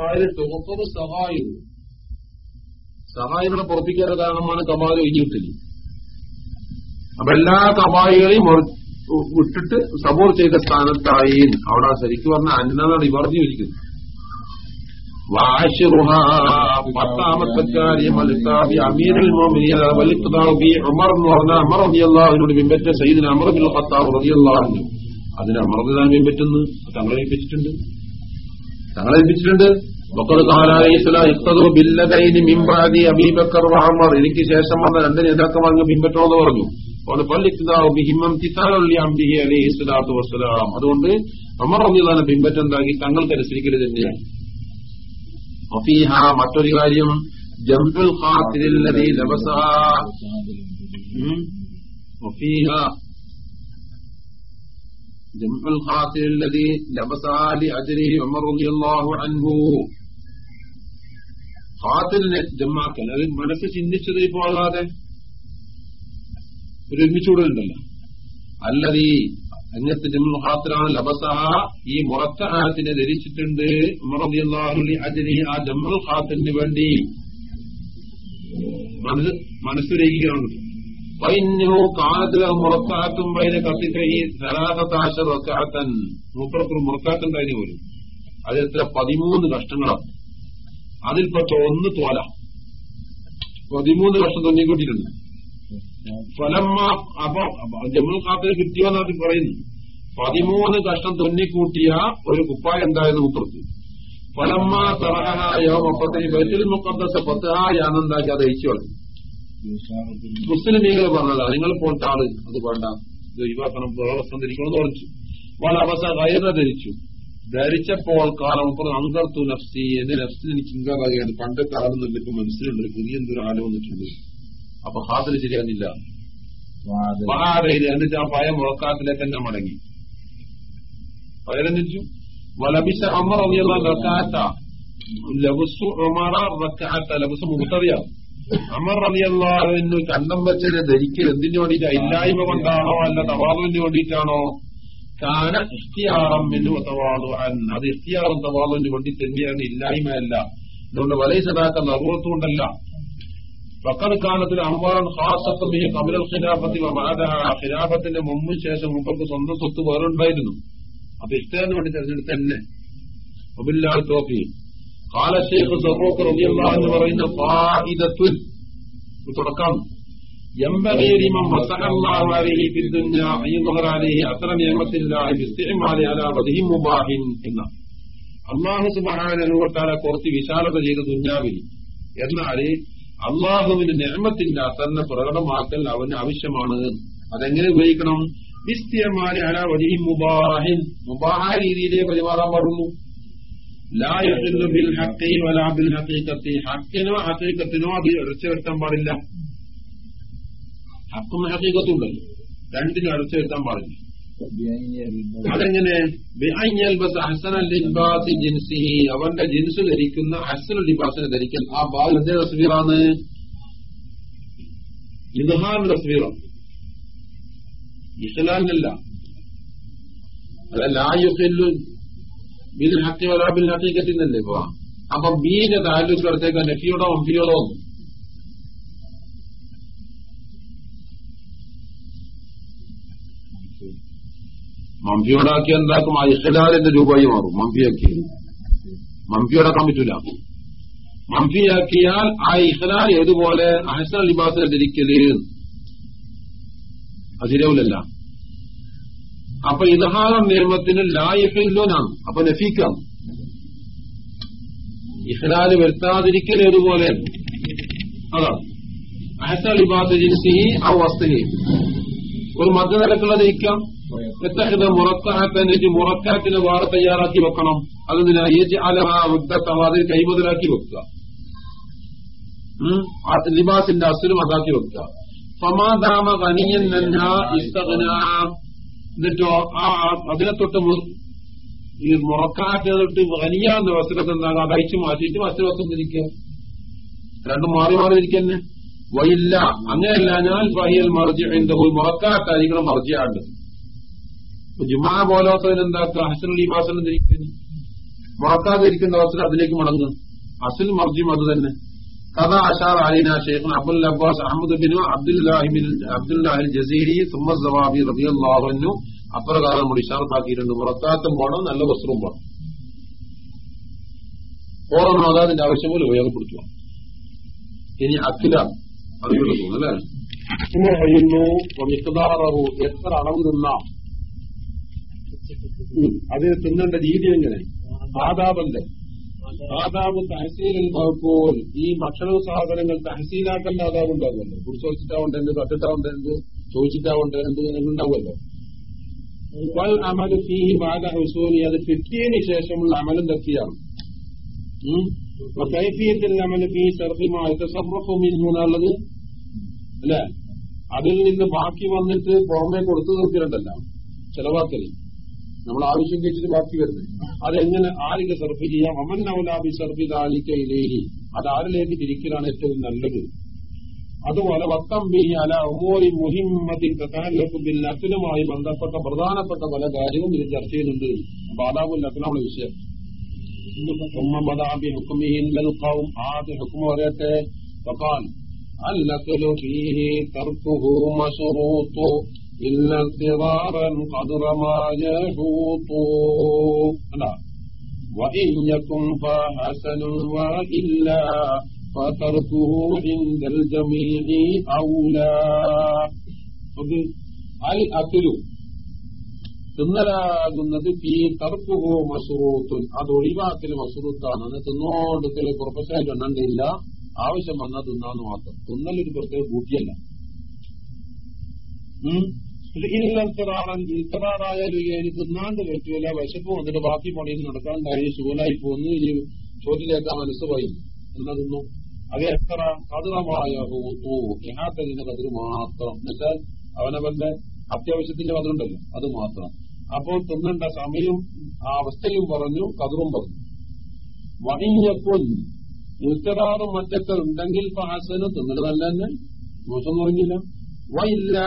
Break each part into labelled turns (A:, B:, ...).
A: കബായിൽ തുറപ്പത് സഹായി? സഹായികളെ പുറപ്പിക്കാത്ത കാരണമാണ് കമാല ഒഴിഞ്ഞിട്ടില്ല അപ്പൊ എല്ലാ കബായികളെയും വിട്ടിട്ട് സപ്പോർട്ട് ചെയ്ത സ്ഥാനത്തായി. അവിടെ ശരിക്കും പറഞ്ഞ അന്നതാണ് ഇവർജി ഇരിക്കുന്നത് വാഷിറുഹ പത്താമത്തെ പിൻപറ്റ സയ്യിദിന് അമർ ബിൻ ഖത്താബ് അതിന് അമർ ബിൻ പിൻപറ്റുന്നു തങ്ങളെ ഏൽപ്പിച്ചിട്ടുണ്ട്. തങ്ങളെ ഏൽപ്പിച്ചിട്ടുണ്ട്. ബക്കർ മിംബാദി അബീബക്കർ വഹമർ എനിക്ക് ശേഷം വന്ന രണ്ട് നേതാക്കന്മാർക്ക് എന്ന് പറഞ്ഞു. അതുകൊണ്ട് പള്ളിക്കുതാവ് ബിഹിമം തിസാറുള്ളി അംബിഹി അലൈഹി സ്വലാത്തു വസ്സലാം. അതുകൊണ്ട് അമർ റബിയുള്ള പിൻപറ്റുണ്ടാക്കി തങ്ങൾക്കനുസരിക്കരുത് വഫീഹ മറ്റൊരു കാര്യം ജംബുൽ ജംബുൽ ലബസാ. ലി ലിഅജ്ലിഹി ഉമർ റളിയല്ലാഹു അൻഹു. ഖാത്തിലിനെ ജമാക്കൽ അത് മനസ്സ് ചിന്തിച്ചത് പോകാതെ ഒരു ഒരുമിച്ചുകൂടലുണ്ടല്ലോ. അല്ലതീ അങ്ങനത്തെ ജമ്മു ഹാത്തിലാണ് ലബസഹ ഈ മുറത്തഹാത്തിനെ ധരിച്ചിട്ടുണ്ട് ഉമറിയാഹുലി അജനി ആ ജമ്മു ഹാത്തിന് വേണ്ടി മനസ്സ് കാലത്തിൽ മുറത്താത്തും വൈന കത്തിക്കൈ സലാഹത്താശ റക്കാത്തൻ. മൂപ്പറപ്പുറം മുറക്കാത്തുണ്ടായിരുന്നു പോലും. അത് എത്ര പതിമൂന്ന് കഷ്ടങ്ങളാണ് അതിൽപ്പെട്ട ഒന്ന് തോല പതിമൂന്ന് കഷ്ടം തൊന്നിക്കൂട്ടിയിട്ടുണ്ട് ഫലമ്മ അപ്പൊ ജമ്മു ഖാത്തിൽ കിട്ടിയോന്നാണ് പറയുന്നു. പതിമൂന്ന് കഷ്ടം തൊന്നിക്കൂട്ടിയ ഒരു കുപ്പായ എന്തായിരുന്നു മുപ്പത്തി ഫലമ്മ തറഹനായോ മുപ്പത്തി ബൈത്തുൽ മുക്കദ്ദസ പത്തായാണെന്താക്കി അത് അയച്ചു കളഞ്ഞു മുസ്ലിമീങ്ങൾ പറഞ്ഞതാ നിങ്ങൾ പോലത്തെ അത് വേണ്ട ഇത് ഒഴിവാക്കണം പ്രവർത്തനം ധരിക്കണമെന്ന് പറഞ്ഞു വളരെ അവസ കയറ ധരിച്ചു. ധരിച്ചപ്പോൾ കാലം മുപ്പത് അന്തർത്തു നഫ്സി എന്റെ നഫ്സിന് എനിക്ക് ഇങ്കാറാകുകയാണ് പണ്ട് കാലം ഇപ്പൊ മനസ്സിലുണ്ട് ഒരു പുതിയ എന്തൊരു ആൽ വന്നിട്ടുണ്ട്. അപ്പൊ ഹാദിന് ശരിയാകുന്നില്ല. എന്നിട്ട് ആ പയ മുഴക്കാത്തിലേക്ക് തന്നെ മടങ്ങി. പയരന്നിച്ചു വലബിസ അമർ അറിയുള്ള റക്കാത്ത ലബുസു റക്കാത്ത അമർ റളിയല്ലാഹുവിന് കണ്ടം വെച്ചതിനെ ധരിക്കൽ എന്തിനു വേണ്ടിയിട്ടാ? ഇല്ലായ്മ കൊണ്ടാണോ? അല്ല തവാറിന് വേണ്ടിയിട്ടാണോ? കാന ഇഷ്ടിയാറം എന്ന് തവാളുവാൻ അത് ഇഷ്ടിയാറും തവാളുവിന്റെ വേണ്ടി തന്നെയാണ് ഇല്ലായ്മയല്ല. അതുകൊണ്ട് വലൈ സദാക്ക നറുവത്തുകൊണ്ടല്ല ഫക്കർ കാലത്തിൽ അമ്മാറൻ ഹാസത്തമിയ കമലൽ ഖിലാഫത്തി ഖിലാഫത്തിന്റെ മുമ്പും ശേഷം മുമ്പർക്ക് സ്വന്തം സ്വത്ത് വേറെ ഉണ്ടായിരുന്നു. അപ്പൊ ഇഷ്ടത്തിന് വേണ്ടി തെരഞ്ഞെടുത്ത് തന്നെ ഒബില്ലാൾ തോഫി കാലശേഖർ സഹോക്കർ എന്ന് പറയുന്ന തുടക്കം. ينبغي لمن مسح الله عليه في الدنيا أن يظهر عليه أثر نعمة الله باستعمال على وجه مباح എന്ന അള്ളാഹു സുബാനുവട്ടാല കുറച്ച് വിശാലത ചെയ്ത ദുഞ്ഞാവിൽ എന്നാൽ അള്ളാഹുവിന് നിയമത്തിന്റെ അസറിനെ പ്രകടമാക്കൽ അവന് ആവശ്യമാണ് അതെങ്ങനെ ഉപയോഗിക്കണം വിസ്ത്യമാരി അല വജി മുബാഹിൻ മുബാഹ രീതിയിലേ പരിമാറാൻ പാടുന്നു ലായുന്നു ബിൽ ഹക്കി വലാ ബിൽ ഹക്കീക്കത്തി ഹക്കിനോ ഹക്കീക്കത്തിനോ അത് ഇറച്ചു വരുത്താൻ പാടില്ല ഹക്കും ഹക്കീക്കത്തും ഉണ്ടല്ലോ രണ്ടിനും വരുത്താൻ പാടില്ല അതെങ്ങനെ അവന്റെ ജിൻസ് ധരിക്കുന്ന ഹസനു ലിബാസിനെ ധരിക്കൽ ആ ബാൽ എന്തേ തസ്വീറാണ്? ഇദ്ഹാൻ തസ്വീറാണ്. ഇസ്ലാമിനല്ല അല്ല ലായുഫെല്ലു ബിൽ ഹക്കി വലാ ബിൽ ഹക്കീക്കത്തിന്നല്ലേ ഇപ്പൊ അപ്പൊ ബീന്റെ താലൂക്ക് അടുത്തേക്ക് നഫിയോടോ അമ്പിയോടോ മംഫിയോടാക്കി എന്താക്കും? ആ ഇഖ്ലാലിന്റെ രൂപമായി മാറും. മംഫിയാക്കി മമ്പിയോടാക്കാൻ പറ്റൂല മമ്പിയാക്കിയാൽ ആ ഇഖ്ലാൽ ഏതുപോലെ അഹസൻ ലിബാസിനെ ധരിക്കൽ അത് ശരിയാവില്ലല്ല. അപ്പൊ ഇതഹാറ നിയമത്തിന് ലായിഫില്ലോനാണ്. അപ്പൊ നഫീക്കാം ഇഹ്ലാൽ വരുത്താതിരിക്കൽ ഏതുപോലെ? അതാണ് അഹസൻ ലിബാസ് ജിൻസി ആ വസ്തുഹി ഒരു മധ്യനിരക്കുള്ള ജയിക്കാം. എത്തഹിത മുറക്കാത്തനിച്ച് മുറക്കാറ്റിന് വാറ തയ്യാറാക്കി വെക്കണം അതിന് ഏജ് അലഹ മുദ്ദത്തവാതിൽ കൈമുതലാക്കി വെക്കുക ലിബാസിന്റെ അസുരം അതാക്കി വെക്കുക സമാധാമ കനിയൻ എന്നിട്ടോ ആ അതിനെ തൊട്ട് ഈ മുറക്കാറ്റിനെ തൊട്ട് കനിയാന്ന വസ്ത്രത്തെ എന്താകാം അത് അയച്ചു മാറ്റിയിട്ട് മറ്റു വസ്ത്രം ധരിക്കുക. രണ്ടും മാറി മാറി ഇരിക്കന്നെ. വയില്ല അങ്ങനെയല്ല ഞാൻ ഫഹിയൽ മർജി മുറക്കാറ്റായിരിക്കണം മർജിയാണ്ട്. ജുമാ പോലാത്തതിന് എന്താക്കുക ഹസൻ ലിബാസനം ധരിക്കുന്നു മുറക്കാതിരിക്കുന്ന അവസരം അതിലേക്ക് മടങ്ങും അസിൽ മർജിം അത് തന്നെ. കഥ അഷാർ അലിന Sheikh Abul Abbas Ahmad Binu അബ്ദുല്ലാഹിബിൻ അബ്ദുല്ലാഹിൽ ജസീരി സുമ്മി സവാബി റബിയല്ലാഹുവിനു അപ്രകാരം നമ്മൾ ഇഷാർത്താക്കിയിട്ടുണ്ട് മുറക്കാത്തും പോകണം നല്ല വസ്ത്രവും പോകണം ഓറണം അതാതിന്റെ ആവശ്യം പോലെ ഉപയോഗപ്പെടുത്തുക. ഇനി അഖില തോന്നുന്നു അല്ലേ? മിക്കതാറു എത്ര അളവ് അത് തിന്നേണ്ട രീതി എങ്ങനെ? ആദാബല്ലേ ആദാബ് തഹസീലിൽ പോൽ ഈ ഭക്ഷണ സാധനങ്ങൾ തഹസീലാക്കേണ്ട ആദാബ് ഉണ്ടാകുമല്ലോ. കുറിച്ച് വെച്ചിട്ടാവുണ്ട് എന്ത് ചോദിച്ചിട്ടാവുണ്ട് എന്ത് ഉണ്ടാവുമല്ലോ വൽ ബാധ ഹുസൂനി. അത് കിട്ടിയതിന് ശേഷമുള്ള അമലും തെറ്റിയാണ്. കൈഫിയത്തിൽ അമൽ ഫീ സർഫിമായി തസറഫും എന്നുള്ളത് അല്ലെ? അതിൽ നിന്ന് ബാക്കി വന്നിട്ട് പുറമെ കൊടുത്തു തീർത്തിട്ടുണ്ടല്ല ചെലവാക്കൽ നമ്മൾ ആവശ്യം കഴിച്ചിട്ട് ബാക്കി വരുന്നത്. അതെങ്ങനെ? ആരിക്ക് സർഫ് ചെയ്യാം? അമൻ നവലാബി സർഫിതാലിക്കയിലേഹി അത് ആരിലേക്ക് തിരിക്കലാണ് ഏറ്റവും നല്ലത്. അതുപോലെ വത്തമ്പി അല ഉമോരി മുഹിമ്മത്തിൽ തഥാലക്കുബിൽ അച്ഛനുമായി ബന്ധപ്പെട്ട പ്രധാനപ്പെട്ട പല കാര്യവും ഇത് ചർച്ച ചെയ്യുന്നുണ്ട്. അപ്പൊ അതാകും ലക്നമാണ് വിഷയം. ബദാബി ഹുക്കുമിഹിൻ ലൽക്കാവും ആദ്യ ഹുക്കുമ പറയട്ടെ. തക്കാൻ അല്ലു ഫീഹി തർക്കുഹു മഷുറൂത്തു إلا اضطرارا قدر ما يحوط لا وإن يكن فحسن وإلا فتركه عند الجميع أولى الأكل തിന്നലാകുന്നത് ഈ തർക്കുഹോ മസുറൂത്തുൻ അത് ഒഴിവാക്കൽ മസുറൂത്താണ് അത് തിന്നോണ്ടത്തിൽ പ്രൊഫസറായിട്ട് എണ്ണണ്ടില്ല ആവശ്യം വന്നാൽ തിന്നാന്ന് മാത്രം തിന്നലൊരു പ്രത്യേക കൂട്ടിയല്ല ഇത്തറാറായാലും എനിക്ക് തിന്നാണ്ട് പറ്റൂല വിശപ്പ് വന്നിട്ട് ബാക്കി പണി നടക്കാൻ കഴിയും സുഖമായി പോന്ന് ഇനി ചോദ്യത്തിലേക്ക് മനസ്സ് പോയി എന്നാ തിന്നു അത് എത്ര കതിറമായ ഹൂത്തു ഇഹാത്തതിന്റെ കതിര് മാത്രം. എന്നുവെച്ചാൽ അവനവന്റെ അത്യാവശ്യത്തിന്റെ കതിരുണ്ടല്ലോ അത് മാത്രം. അപ്പോൾ തിന്നേണ്ട സമയവും ആ അവസ്ഥയും പറഞ്ഞു കതിറും പറഞ്ഞു. വണിഞ്ഞപ്പോൾ ഇൽത്തറാറും മറ്റൊക്കെ ഉണ്ടെങ്കിൽ പാസന് നല്ല തന്നെ. മോശം പറഞ്ഞില്ല. വയില്ല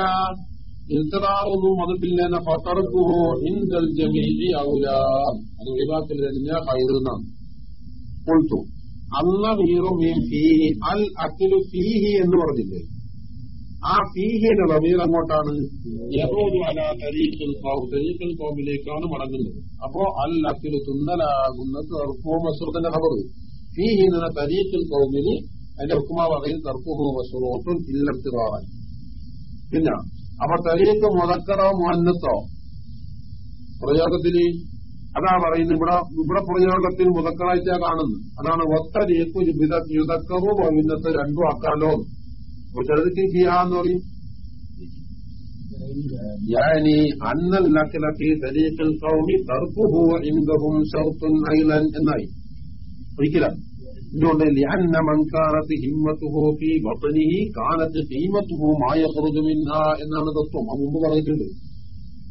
A: ഫത്തറക്കുവോ ഇന്തൽ ജമീജി ആവൂല അത് ഒഴിവാക്കൽ തന്നെ കൊൾത്തു അന്ന വീറും അൽ അക്കിലു ഫീഹി എന്ന് പറഞ്ഞില്ലേ? ആ ഫീഹിയുടെ റമീർ അങ്ങോട്ടാണ്. ഖൗമിലേക്കാണ് മടങ്ങുന്നത്. അപ്പോ അൽ അക്കിലു തുന്നലാകുന്നത് മസൂദന്റെ ഖബർ ഫീഹി എന്ന തരീക്കൽ ഖൗമിന് അതിന്റെ ഹുക്കുമ പറയും തർക്കുഹു മസുറോട്ടും ഇല്ലത്തിറാൻ പിന്നെ അപ്പൊ തരീഖ് മുതക്കറോ മുഹന്നത്തോ പ്രയോഗത്തില് അതാ പറയുന്നത് ഇവിടെ ഇവിടെ പ്രയോഗത്തിൽ മുതക്കറാഴ്ച കാണുന്നു അതാണ് ഒത്തരീഖു യുതക്കറു ഇന്നത്തെ രണ്ടും ആക്കാലോ ചിലർക്ക് ചെയ്യാന്ന് പറയും يعني أن النقل في طريق القوم تركه عندهم شرط أيضا എന്നായി ഒരിക്കലാണ് എന്തുകൊണ്ട് ലിഅന്ന മൻ കാനത്ത് ഹിമ്മത്തുഹു ബത്നിഹി കാനത്ത് ഖീമത്തുഹു മാ യഖ്റുജു മിൻഹാ എന്നാണ് തത്വം. ആ മുമ്പ് പറഞ്ഞിട്ടുണ്ട്.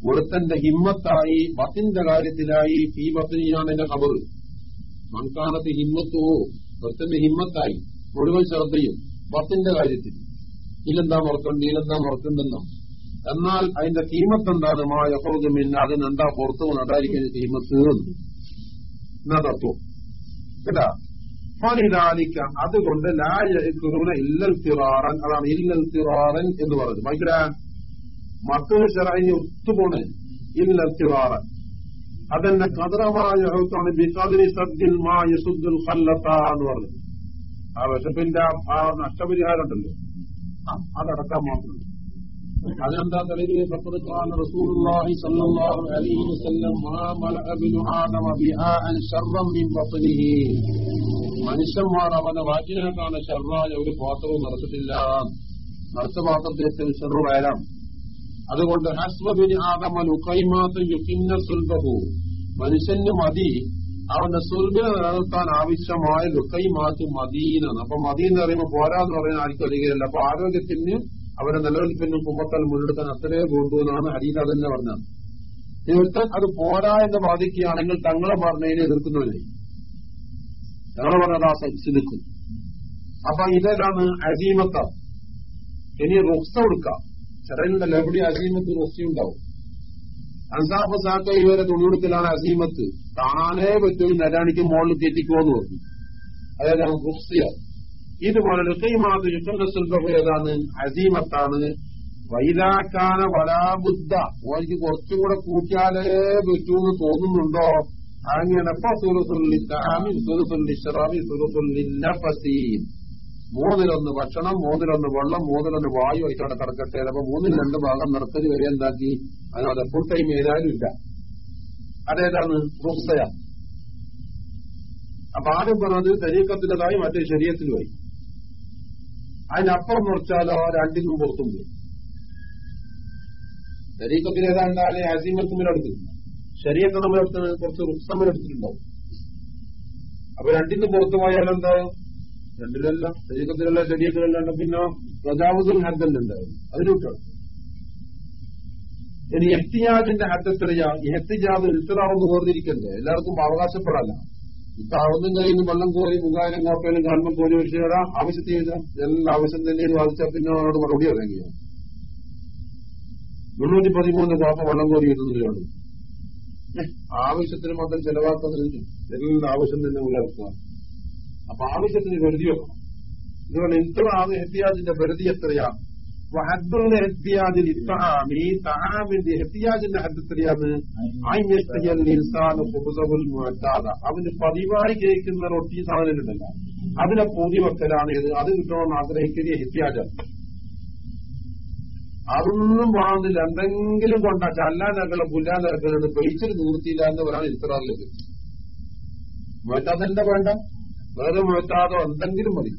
A: ഒരുത്തന്റെ ഹിമ്മത്തായി ബത്തിന്റെ കാര്യത്തിലായി ഫീ ബത്നിയാണ് എന്റെ ഖബർ മൻ കാനത്ത് ഹിമ്മത്തുഹു ഒരുത്തന്റെ ഹിമ്മത്തായി മുഴുവൻ ശ്രദ്ധയും ബത്തിന്റെ കാര്യത്തിൽ. ഇല്ലെന്താ മറക്കണ്ട് ഇല്ലെന്താ മറക്കണ്ടെന്നോ? എന്നാൽ അതിന്റെ ഖീമത്ത് എന്താണ് മാ യഖ്റുജു മിൻ അതിനെന്താ പുറത്തു നടാതിരിക്കുന്ന ഖീമത്ത് എന്നാ തത്വം. കേട്ടാ? ഫലിദാലിക്ക അതുകൊണ്ട് ലായക്കുറുന ഇല്ലൽ തിറാറൻ അതാണ് ഇല്ലൽ തിറാറൻ എന്ന് പറഞ്ഞത് ഭയങ്കര മക്കൾ ചെറായി ഒത്തുപോണേ ഇല്ലൽ തിറാറൻ അതെന്നെ കതിറമായ ഹൗത്താണ് ബിക്കാതിരി സദ്ദിൽ മാ യസുദ്ദുൽ ഖല്ലത്ത എന്ന് പറഞ്ഞത് ആ വിശപ്പിന്റെ ആ നഷ്ടപരിഹാരം ഉണ്ടല്ലോ അതടക്കാൻ മാത്രം അതെന്താ തെളിവിൽ فقد قال رسول الله صلى الله عليه وسلم ما ملأ ابن آدم بهاء شرا من بطنه മനുഷ്യന്മാർ അവനെ വാറ്റിനേക്കാണ് ഷർറായ ഒരു പാത്രവും നടത്തിട്ടില്ല. നടത്ത പാത്രത്തിൽ ഷെറു വരാം അതുകൊണ്ട് ഹസ്വബിന് ആദമ ലുക്കൈമാത്ത് യുക്കിന്ന സുൽബഹു. മനുഷ്യന് മതി. അവന്റെ സുൽബിനെ നിലനിർത്താൻ ആവശ്യമായ ലുക്കൈമാത്ത് മദീനാണ് അപ്പൊ മദീൻ എന്ന് പറയുമ്പോൾ പോരാന്ന് പറയുന്ന ആർക്കും അധികാരമില്ല. അപ്പൊ ആരോഗ്യത്തിന് അവരെ നിലനിൽപ്പിനും കുമ്പത്താൽ മുന്നെടുക്കാൻ അത്രേ കൊണ്ടുവന്നാണ് ഹരീത തന്നെ പറഞ്ഞത്. തീർത്താൻ അത് പോരാ എന്ന് ബാധിക്കുകയാണെങ്കിൽ തങ്ങളെ പറഞ്ഞതിനെ എതിർക്കുന്നവരായി ആ നിൽക്കും അപ്പൊ ഇതെല്ലാം അസീമത്ത. ഇനി റുക്സ കൊടുക്കാം. ചെറിയ എവിടെ അസീമത്ത് റുക്സ ഉണ്ടാവും. അൻസാഫ് സാക്ക ഇവരെ തുണിയെടുക്കലാണ് അസീമത്ത്. താനേ പറ്റും നരാണിക്ക് മുകളിൽ തെറ്റിക്കോന്ന് പറഞ്ഞു. അതായത് റുസ്യ ഇതുപോലെ ലുക്കൈമാത് ഏതാണ്? അസീമത്താണ്. വൈലാക്കാന വലാബുദ്ധ ഓനിക്ക് കുറച്ചുകൂടെ കൂട്ടിയാലേ പറ്റൂന്ന് തോന്നുന്നുണ്ടോ? അങ്ങനെ മൂന്നിലൊന്ന് ഭക്ഷണം മൂന്നിലൊന്ന് വെള്ളം മൂന്നിലൊന്ന് വായു ആയിട്ടവിടെ കിടക്കട്ടെ അപ്പൊ മൂന്നിൽ രണ്ട് ഭാഗം നിർത്തി വരെ എന്താക്കി? അതിനകത്ത് ഫുൾ ടൈം ഏതായാലും ഇല്ല. അതേതാണ് റുസയ അപ്പൊ ആദ്യം പറഞ്ഞത് ശരീരത്തിന്റെതായി മറ്റേ ശരീരത്തിലുമായി അതിനപ്പുറം മുറിച്ചാലോ രണ്ടിനും പുറത്തും പോയി ശരീരത്തിൽ അല്ലെ അസീമത്തുമ്മിലെടുത്ത് ശരീരത്തെ എടുത്തത് കുറച്ച് റുക്സമ്മിലെടുത്തിട്ടുണ്ടാവും അപ്പൊ രണ്ടിന് പുറത്തു പോയാൽ എന്താവും രണ്ടിലല്ല ശരീരത്തിലല്ല ശരീരത്തിലല്ല പിന്നെ പ്രജാവുദുൽ ഹദ്ദല്ലുണ്ടാവും അതിലൂട്ടാണ് ഇനി എഹ്തിയാജിന്റെ ഈ എഹ്തിജാദ് ഇൽത്തറാവെന്ന് വേർതിരിക്കണ്ടേ എല്ലാവർക്കും അവകാശപ്പെടാല്ല ഇത്താവുന്നും കഴിയുന്നു വെള്ളം കോരി മുഖാരം കോപ്പയിലും കാണുമ്പോൾ കോരി വെച്ചാൽ ആവശ്യത്തിൽ എല്ലാ ആവശ്യം തന്നെ വാദിച്ചാൽ പിന്നെ അവരോട് മറുപടി അറിയാം മുന്നൂറ്റി പതിമൂന്ന് കോപ്പ വെള്ളം കോരി ഇടുന്നതിലാണ് ആവശ്യത്തിന് മാത്രം ചെലവാക്കുന്നതിന് എല്ലാ ആവശ്യം തന്നെ ഉള്ളവർക്കുക അപ്പൊ ആവശ്യത്തിന് വെറുതി വെക്കണം. ഇതുപോലെ ഇത്ര എഹ്തിയാജിന്റെ വെറുതി എത്രയാ? വഹദ്ദുൽ എഹ്തിയാജിൽ ഇത്താമി. തഹാമിന്റെ എഹ്തിയാജിന്റെ ഹദ് എത്രയാണ്? ഇൻസാന് ഖുബ്സബുൽ മുഅത്താദ അവന് പതിവായി കേൾക്കുന്ന റൊട്ടി സാധനങ്ങളുണ്ടല്ലോ അതിനെ പൂതി വെക്കലാണ് ഇത്. അത് കിട്ടണമെന്ന് ആഗ്രഹിക്കുന്ന എഹ്തിയാജാണ് അതൊന്നും വാങ്ങുന്നില്ല എന്തെങ്കിലും കൊണ്ടാ ചല്ലാനക്കളും പുല്ലാനക്കളുണ്ട് പേച്ചിൽ നിവൃത്തിയില്ല എന്ന് പറയാൻ ഇത്തറാറിലേക്ക് മുഴത്താതെ വേണ്ട. വേറെ മുഴത്താതോ എന്തെങ്കിലും മതി.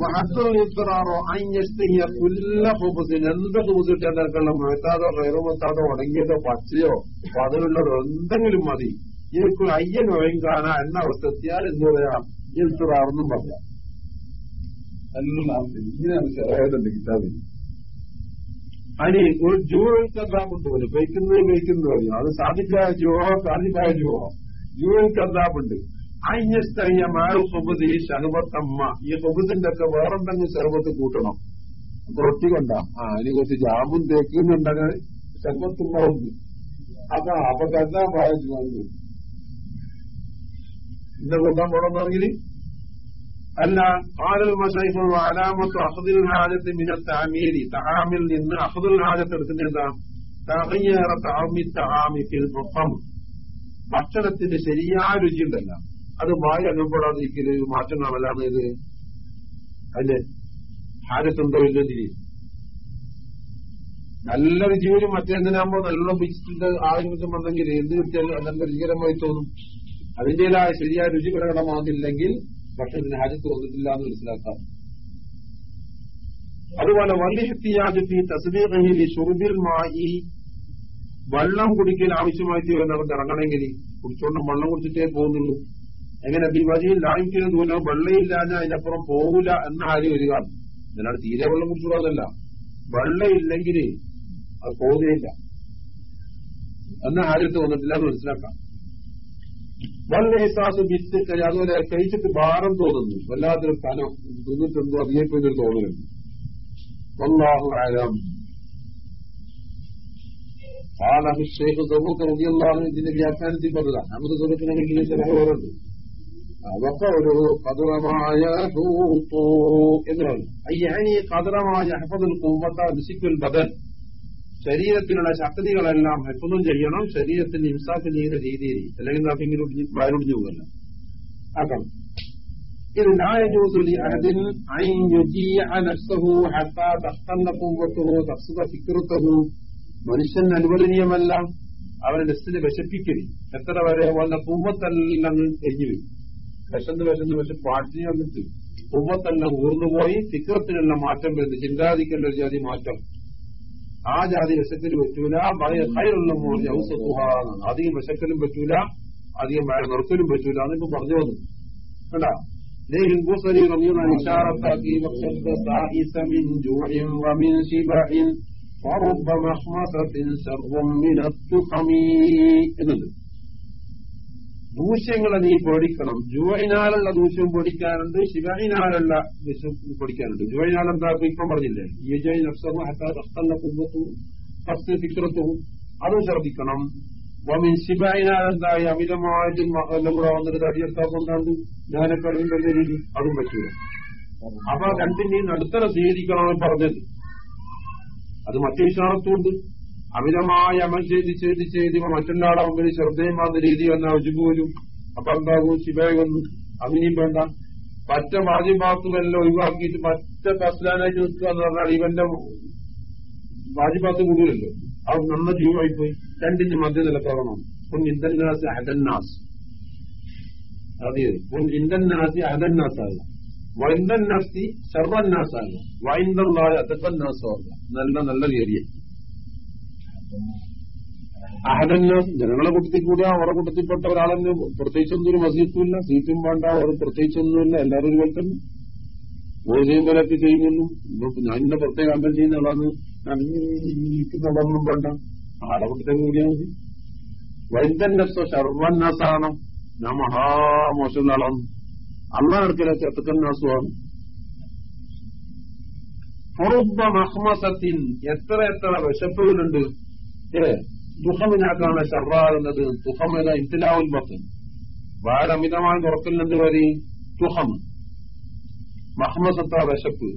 A: മഹത്വറാറോ അഞ്ഞെസ്തിയ പുല്ല ഹുബസിന് എന്ത് ഹുബസിട്ട് നിരക്കുള്ള മുഴത്താതോ റേറുമത്താതോ ഉടങ്ങിയതോ പച്ചയോ പതിലുള്ളതോ എന്തെങ്കിലും മതി. എനിക്ക് അയ്യൻ ഒഴങ്കാന എന്ന അവസ്ഥ എത്തിയാൽ എന്ത് പറയാം? ഇൽത്തുറാറെന്നും പറയാം. എല്ലാം ഇങ്ങനെയാണ് ചെറിയ കിട്ടാതില്ല അതിന് ഒരു ജൂവൽക്കെല്ലാം കൊണ്ടുവരും വയ്ക്കുന്നത് വയ്ക്കുന്നത് പറയും അത് സാധിക്കായ ജൂഹോ സാധിക്കായ ജൂഹോ? ജൂവൽക്കെല്ലാമുണ്ട് അഞ്ഞസ്തറിയ മാറു സുബുദ് ഈ ശഹബത്തമ്മ ഈ സുബുദിന്റെ ഒക്കെ വേറെന്തെങ്കിലും ശർവത്ത് കൂട്ടണം. റൊട്ടി കൊണ്ടാ. ആ അതിന് കുറച്ച് ജാമും തേക്കുന്നുണ്ടെങ്കിൽ ശർബത്തുമ്മ ഉണ്ട് അപ്പൊ അപ്പൊ കണ്ടാ പറഞ്ഞു വന്നു ഇന്ന കൊണ്ടാൻ പോണെന്നെങ്കിൽ അല്ല കാലൽ മഷൈഫ് അലാമത്ത് അഹദുൽ ഹാജത്ത് മിന താമീരി തഹാമിൽ നിന്ന് അഹദുൽ ഹാജത്ത് എടുക്കുന്ന എന്താ? താമി തഹാമി ഭക്ഷണത്തിന്റെ ശരിയായ രുചി ഉണ്ടല്ല അത് വായി അനുഭവപ്പെടാതിരിക്കൽ മാറ്റം കാണലാണ് ഇത്. അതിന്റെ ഹാജത്തുണ്ടോ തിരി നല്ല രുചിയിലും മറ്റെന്തിനാകുമ്പോ നല്ലോണം പിടിച്ചിട്ടുണ്ട് ആരോഗ്യം വന്നെങ്കിൽ എന്ത് കിട്ടിയാലും നല്ല രുചികരമായി തോന്നും. അതിന്റേതായ ശരിയായ രുചി പ്രകടമാകുന്നില്ലെങ്കിൽ പക്ഷെ ഇതിന് ഹജത്ത് വന്നിട്ടില്ല എന്ന് മനസ്സിലാക്കാം. അതുപോലെ വലിഹത്തിയാജത്തി തസ്ബീഖിൽ ഷുർബിൽ മായി വെള്ളം കുടിക്കൽ ആവശ്യമായിട്ട് വരുന്നവർക്ക് ഇറങ്ങണമെങ്കിൽ കുടിച്ചോണ്ട് വെള്ളം കുടിച്ചിട്ടേ പോകുന്നുള്ളൂ. എങ്ങനെ? ബിവജിയിൽ ലാഭിക്കുന്ന ദൂരം വെള്ളയില്ലാതെ അതിനപ്പുറം പോകില്ല എന്ന കാര്യം വരിക. ഇതിനാണ് തീരെ വെള്ളം കുടിച്ചുള്ളതല്ല വെള്ളമില്ലെങ്കിൽ അത് പോകുകയില്ല എന്ന കാര്യത്ത് വന്നിട്ടില്ല എന്ന് മനസ്സിലാക്കാം. വല്ലഹിസാസ് ബിത്ത് അതുപോലെ കഴിച്ചിട്ട് ഭാരം തോന്നുന്നു. വല്ലാത്തൊരു സ്ഥലം തിന്നിട്ടുണ്ടോ അറിയപ്പെടുന്നൊരു തോന്നലുണ്ട് വല്ലാഹു ആരാം ആലഹു ഷെയ്ഖ് സബൂക്ക് റബിയല്ലാഹു ഇതിന്റെ വ്യാഖ്യാനത്തിൽ പറഞ്ഞതാ. നമ്മുടെ സ്വരൂപത്തിനാണെങ്കിൽ ചിലവരുണ്ട് അതൊക്കെ ഒരു കതുറമായ എന്ന് പറഞ്ഞു. അയ്യാണി കതുറമായ ഹഫദുൽ കുമ്മത്ത ബദൽ ശരീരത്തിനുള്ള ശക്തികളെല്ലാം ഹെഫുദും ചെയ്യണം. ശരീരത്തിന് ഹിംസാക്ക് ചെയ്യുന്ന രീതിയിൽ അല്ലെങ്കിൽ നാക്കിങ്ങനെ വയറൊടിഞ്ഞു പോകല്ല ആക്കണം ഇത് ലായജൂസുലി അതിൽ മനുഷ്യൻ അനുവദനീയമല്ല. അവരെ ലസ്സിനെ വിശപ്പിക്കരുത്. എത്ര വരെ വന്ന പൂമ്പത്തെല്ലാം എരിഞ്ഞു വരും. വിശന്ന് വിശന്ന് വിശ പാട്ടിനെ വന്നിട്ട് പൂമ്പത്തെല്ലാം ഊർന്നുപോയി ഫിക്രത്തിനുള്ള മാറ്റം വരുന്നു. ചിന്താതിക്കേണ്ട ഒരു ജാതി മാറ്റം. عاد هذه المشاكل المجهولة بعدين خير الأمور يوسطها هذه المشاكل المجهولة هذه مع الرسل المجهولة أنا بمرضيهم فلا ليه مقصد من جوع ومن شبع. مخمصة من ദൂഷ്യങ്ങളെ നീ പൊടിക്കണം. ജുവൈനാലുള്ള ദൂഷ്യം പൊടിക്കാനുണ്ട് ശിവഹിനാലുള്ള ദൂഷ്യം പൊടിക്കാനുണ്ട്. ജുവൈനാൽ എന്താ ഇപ്പം പറഞ്ഞില്ലേ? യജൈ നഫ്സഹു ഹത്താ കുമ്പത്തും ഫസ്റ്റ് ഫസ്തി അതും ശ്രദ്ധിക്കണം. വമിൻ ശിബായിനാലെന്തായി അമിതമായിട്ടും എല്ലാം കൂടെ വന്നിട്ട് തടിയെടുത്താൽ കൊണ്ടാണ്ട് ഞാനൊക്കെ അറിയുന്ന രീതി അതും പറ്റില്ല. അപ്പൊ രണ്ടിന്റെയും നടുത്തര സ്വീകരിക്കണമെന്ന് പറഞ്ഞത്. അത് മറ്റു വിശാലത്തുണ്ട് അമിതമായ അമൽ ചെയ്ത് ചെയ്ത് ചെയ്ത് ഇവ മറ്റൊരാളെ മുമ്പിൽ ശ്രദ്ധേയമാകുന്ന രീതി വന്ന വരും അപ്പൊ എന്താകും ശിവയൊന്നു അമിനിയും വേണ്ട. മറ്റ വാജിബാത്തുമെല്ലാം ഒഴിവാക്കിയിട്ട് മറ്റ കസ്ലാനായിട്ട് നിൽക്കുക എന്ന് പറഞ്ഞാൽ ഇവന്റെ വാജിബാത്ത് കൂടുതലല്ലോ അത് നന്ന ജീവമായിപ്പോയി രണ്ടിന്റെ മധ്യ നിലത്തോളണം പൊൻ ഇന്ദന്നാസ് അഹദന്നാസ്. അതെ. ഉൻ ഇന്ദന്നാസി അഹദന്നാസാകുക വൈന്ദന്നാസി സർവന്നാസാകുക വൈന്ദല്ലായ ആകുക നല്ല നല്ല ഏരിയ അഹദന്നാസ് ജനങ്ങളെ കൂട്ടത്തിൽ കൂടിയ അവരുടെ കൂട്ടത്തിൽപ്പെട്ട ഒരാളെന്നെ പ്രത്യേകിച്ചൊന്നും ഒരു മസീത്തുമില്ല സീറ്റും വേണ്ട അവർ പ്രത്യേകിച്ചൊന്നുമില്ല എല്ലാവരും ഒരുപോലെ തന്നെ. ഓരോ ചെയ്യുമ്പോഴൊക്കെ ചെയ്യുന്നു ഞാൻ ഇന്ന പ്രത്യേക അമ്പലം ചെയ്യുന്ന ആളാണ് നടന്നും വേണ്ട. ആടെ കൂട്ടത്തിൽ കൂടിയാൽ മതി വൈദ്യന്റെ സർവന്നാസാണ് ഞാൻ മഹാമോശം ആളാണ് അള്ളാഹ് അടുക്കല ചെറുക്കന്നാസുമാണ് എത്ര എത്ര വിശപ്പുകളുണ്ട്. ദുഃഖമിനാക്കാണ് ഷർറാകുന്നത് ദുഃഖമേത ഇത്തിലാവുൽ ബത്തൻ. വാരമിതമായി തുറക്കുന്നുണ്ട് വരി? ദുഃഖം മഹ്മസത്ത വിശപ്പ്.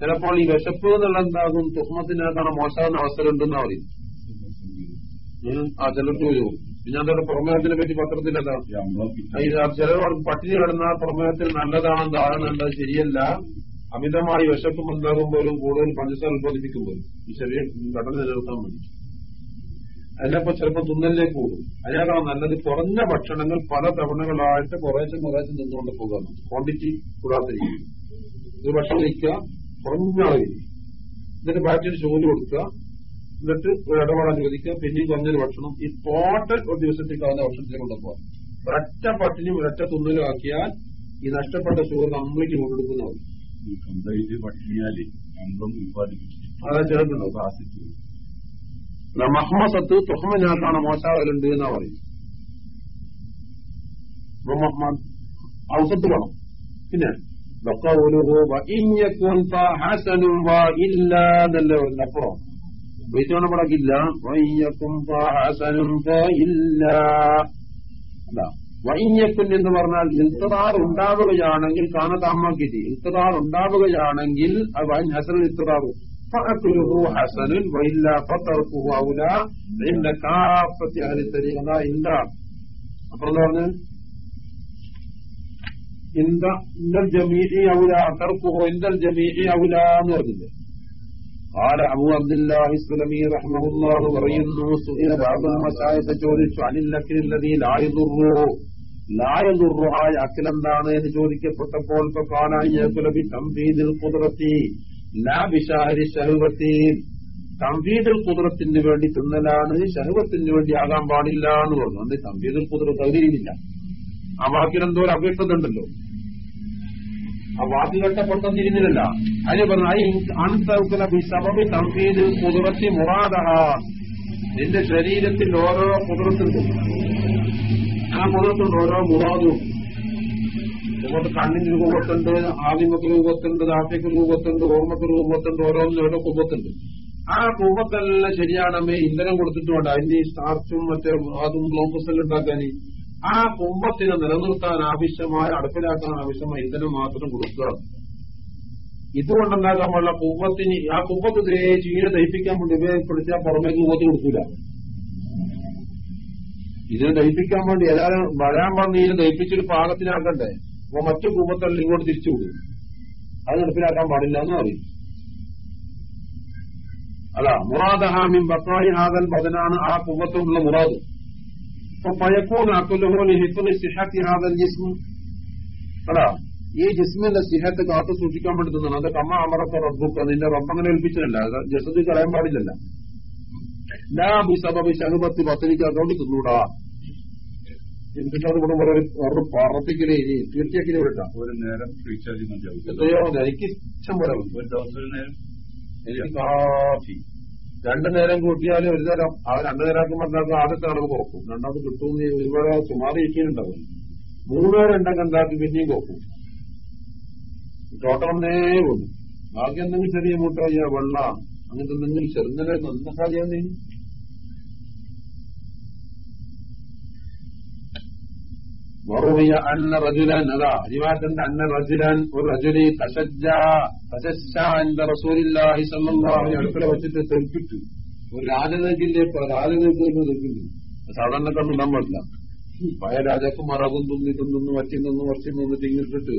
A: ചിലപ്പോൾ ഈ വിശപ്പ് എന്നുള്ള എന്താകും? തുഹ്മത്തിനകത്താണ് മോശമാകുന്ന അവസരം ഉണ്ടെന്ന് പറയും. ആ ചിലർക്ക് വരും പിന്നെ അതോടെ പ്രമേഹത്തിനെ പറ്റി പത്രത്തിലല്ല ചിലർ പട്ടിണി കിടന്ന പ്രമേഹത്തിൽ നല്ലതാണ് താഴെന്നുള്ളത് ശരിയല്ല. അമിതമായി വിശപ്പ് ഉണ്ടാകുമ്പോഴും കൂടുതൽ പഞ്ചസാര ഉത്പാദിപ്പിക്കുമ്പോഴും ഈ ശരീരം ഘടന നിലനിർത്താൻ വേണ്ടി അതിനപ്പോ ചിലപ്പോ തുന്നലിലേക്ക് കൂടും അതിനേക്കാൾ നല്ലത് കുറഞ്ഞ ഭക്ഷണങ്ങൾ പല തവണകളായിട്ട് കുറേശ്ശെ കുറേശ്ശെ നിന്നുകൊണ്ട് പോകാം ക്വാണ്ടിറ്റി കൂടാത്ത രീതി ഒരു ഭക്ഷണം കഴിക്കുക കുറഞ്ഞ അളവിൽ. എന്നിട്ട് ബാക്കിയൊരു ജോലി കൊടുക്കുക. എന്നിട്ട് ഒരു ഇടപാട് അനുവദിക്കുക. പിന്നെയും കുറഞ്ഞൊരു ഭക്ഷണം. ഈ ടോട്ടൽ ഒരു ദിവസത്തേക്കാവുന്ന ഭക്ഷണത്തിൽ കൊണ്ടുപോകാം. ഒരൊറ്റ പട്ടിനും ഒരൊറ്റ തുന്നലും ആക്കിയാൽ ഈ നഷ്ടപ്പെട്ട കംപ്ലീറ്റ്
B: പട്ടിണിയാൽ അമ്പം ഉത്പാദിപ്പിച്ചു
A: അതാ ചേർക്കുന്നുണ്ടോ
B: ആസിഡ്
A: മഹ്മസത്ത് തുഹമനാക്കാണ് മോശാവലുണ്ട് എന്നാ പറയും. അപ്പൊ മ- മ- ഔസത്ത് വേണം. പിന്നെ അപ്പുറം ബൈത്തോണ പടക്കില്ല യകുൻ എന്ന് പറഞ്ഞാൽ ഇൽത്തതാർ ഉണ്ടാവുകയാണെങ്കിൽ കാണതാമാക്കിയിട്ട് ഇൽത്തതാർ ഉണ്ടാവുകയാണെങ്കിൽ ഹസൻ ഇൽത്തിറാർ فأكله حسن وإلا فتركه أولى عند كافة أهل الطريق അതാ ഇല്ല അപ്പുറം പറഞ്ഞ് ഇന്ത ഇന്ദൽ ജമീഇ ഔല തർക്കുഹു ഇന്ദൽ ജമീഇ ഔല എന്ന് പറഞ്ഞില്ലേ قال أبو عبد الله السلمي رحمه الله പറയുന്നു سئل بعض المشايخ ചോദിച്ചു عن الأكل الذي لا يضره لا يضره ആയ അക്കൽ എന്താണ് എന്ന് ചോദിക്കപ്പെട്ടപ്പോൾ فقال أن يأكل بتنفيذ القدرة ലാബിഷാരി ഷഹുവത്തീൻ തമ്പീദുൽ കുതിരത്തിന് വേണ്ടി തിന്നലാണ്. ശഹുവത്തിന് വേണ്ടി ആകാൻ പാടില്ല എന്ന് പറഞ്ഞു. അന്ന് തമ്പീദുൽ കുതിര തകരിയില്ല ആ വാക്കിനെന്തോ ഒരു അപേക്ഷതയുണ്ടല്ലോ ആ വാക്ക് കെട്ടപ്പെടുത്താൻ തിരിഞ്ഞില്ല അതിന് പറഞ്ഞു തമ്പീദുൽ കുതിരത്തി മുറാദഹ. നിന്റെ ശരീരത്തിൽ ഓരോ കുതിരത്തുണ്ട് ആ കുതിരത്തുണ്ട് ഓരോ മുറാദും. ഇങ്ങോട്ട് കണ്ണിന് രൂപത്തുണ്ട് ആദിമക്ക് രൂപത്തുണ്ട് നാട്ടിക്ക് രൂപത്തുണ്ട് ഓർമ്മക്ക് രൂപത്തുണ്ട് ഓരോന്നിനും ഓരോ കുമ്പത്തുണ്ട് ആ കുമ്പത്തെല്ലാം ശരിയാണമേ ഇന്ധനം കൊടുത്തിട്ടുണ്ട് അതിന്റെ ഈ സ്റ്റാർച്ചും മറ്റേ അതും ഗ്ലോബസെല്ലാം ഉണ്ടാക്കാൻ ആ കുമ്പത്തിനെ നിലനിർത്താൻ ആവശ്യമായ അടുപ്പിലാക്കാൻ ആവശ്യമായ ഇന്ധനം മാത്രം കൊടുക്കുക. എന്താക്കാൻ പാടില്ല കുമ്പത്തിന് ആ കുമ്പത്തിനെ ചീര ദഹിപ്പിക്കാൻ വേണ്ടി ഉപയോഗപ്പെടുത്തിയാൽ പുറമേക്ക് കുമ്പത്തിന് കൊടുക്കൂല. ഇതിനെ ദഹിപ്പിക്കാൻ വേണ്ടി ഏതായാലും വരാൻ പറഞ്ഞ് ഇതിനെ ദഹിപ്പിച്ചൊരു പാകത്തിനാക്കണ്ടേ? അപ്പൊ മറ്റു കൂപ്പത്തല്ല ഇങ്ങോട്ട് തിരിച്ചു കൊടുക്കും അത് നടപ്പിലാക്കാൻ പാടില്ല എന്ന് പറയും. അല്ല മുറാദഹാമിൻ ബക്കായി ഹാദൽ ബദനാണ് ആ കുമ്പത്തുള്ള മുറാദ്. അപ്പൊ അക്കുലഹോലി ഹിഫുൽ സിഹത്തി ഹാദൽ ജിസ്മു. അല്ല ഈ ജിസ്മിന്റെ സിഹത്ത് കാത്തു സൂക്ഷിക്കാൻ പറ്റുന്നതാണ്. അത് കമ്മ അമറത്തെ റബ്ബുക്ക് നിന്റെ റബ്ബങ്ങനെ ഏൽപ്പിച്ചതല്ല അത് ജസദ് കളയാൻ പാടില്ലല്ല. സബബി ബിസബബി ശഹബത്ത് പത്തിരിക്കാത്തോണ്ട് തിന്നൂടാ. അത് ഇവിടെ വളരെ അവരുടെ പറപ്പിക്കലേ ഇനി തീർച്ചയാക്കിനെ വിട്ടാ
B: ഒരു നേരം റീചാർജ്
A: എത്രയോ. എനിക്ക് ഇഷ്ടം പോലെ
B: ഒരു ദിവസം ഒരു നേരം?
A: എനിക്ക് കാഫി. രണ്ടു നേരം കൂട്ടിയാലും ഒരു നേരം ആ രണ്ടു നേരം പറഞ്ഞാൽ ആദ്യത്തെ അളവ് കുറക്കും രണ്ടാമത് കിട്ടുമെന്ന് ഒരുപാട് സുമാറി ഇരിക്കുന്നുണ്ടാവും. മൂന്ന് നേരം ഉണ്ടെങ്കിൽ എന്താക്കി? പിന്നെയും കുറക്കും ടോട്ടൽ ഒന്നേ പോകുന്നു ബാക്കി എന്തെങ്കിലും ചെറിയ മുട്ടായ വെള്ള അങ്ങനത്തെ എന്തെങ്കിലും ചെറുങ്ങനെ നന്നക്കാതെയാന്ന് വറുവിയ അന്ന റജുലൻ അതാ അരിവാറ്റന്റെ അന്ന റജുലൻ ഒരു എന്റെ റസൂലില്ലാഹി സല്ലല്ലാഹു അലൈഹി അടുക്കള വെച്ചിട്ട് തെൽപ്പിട്ട് ഒരു രാജനേക്കിന്റെ രാജനേക്ക് തെൽപ്പിട്ട് സാധാരണ കണ്ടു ഇടാൻ പാടില്ല പഴയ രാജാക്കുമാർ അതും തിന്നി തിന്നു വറ്റി നിന്ന് വറ്റി നിന്ന് തിങ്ങിട്ടിട്ട്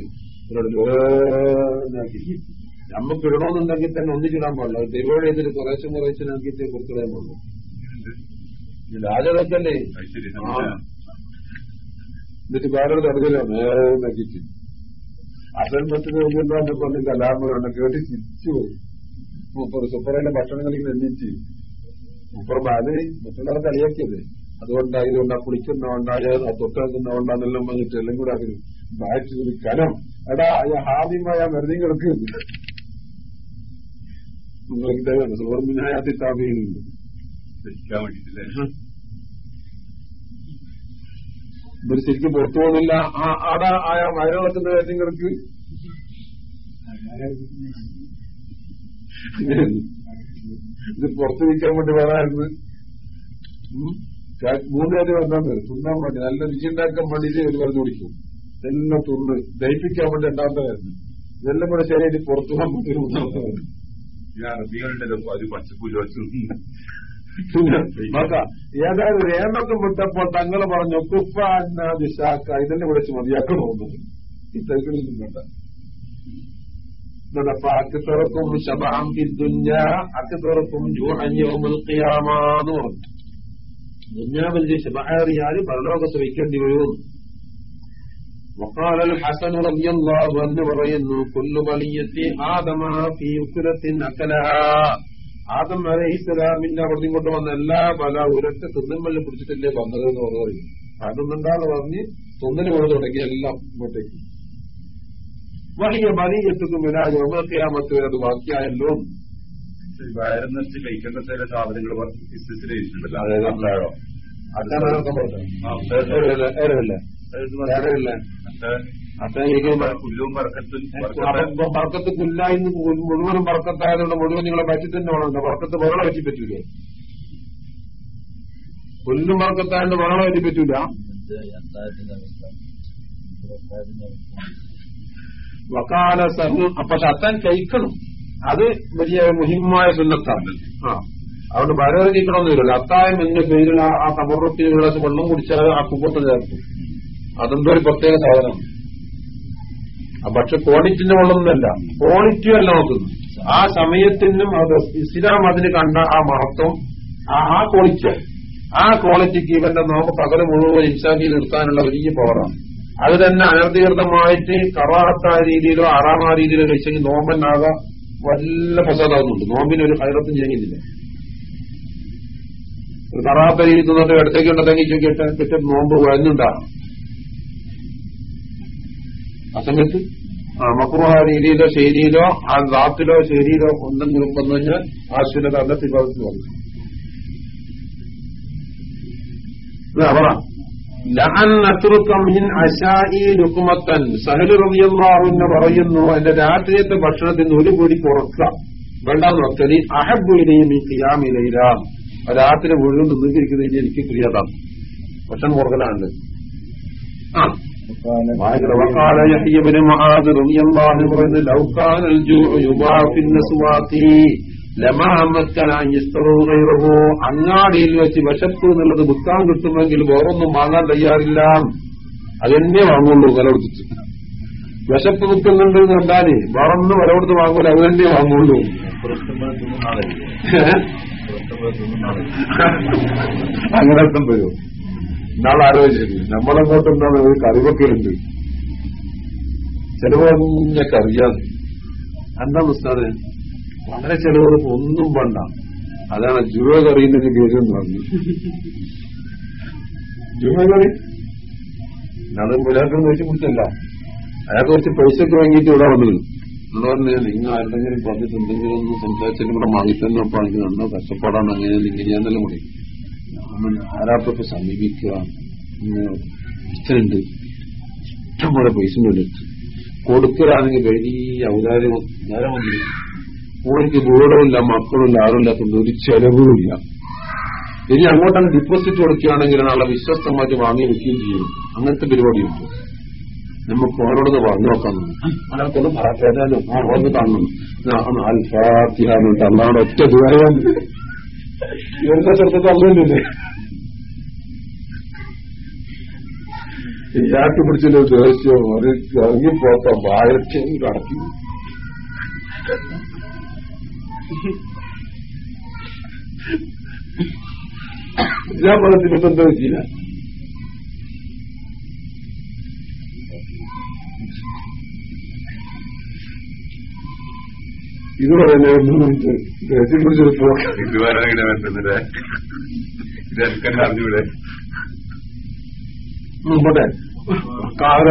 A: നമുക്ക് ഇടണമെന്നുണ്ടെങ്കിൽ തന്നെ ഒന്നിച്ചിടാൻ പാടില്ല. ദൈവയുടെ ഇതിൽ കുറേശ്ശെ കുറേശ്ശെ നോക്കിയിട്ട് കൊടുത്തിടാൻ പാടുള്ളൂ. ഈ രാജാക്കല്ലേ
B: അത് ശരി
A: ആ. എന്നിട്ട് വേറെ തടവില്ല നേരെ നോക്കിയിട്ട് അസൻ പത്ത് കഴിഞ്ഞാൽ പറഞ്ഞ കലാമറുണ്ട് കേട്ട് തിരിച്ചു പോയി. മുപ്പത് സൂപ്പറിന്റെ ഭക്ഷണം കളിക്കുന്ന എണ്ണീച്ച് മൂപ്പർ ബാൽ മറ്റുള്ളവരെ കളിയാക്കിയത്. അതുകൊണ്ടാ ഇതുകൊണ്ടാ കുളിക്കുന്നതുകൊണ്ടാ തൊട്ടിറക്കുന്നതുകൊണ്ടാന്നെല്ലാം വന്നിട്ട് എല്ലാം കൂടെ അതിന് വായിച്ചു ഒരു കനം. എടാ ഹാദ്യമായ വെറുതെ കിടക്കുന്നു നിങ്ങൾക്ക് തരുന്നുണ്ട് സുവർമിനായാത്തി ഇവർ ശരിക്കും പുറത്തു പോകുന്നില്ല. ആ ആയ വയറിളക്കുന്ന കാര്യം കിടക്ക് ഇത് പുറത്തു നിൽക്കാൻ വേണ്ടി വരായിരുന്നു മൂന്ന് പേര് വന്നത് തുന്നാൻ വേണ്ടി. നല്ല രുചി ഉണ്ടാക്കാൻ വേണ്ടിയിട്ട് ഒരു പറഞ്ഞു കുടിക്കും. എല്ലാം തുറന്ന് ദഹിപ്പിക്കാൻ വേണ്ടി ഉണ്ടാകുന്നതായിരുന്നു ഇതെല്ലാം കൂടെ ശരിയായിട്ട് പുറത്തു പോകാൻ വേണ്ടി മൂന്നാമത്തെ
B: ഈ അറബികളുടെ ഒരു പച്ചപ്പൂല വെച്ചു.
A: നോക്കാം ഏതായാലും ഒരു ഏമക്കം വിട്ടപ്പോൾ തങ്ങൾ പറഞ്ഞു കുപ്പ എന്ന ദിശാക്ക ഇതിനെ വിളിച്ച് മതിയാക്കാൻ തോന്നുന്നു ഈ സൈക്കിളിൽ വേണ്ട അക്കത്തുറക്കും ശബാം ദുഞ്ഞ അക്കത്തുറക്കും ജൂഹഞ്ഞോമൽ ഖിയാമാന്ന് പറഞ്ഞു ദുഞ്ഞാവിൽ ശബാറിയാല് പരലോകത്ത് വയ്ക്കേണ്ടി വരും وقال الحسن رضي الله عنه പറയുന്നു كل بلية آدم في أكلة أكلها ആദം അലഹിസ്സലാമിന്റെ അവിടെ കൊണ്ട് വന്ന എല്ലാ പല ഒരൊറ്റ തിന്നുമ്പള്ളി പിടിച്ചിട്ടല്ലേ വന്നത് എന്ന് പറഞ്ഞു പറയും. അതൊന്നുണ്ടാന്ന് പറഞ്ഞ് തൊന്നിന് കൊണ്ട് തുടങ്ങി എല്ലാം ഇങ്ങോട്ടേക്ക്. വലിയ വിനാജ് യോമത്യാമത്ത് വരെ അത് ബാക്കിയായല്ലോ
B: വെച്ച് കഴിക്കേണ്ട ചില സാധനങ്ങൾ
A: അതാണ് പറഞ്ഞത്. അപ്പൊ പറക്കത്ത് പുല്ലായിന്ന് മുഴുവനും പറക്കത്തായതുകൊണ്ട് മുഴുവൻ നിങ്ങളെ പറ്റി തന്നെ വേണം പറക്കത്ത് വേറെ പറ്റി പറ്റൂല? പുല്ലും പറക്കത്തായതുകൊണ്ട് വേറെ പറ്റി പറ്റൂല? വക്കാല സഹു അപ്പൊ ശത്താൻ കഴിക്കണം. അത് വലിയ മുഹിമമായ സുന്നത്താണ്. ആ. അതുകൊണ്ട് വരവ് കഴിക്കണമെന്ന് വരില്ല. അത്തായം എന്ന പേരിൽ ആ- ഗ്ലാസ് വെള്ളം കുടിച്ചാൽ ആ കുപ്പത്ത് ചേർക്കും. അതെന്തോ ഒരു പ്രത്യേക സാധനം ആ പക്ഷെ ക്വാളിറ്റിന്റെ വെള്ളമൊന്നുമല്ല ക്വാളിറ്റി അല്ല നോക്കുന്നു ആ സമയത്തിനും അത് ഇസ്ലാം അതിന് കണ്ട ആ മഹത്വം ആ ക്വാളിറ്റി. ആ ക്വാളിറ്റിക്ക് ഇവന്റെ നോമ്പ് പകരം മുഴുവൻ ഇൻസാക്കി നിർത്താനുള്ള വലിയ പവറാണ് അത് തന്നെ അനധികൃതമായിട്ട് കറാഹത്തായ രീതിയിലോ ആറാമാ രീതിയിലോ കഴിച്ചെങ്കിൽ നോമ്പനാകെ വല്ല പ്രസാദാവുന്നുണ്ട്. നോമ്പിന് ഒരു ഹൈറത്തും ചെയ്യുന്നില്ല. ഒരു കറാത്ത രീതി തിന്നിട്ട് ഇടത്തേക്ക് ഉണ്ടെങ്കിൽ ചോദിക്കട്ടെ പിറ്റേ നോമ്പ് വഴന്നുണ്ടാകും ആ സമയത്ത്? മക്രുഹ രീതിയിലോ ശൈലിയിലോ ആ ദാത്തിലോ ശൈലിയിലോ എന്തെങ്കിലും വന്നു കഴിഞ്ഞാൽ ആശ്വരത അന്നത്തെ വിഭാഗത്തിൽ വന്നു. പറ. പറയുന്നു എന്റെ രാത്രിയത്തെ ഭക്ഷണത്തിന് ഒരു പൊടി കുറക്കാം വേണ്ടാന്ന് വെക്കലി അഹബുലിനെയും ഈ ക്രിയാമിലയിലാം രാത്രി മുഴുവൻ നിന്നിരിക്കുന്നതിന് എനിക്ക് ക്രിയതാണ് ഭക്ഷണം കുറക്കലാണ്. ആ وقال يحيى بن معاذ رضي الله عنه لو كان الجوع يباع في النسوات لما مكن ان يشتروا غيره അങ്ങാടിയിൽ വെച്ച് വിശപ്പ് എന്നുള്ളത് വിൽക്കാൻ കിട്ടുമെങ്കിൽ വേറൊന്നും വാങ്ങാൻ തയ്യാറില്ല അതെന്നെ വാങ്ങുള്ളൂ വില കൊടുത്തിട്ട് വിശപ്പ് വിൽക്കുന്നുണ്ട് എന്ന് കണ്ടാല് വേറൊന്നും വില കൊടുത്ത് വാങ്ങൂല അത് തന്നെ വാങ്ങുള്ളൂ അങ്ങനെ അർത്ഥം വരും നാളെ ആലോചിച്ചത് നമ്മളങ്ങോട്ട് എന്താണ് ഒരു കറിവൊക്കെയുണ്ട്. ചെലവൊക്കെ അറിയാതെ എന്താ ഉസ്താദ് വളരെ ചെലവ് ഒന്നും വേണ്ട. അതാണ് ജുവ കറിയുന്നതിന് പേര് എന്ന് പറഞ്ഞു ജുവ കറി? അത് ഒരാൾക്കൊന്നും വെച്ച് കൊടുത്തല്ല. അയാൾക്ക് കുറച്ച് പൈസയൊക്കെ വാങ്ങിയിട്ട് ഇവിടെ വന്നത് എന്ന് പറഞ്ഞാൽ നിങ്ങൾ ആരുടെങ്കിലും പറഞ്ഞിട്ടുണ്ടെങ്കിലും ഒന്ന് സംസാരിച്ചിട്ട് ഇവിടെ വാങ്ങിത്തന്നപ്പോ എനിക്ക് നന്നോ കഷ്ടപ്പാടാണ്. അങ്ങനെ ഇങ്ങനെയാന്നെല്ലാം കൂടി നമ്മൾ ആരാപ്പോ സമീപിക്കുക ഇഷ്ടമുണ്ട് ഇഷ്ടംപോലെ പൈസ എടുത്ത് കൊടുക്കലാണെങ്കിൽ വലിയ ഔദാര്യം നേരം വന്നില്ല ഓർക്ക് വീടുമില്ല മക്കളുമില്ല ആരുമില്ലാത്തതുകൊണ്ട് ഒരു ചെലവുമില്ല ഇനി അങ്ങോട്ടാണ് ഡിപ്പോസിറ്റ് കൊടുക്കുകയാണെങ്കിൽ നാളെ വിശ്വസ്തമായിട്ട് വാങ്ങി വെക്കുകയും ചെയ്യും അങ്ങനത്തെ പരിപാടിയുണ്ട് നമുക്ക് ഓരോടൊന്ന് പറഞ്ഞു നോക്കാം അയാൾക്കൊന്ന് പറയാനോ ആ കാണണം അൽഫാത്തിഹാനുണ്ട് അന്നാണ് ഒറ്റ ദുരായം ഇവരുടെ ചെറുപ്പത്തിൽ അല്ലേ ഇയാൾക്ക് പിടിച്ചില്ല ദേഷ്യം ഒരു ഇറങ്ങിപ്പോത്ത വാഴച്ചും കടക്കി ഞാൻ പറഞ്ഞിട്ട് എന്താ പറ്റിയില്ല ഇത് പറയുന്നത് ദേഷ്യം പിടിച്ചൊരു പോക്ക്
B: ഇതുവരെ ഇങ്ങനെ വരുന്നില്ലേ ഇത് എനിക്കെന്നെ അറിഞ്ഞൂടെ
A: പോട്ടെ قال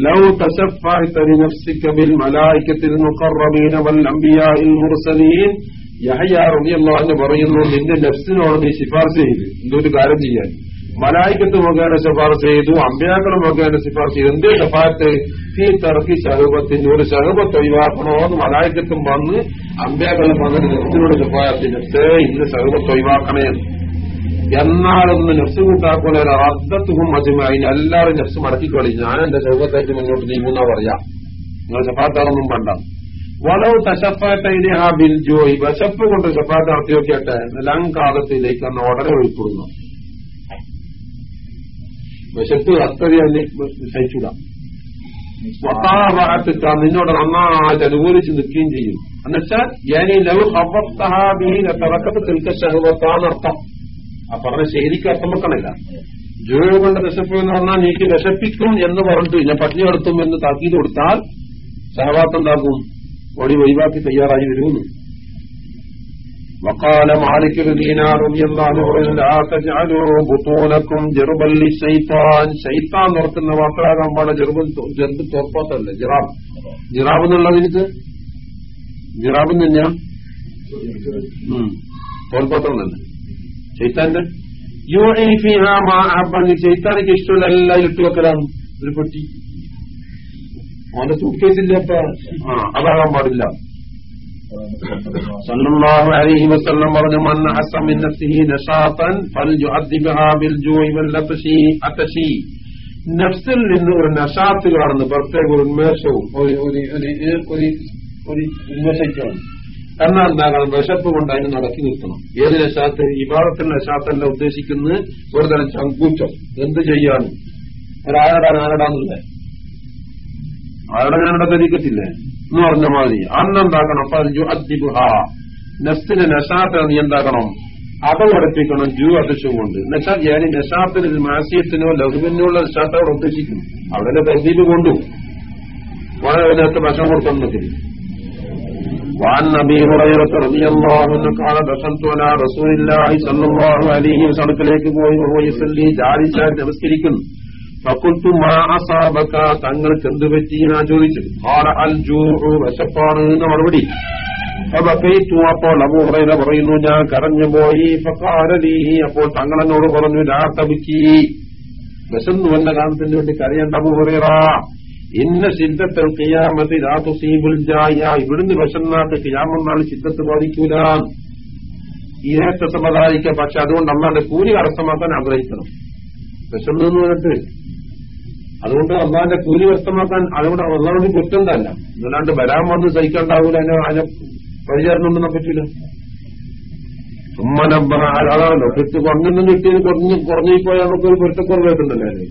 A: لو تشفعت لنفسك بالملائكة المقربين والأنبياء المرسلين യഹയ്യ റളിയല്ലാഹു പറയുന്നു നിന്റെ നഫ്സിനോട് നീ ശിഫാർശ ചെയ്ത് എന്തൊരു കാര്യം ചെയ്യാൻ മലായിക്കത്ത് മുഖേന ശുപാർശ ചെയ്തു അമ്പ്യാക്കൾ മുഖേന ശുപാർശ ചെയ്തു എന്തേ ഷഫാത്ത് ഈ തറക്കി ശഹബത്തിന് ഒരു ശഹബത്ത് ഒഴിവാക്കണോന്ന് മലായിക്കത്തും വന്ന് അമ്പ്യാക്കളും വന്നിട്ട് നെഫ്സിനോട് ചെപ്പായത്തിനെ ഇന്ന് ശഹബത്ത് ഒഴിവാക്കണേ. എന്നാലൊന്ന് നെഫ്സ് ഒരു അർദ്ധത്തും മജുമായി എല്ലാവരും നെഫ്സ് മടക്കിക്കോളി ഞാൻ എന്റെ ശഹബത്തായിട്ട് മുന്നോട്ട് നീങ്ങുന്ന പറയാം. നിങ്ങൾ ചപ്പാത്താറൊന്നും പണ്ട. വളവ് തശപ്പാറ്റയിലെ ആ ബിൽ ജോയി. വിശപ്പ് കൊണ്ട് ചപ്പാത്ത് നടത്തി നോക്കിയാട്ടെ നിലങ്കാലത്തിലേക്ക് അന്ന് ഉടനെ ഒഴിപ്പെടുന്നു വിശപ്പ് അത്രയും വത്താറാത്തിക്ക നിന്നോട് നന്നായിട്ട് അനുകൂലിച്ച് നിൽക്കുകയും ചെയ്യും. എന്നുവെച്ചാൽ ഞാൻ ലവ് ഹബത്തഹാബിയിൽ തിറക്കത്ത് തിൽക്ക ശഹവത്താന്നർത്ഥം ആ പറഞ്ഞ ശരിക്കും അർത്ഥം വെക്കണില്ല. ജോലി കൊണ്ട് വിശപ്പ് എന്ന് പറഞ്ഞാൽ നീക്ക് വിശപ്പിക്കും എന്ന് പറഞ്ഞിട്ട് ഞാൻ പട്ടിണി എടുത്തും എന്ന് താക്കീത് കൊടുത്താൽ സഹവാത്ത് എന്താക്കും? ഓടി ഒഴിവാക്കി തയ്യാറായി വരുമെന്ന്. وقال مالك الدينار رضي الله عنه لا تجعلوا بطونكم جربا للشيطان ശൈത്താൻ നിർത്തുന്ന വാക്കാകാൻ പാടെ ജെറുബ് ജെറുബ് തോർപ്പാത്തല്ലേ ജിറാബ് ജിറാബ് എന്നുള്ളത് എനിക്ക് ജിറാബ് തന്നെയാ തോൽപ്പാത്രം തന്നെ ചൈത്താന്റെ ചൈത്താനിക്ക് ഇഷ്ടമുള്ള എല്ലാം ഇട്ട് വെക്കലാണ് ഒരു പെട്ടി അവന്റെ സൂക്കേസില്ലപ്പ ആ അതാകാൻ പാടില്ല സല്ലല്ലാഹു അലൈഹി വസല്ലം പറഞ്ഞു മൻ ഹസ മിൻ നഫ്സിഹി നശാതൻ ഫൽയുഅദ്ദിബഹാ ബിൽജൂഇ ലത്ശി അതശി നഫ്സിൽ നിന്ന് ഒരു നശാത്ത് കാണുന്നു പ്രത്യേക ഒരു ഉന്മേഷവും ഒരു ഒരു ഒരു ഒരു എന്നാൽ എന്താകണം വിശപ്പ് കൊണ്ട് അതിന് നടക്കി നിർത്തണം. ഏത് നശാത്ത് വിഭാഗത്തിന്റെ നശാത്തല്ല ഉദ്ദേശിക്കുന്നത്. ഒരു തരം ചങ്കൂറ്റം. എന്ത് ചെയ്യാനും? ഒരാളടാൻ ആരടാന്നില്ലേ ആരുടെ ഞാനിടെ ധരിക്കത്തില്ലേ എന്ന് പറഞ്ഞ മാതിരി അന്നെന്താക്കണം പറഞ്ഞു അദ്ദിബുഹ നഫ്സിന് നശാത്ത് നീ എന്താക്കണം അതം പഠിപ്പിക്കണം ജൂ അദൃശ്യം കൊണ്ട് എന്നുവെച്ചാൽ ഞാൻ ഈ നശാത്തിന് മാസിയത്തിനോ ലഘുവിനോ ഉള്ള നശാത്തോട് ഉദ്ദേശിക്കുന്നു അവിടെ തഹദീബ് കൊണ്ടു വളരെ അതിനകത്ത് ഭക്ഷണം കൊടുക്കണം وعن ابي هريره رضي الله عنه قال دخلت على رسول الله صلى الله عليه وسلم ലേക്ക് പോയി وهو يصلي جالسا നമസ്കരിക്കുന്നു ഫക്കുൽത്തു മാ അസാബക തങ്ങൾക്ക് എന്ത് പറ്റി ഞാൻ ചോദിച്ചു. ഖാല അൽ ജൂഉ വശപ്പാണ് എന്ന മറുപടി. ഫബഖൈതു അപ്പോൾ അബൂ ഹുറൈറ പറയുന്നു ഞാൻ കരഞ്ഞു പോയി ഫഖാല ലീ അപ്പോൾ തങ്ങൾ എന്നോട് പറഞ്ഞു ലാ തബ്കി വിശന്നു എന്ന വേണ്ടി കരയേണ്ട അബൂ ഹുറൈറ. ഇന്ന ചിന്തത്തിൽ കിയാമത്ത് രാത്തു തുസീബുൽ ജായ ഇവിടുന്ന് വിശന്നാക്ക് കിയാമെന്നാൾ ചിന്തത്ത് ബാധിക്കൂല. ഈരേറ്റ സമ്പ്രദായിക്ക പക്ഷെ അതുകൊണ്ട് അമ്മാന്റെ കൂലി അർത്ഥമാക്കാൻ ആഗ്രഹിക്കണം. വിശന്നു എന്ന് പറഞ്ഞിട്ട് അതുകൊണ്ട് അള്ളാന്റെ കൂലി വ്യക്തമാക്കാൻ അതുകൊണ്ട് അള്ളാഹോട് കുറ്റം തന്നെ അല്ലാണ്ട് വരാൻ വന്ന് സഹിക്കാണ്ടാവൂല അതിനെ അതിനെ പരിചാരണമൊന്നും പറ്റൂല ഉമ്മനബ്ബ അതാണല്ലോ കിട്ട് കുറഞ്ഞൊന്നും കിട്ടിയത് കുറഞ്ഞ് കുറഞ്ഞു പോയാൽ നമുക്ക് ഒരു പൊരുത്തക്കുറവായിട്ടുണ്ടല്ലോ അതിന്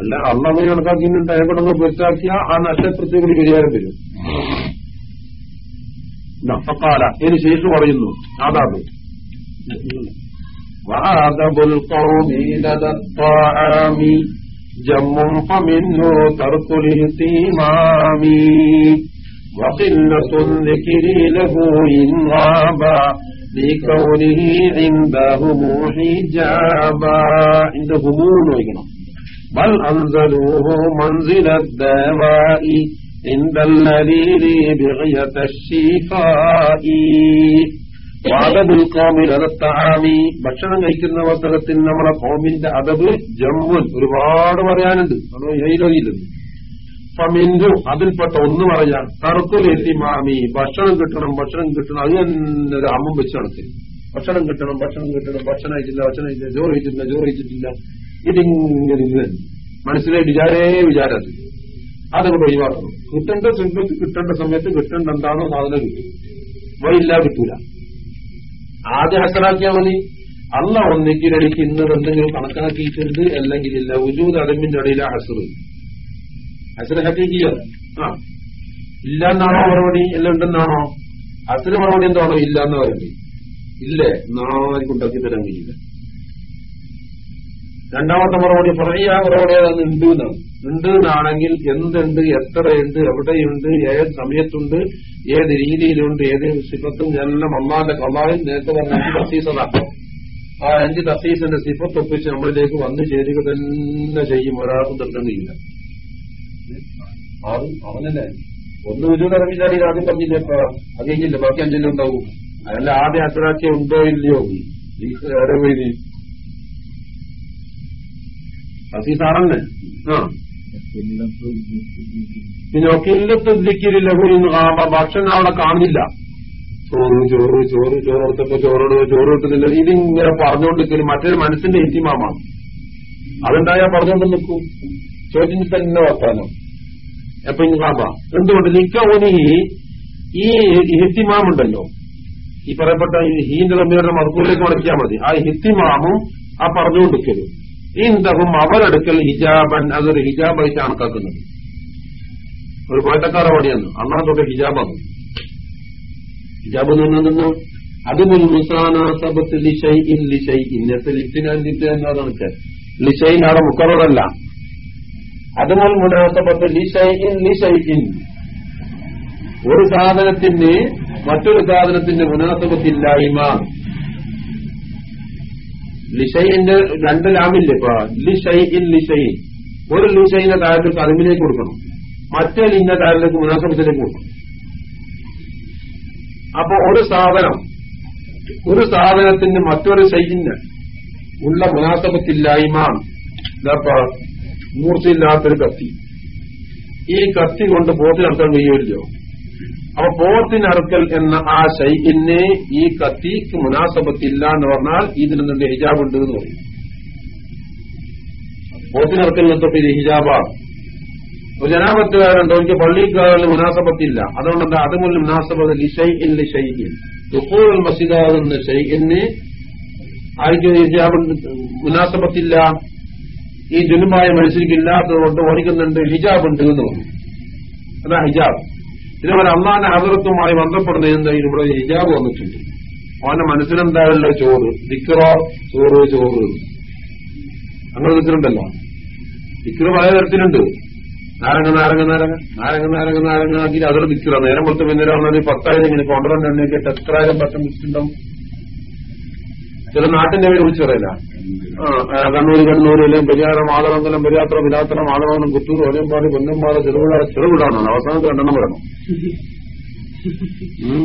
A: അല്ല അള്ളാഹ് കണക്കാക്കിയിട്ടുണ്ട് അതിനെക്കൊണ്ടൊന്ന് പൊരുത്താക്കിയ ആ നഷ്ടപ്രത്യേക കൂടി പരിഹാരം വരും ഫക്കാല ഇതിന് ശേഷം പറയുന്നു ആദാബ് وآدب القوم لدى الطعام جم فمنه ترك الاهتمام. وقلة الذكر له إن غاب لكونه عندهم حجابا. عندهم بل أنزلوه منزل الدواء عند الذليل بغية الشفاء. വാദബുൽ കോമിൽ അകത്താമി ഭക്ഷണം കഴിക്കുന്ന അവസരത്തിൽ നമ്മളെ കോമിന്റെ അതബ് ജമ്മുൻ ഒരുപാട് പറയാനുണ്ട്. അത് ഏയിലൊയിലുണ്ട് ഫമിന്റു അതിൽപ്പെട്ട ഒന്ന് പറയാം തറുക്കുൽ എത്തിമാമി ഭക്ഷണം കിട്ടണം ഭക്ഷണം കിട്ടണം. അത് തന്നെ ഒരു അമ്മം വെച്ച് നടത്തി. ഭക്ഷണം കിട്ടണം ഭക്ഷണം കിട്ടണം. ഭക്ഷണം കഴിച്ചില്ല ഭക്ഷണം കഴിച്ചില്ല. ജോറ് കഴിച്ചിട്ടില്ല ജോറ് കഴിച്ചിട്ടില്ല. ഇതിങ്ങനെ മനസ്സിലായി വിചാരേ വിചാരത്തിൽ. അത്. അതങ്ങോട്ട് ഒഴിവാക്കണം. കിട്ടേണ്ട സമയത്ത് കിട്ടേണ്ട സമയത്ത് കിട്ടേണ്ട എന്താണോ സാധനം കിട്ടും. വഴിയില്ല കിട്ടൂല. ആദ്യം ഹസനാക്കിയാൽ മതി. അല്ല ഒന്നിക്കിലടിക്ക് ഇന്നത് എന്തെങ്കിലും കണക്കാക്കിയിട്ടുണ്ട് അല്ലെങ്കിൽ ഇല്ല ഉജൂദ് അതിന്റെ ഇടയിലെ ഹസർ ഹസർ ഹക്കിയോ ആ. ഇല്ല എന്നാണോ മറുപടി? എല്ലാം ഉണ്ടെന്നാണോ? ഹസർ മറുപടി എന്താണോ? ഇല്ല എന്ന് പറയുന്നത്. ഇല്ലേ? നാളെ ഉണ്ടാക്കി തരാൻ കഴിയില്ല. രണ്ടാമത്തെ മറുപടി പറയാ മറുപടി ഏതാണ് ഉണ്ട് എന്നാണ്. ഉണ്ട് എന്നാണെങ്കിൽ എന്തുണ്ട് എത്രയുണ്ട് എവിടെയുണ്ട് ഏത് സമയത്തുണ്ട് ഏത് രീതിയിലുണ്ട് ഏത് സിഫത്തും എല്ലാം അള്ളാന്റെ കലാവിൽ നേരത്തെ പറഞ്ഞ അഞ്ച് തസീസതാണ് ആ അഞ്ച് തസീസിന്റെ സിഫത്ത് ഒപ്പിച്ച് നമ്മളിലേക്ക് വന്നു ചേരുക തന്നെ ചെയ്യും ഒരാൾക്കും തീർക്കുന്നില്ല ആറും അവനല്ലേ? ഒന്ന് ഒരു കറങ്ങിച്ചാടി ആദ്യം പറഞ്ഞില്ലേ അത് കഴിഞ്ഞില്ല? ബാക്കി അഞ്ചിലുണ്ടാവും അതല്ല ആദ്യം അസറാക്കിയ ഉണ്ടോ ഇല്ലയോ? ഈ അസീസാറന്നെ ആ. പിന്നെ ഒക്കെ ഇല്ലത്തെ ദിക്കിരില്ല ഭക്ഷണം അവിടെ കാണില്ല ചോറ് ചോറ് ചോറ് ചോറ് കൊടുത്തപ്പോ ചോറോട് ചോറ് കിട്ടുന്നില്ല ഇതിങ്ങനെ പറഞ്ഞുകൊണ്ടിരിക്കലും മറ്റൊരു മനസ്സിന്റെ ഏറ്റിമാമാണ്. അതുണ്ടായാ പറഞ്ഞുകൊണ്ട് നിൽക്കും? ചോദ്യം തന്നെ വർത്താനം? ഇനി കാണാം എന്തുകൊണ്ട്? നിക്കോനി ഈ ഹിത്തിമാമുണ്ടല്ലോ ഈ പറയപ്പെട്ട ഈ ഹീന്റെ തമ്മിലുള്ള മറുപടിയിലേക്ക് മടക്കിയാൽ മതി. ആ ഹിത്തിമാമും ആ പറഞ്ഞുകൊണ്ടിരിക്കലും. ഇന്ദവും അവരെടുക്കൽ ഹിജാബൻ അതൊരു ഹിജാബായിട്ട് കണക്കാക്കുന്നത് ഒരു പോയത്തക്കാര പണിയാണ് അള്ളാഹത്തോട്ട് ഹിജാബാണ് ഹിജാബ് എന്ന് പറഞ്ഞാൽ അതുമുൽ മുസാനാസബത്ത് ലിഷൈ ഇൻ ലിഷൈ ഇന്നത്തെ ലിറ്റിനാന്തിട്ട് എന്താണെന്ന് വെച്ചാൽ ലിഷൈൻ അവിടെ മുക്കറോടല്ല അതുമുൽ മുനാസബത്ത് ലിഷൈ ഇൻ ലിഷൈ ഇൻ ഒരു സാധനത്തിന് മറ്റൊരു സാധനത്തിന്റെ മുനാസബത്തില്ലായ്മ ലിഷൈന്റെ രണ്ട് ലാമില്ല ഇപ്പൊ? ലിഷൈ ഇൻ ലിഷൈ. ഒരു ലിഷൈന്റെ താരത്തിലേക്ക് അറിവിലേക്ക് കൊടുക്കണം. മറ്റേ ലിന്റെ താരത്തിലേക്ക് മുനാസബത്തിലേക്ക് കൊടുക്കണം. അപ്പൊ ഒരു സാധനം ഒരു സാധനത്തിന് മറ്റൊരു ശൈലിന് ഉള്ള മുനാസബത്തില്ലായ്മ മൂർത്തിയില്ലാത്തൊരു കത്തി. ഈ കത്തി കൊണ്ട് പോത്തിനർക്കാൻ കഴിയുമല്ലോ അപ്പൊ പോത്തിനറുക്കൽ എന്ന ആ ശൈലിന് ഈ കത്തിക്ക് മുനാസബത്തില്ല എന്ന് പറഞ്ഞാൽ ഇതിന് നിന്ന് ഹിജാബ് ഉണ്ട് എന്ന് പറയും പോത്തിനറുക്കൽ തൊട്ട് ഇത് ഹിജാബാണ്. ഒരു ജനാപത്തുകാരുണ്ടോ എനിക്ക് പള്ളിക്കാരിൽ മുനാസബത്തില്ല. അതുകൊണ്ട് എന്താ? അതുമുല്ല മുനാസബത്ത് ലിഷൈ ഇൻ ലിഷൈ ഇൻ ദുഃഖൂൽ മസിദാകുന്ന ഷൈഇന് ആയിരിക്കും ഹിജാബ് മുനാസബത്തില്ല. ഈ ജുനുമായ മനുഷ്യർക്ക് ഇല്ലാത്തതുകൊണ്ട് ഓടിക്കുന്നുണ്ട്. ഹിജാബ് ഉണ്ട് എന്ന് പറഞ്ഞു അതാ ഹിജാബ്. ഇതുപോലെ അള്ളാന്റെ ഹസരത്തുമായി ബന്ധപ്പെടുന്ന എന്ത്? ഇവിടെ ഹിജാബ് വന്നിട്ടുണ്ട്. അവന്റെ മനസ്സിലെന്തായാലും ചോറ്? ദിക്കറോ ചോറ് ചോറ്. അങ്ങനെ ദിക്കറുണ്ടല്ലോ ദിക്കറ് പല തരത്തിലുണ്ട്. നാരങ്ങ നാരങ്ങ നാരങ്ങ നാരങ്ങ നാരങ്ങ നാരങ്ങ ആക്കി അതൊരു ദിക്കറ നേരം കൊടുത്ത് പിന്നെ പത്തായിരം ഇങ്ങനെ കൊണ്ടുവരണ്ടെണ്ണയൊക്കെ എത്രായിരം പത്തം വിറ്റിട്ടുണ്ടാവും. ചില നാട്ടിന്റെ പേര് വിളിച്ചു പറയില്ല. ആ കണ്ണൂര് കണ്ണൂര് അല്ലെങ്കിൽ പെരിയാറ ആദറങ്കലം പെരിയാത്ര പിലാത്തറം ആദറങ്ങലം കുത്തൂർ ഒലയമ്പാട് പൊന്നമ്പാട് ചെറുപുഴ ചെറുപുഴാണ് അവസാനത്തെ രണ്ടെണ്ണം ഉം.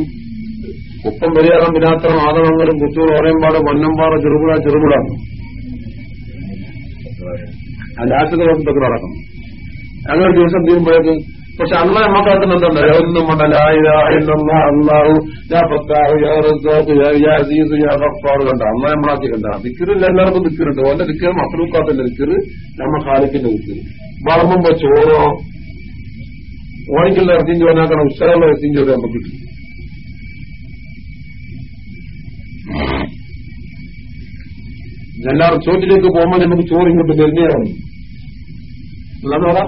A: കുപ്പം പെരിയാറം പിലാത്തറം ആദറങ്കലം കുത്തൂർ ഓലയമ്പാട് പൊന്നമ്പാട് ചെറുപുഴ ചെറുപുഴ. ലാസ്റ്റ് ദിവസം തൊക്കെ നടക്കണം ഞങ്ങൾ ദിവസം തീരുമ്പോഴേക്ക് പക്ഷെ ഒന്നും യാ യാ അസീസ് യാ ഗഫാർ കണ്ട. അന്ന് നമ്മളാക്കി കണ്ട. ദിക്കറില്ല എല്ലാവർക്കും ദിക്കറുണ്ട് ഓന്റെ ദിക്കർ മക്കളൂക്കാത്തിന്റെ ദിക്കറ് നമ്മ ഖാലിക്കിന്റെ ദിക്കറ് വളർന്നുമ്പോ ചോറോ ഓണിക്കുള്ള ഇറച്ചിയും ചോറിനാക്കണം ഉത്സവമുള്ള ഇറച്ചിയും ചോറ് നമുക്ക് കിട്ടും. എല്ലാവരും ചോറ്റിലേക്ക് പോകുമ്പോൾ നമുക്ക് ചോറ് ഇങ്ങോട്ട് തരുന്നതാണ് അല്ലാന്ന് പറ.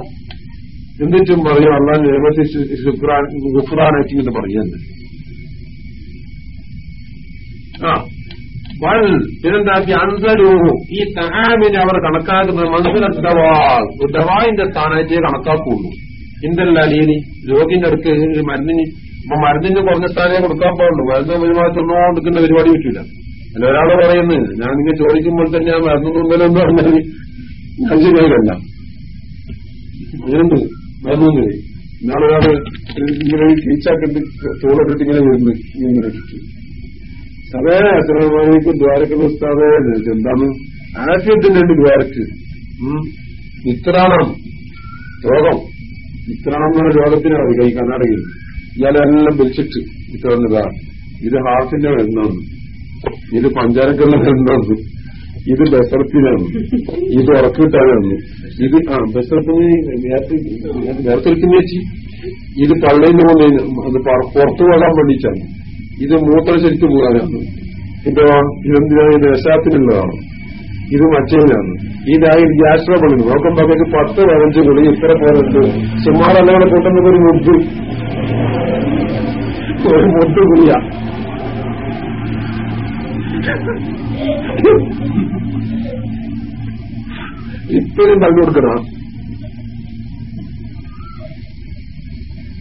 A: എന്നിട്ടും പറയും അള്ളാൻ ഗുഫ്രാനായിട്ട് ഇങ്ങനെ പറയുന്നത് ആ. വൽ പിന്നെന്താക്കി? അന്തരൂഹു ഈ തഹാമിനെ അവർ കണക്കാക്കുന്നത് മനസ്സിലെ ദവാൾ ഒരു ദവായിന്റെ സ്ഥാനത്തെ കണക്കാക്കുള്ളൂ. എന്തല്ല അലീനി രോഗിന്റെ അടുത്ത് മരുന്നിന് ഇപ്പൊ മരുന്നിന് കുറഞ്ഞ സ്ഥാനേ കൊടുക്കാൻ പാടുള്ളൂ. മരുന്ന് ഒന്നോ എടുക്കുന്ന പരിപാടി പറ്റില്ല അല്ല ഒരാൾ പറയുന്നത് ഞാൻ നിങ്ങൾ ചോദിക്കുമ്പോൾ തന്നെ ഞാൻ മരുന്ന് തിന്നലെന്ന് പറഞ്ഞാൽ ഞാൻ അങ്ങനുണ്ട് മരുന്ന് നാളെ ഒരാൾ ഇങ്ങനെ ടീച്ചാക്കിട്ട് തോളിട്ടിട്ട് ഇങ്ങനെ വരുന്നു ഇങ്ങനെ ഇട്ടിട്ട്. അച്ഛനമാരേക്ക് ദ്വാരക്കുന്ന ഉസ്താദേ എന്താണ്? ആശയത്തിന്റെ ഉണ്ട് ദ്വാരക്ക്. ഇത്രാണം രോഗം. ഇത്രാണം എന്ന രോഗത്തിനാണ് കൈ കർണാടകയിൽ ഇയാളെല്ലാം വിളിച്ചിട്ട് ഇത്രന്നതാ ഇത്. ഹാർട്ടിന്റെ മരുന്നാണ്. ഇത് പഞ്ചാരക്കുള്ള മരുന്നാണ്. ഇത് ബസർപ്പിനാണ് ഇത് ഉറക്കിട്ടാനാണ് ഇത് ആ ബസർപ്പിന് നേരത്തെ നേരത്തെ വെക്കുന്ന ഇത് പള്ളയിൽ നിന്ന് കൊണ്ടുവന്ന് അത് പറ- പുറത്തു പോകാൻ വേണ്ടിയിട്ടാണ്. ഇത് മൂത്ര ശരിക്കും പോകാനാണ്. ഇപ്പൊ ഇതെന്തിനാ ഇത് രസാത്തിനുള്ളതാണ് ഇത് മറ്റേതാണ് ഇതായി ഗ്യാസ്ട്രോ ട്രബിൾ നോക്കുമ്പോഴേക്ക് പത്ത് പതിനഞ്ച് കുളി ഇത്ര പോലുണ്ട് അല്ലാതെ കൂട്ടുന്നത് ഒരു മുദ്ദ്. ഒരു മുദ്ദ് കുളിയാ ഇപ്പോഴും പറഞ്ഞു കൊടുക്കണം?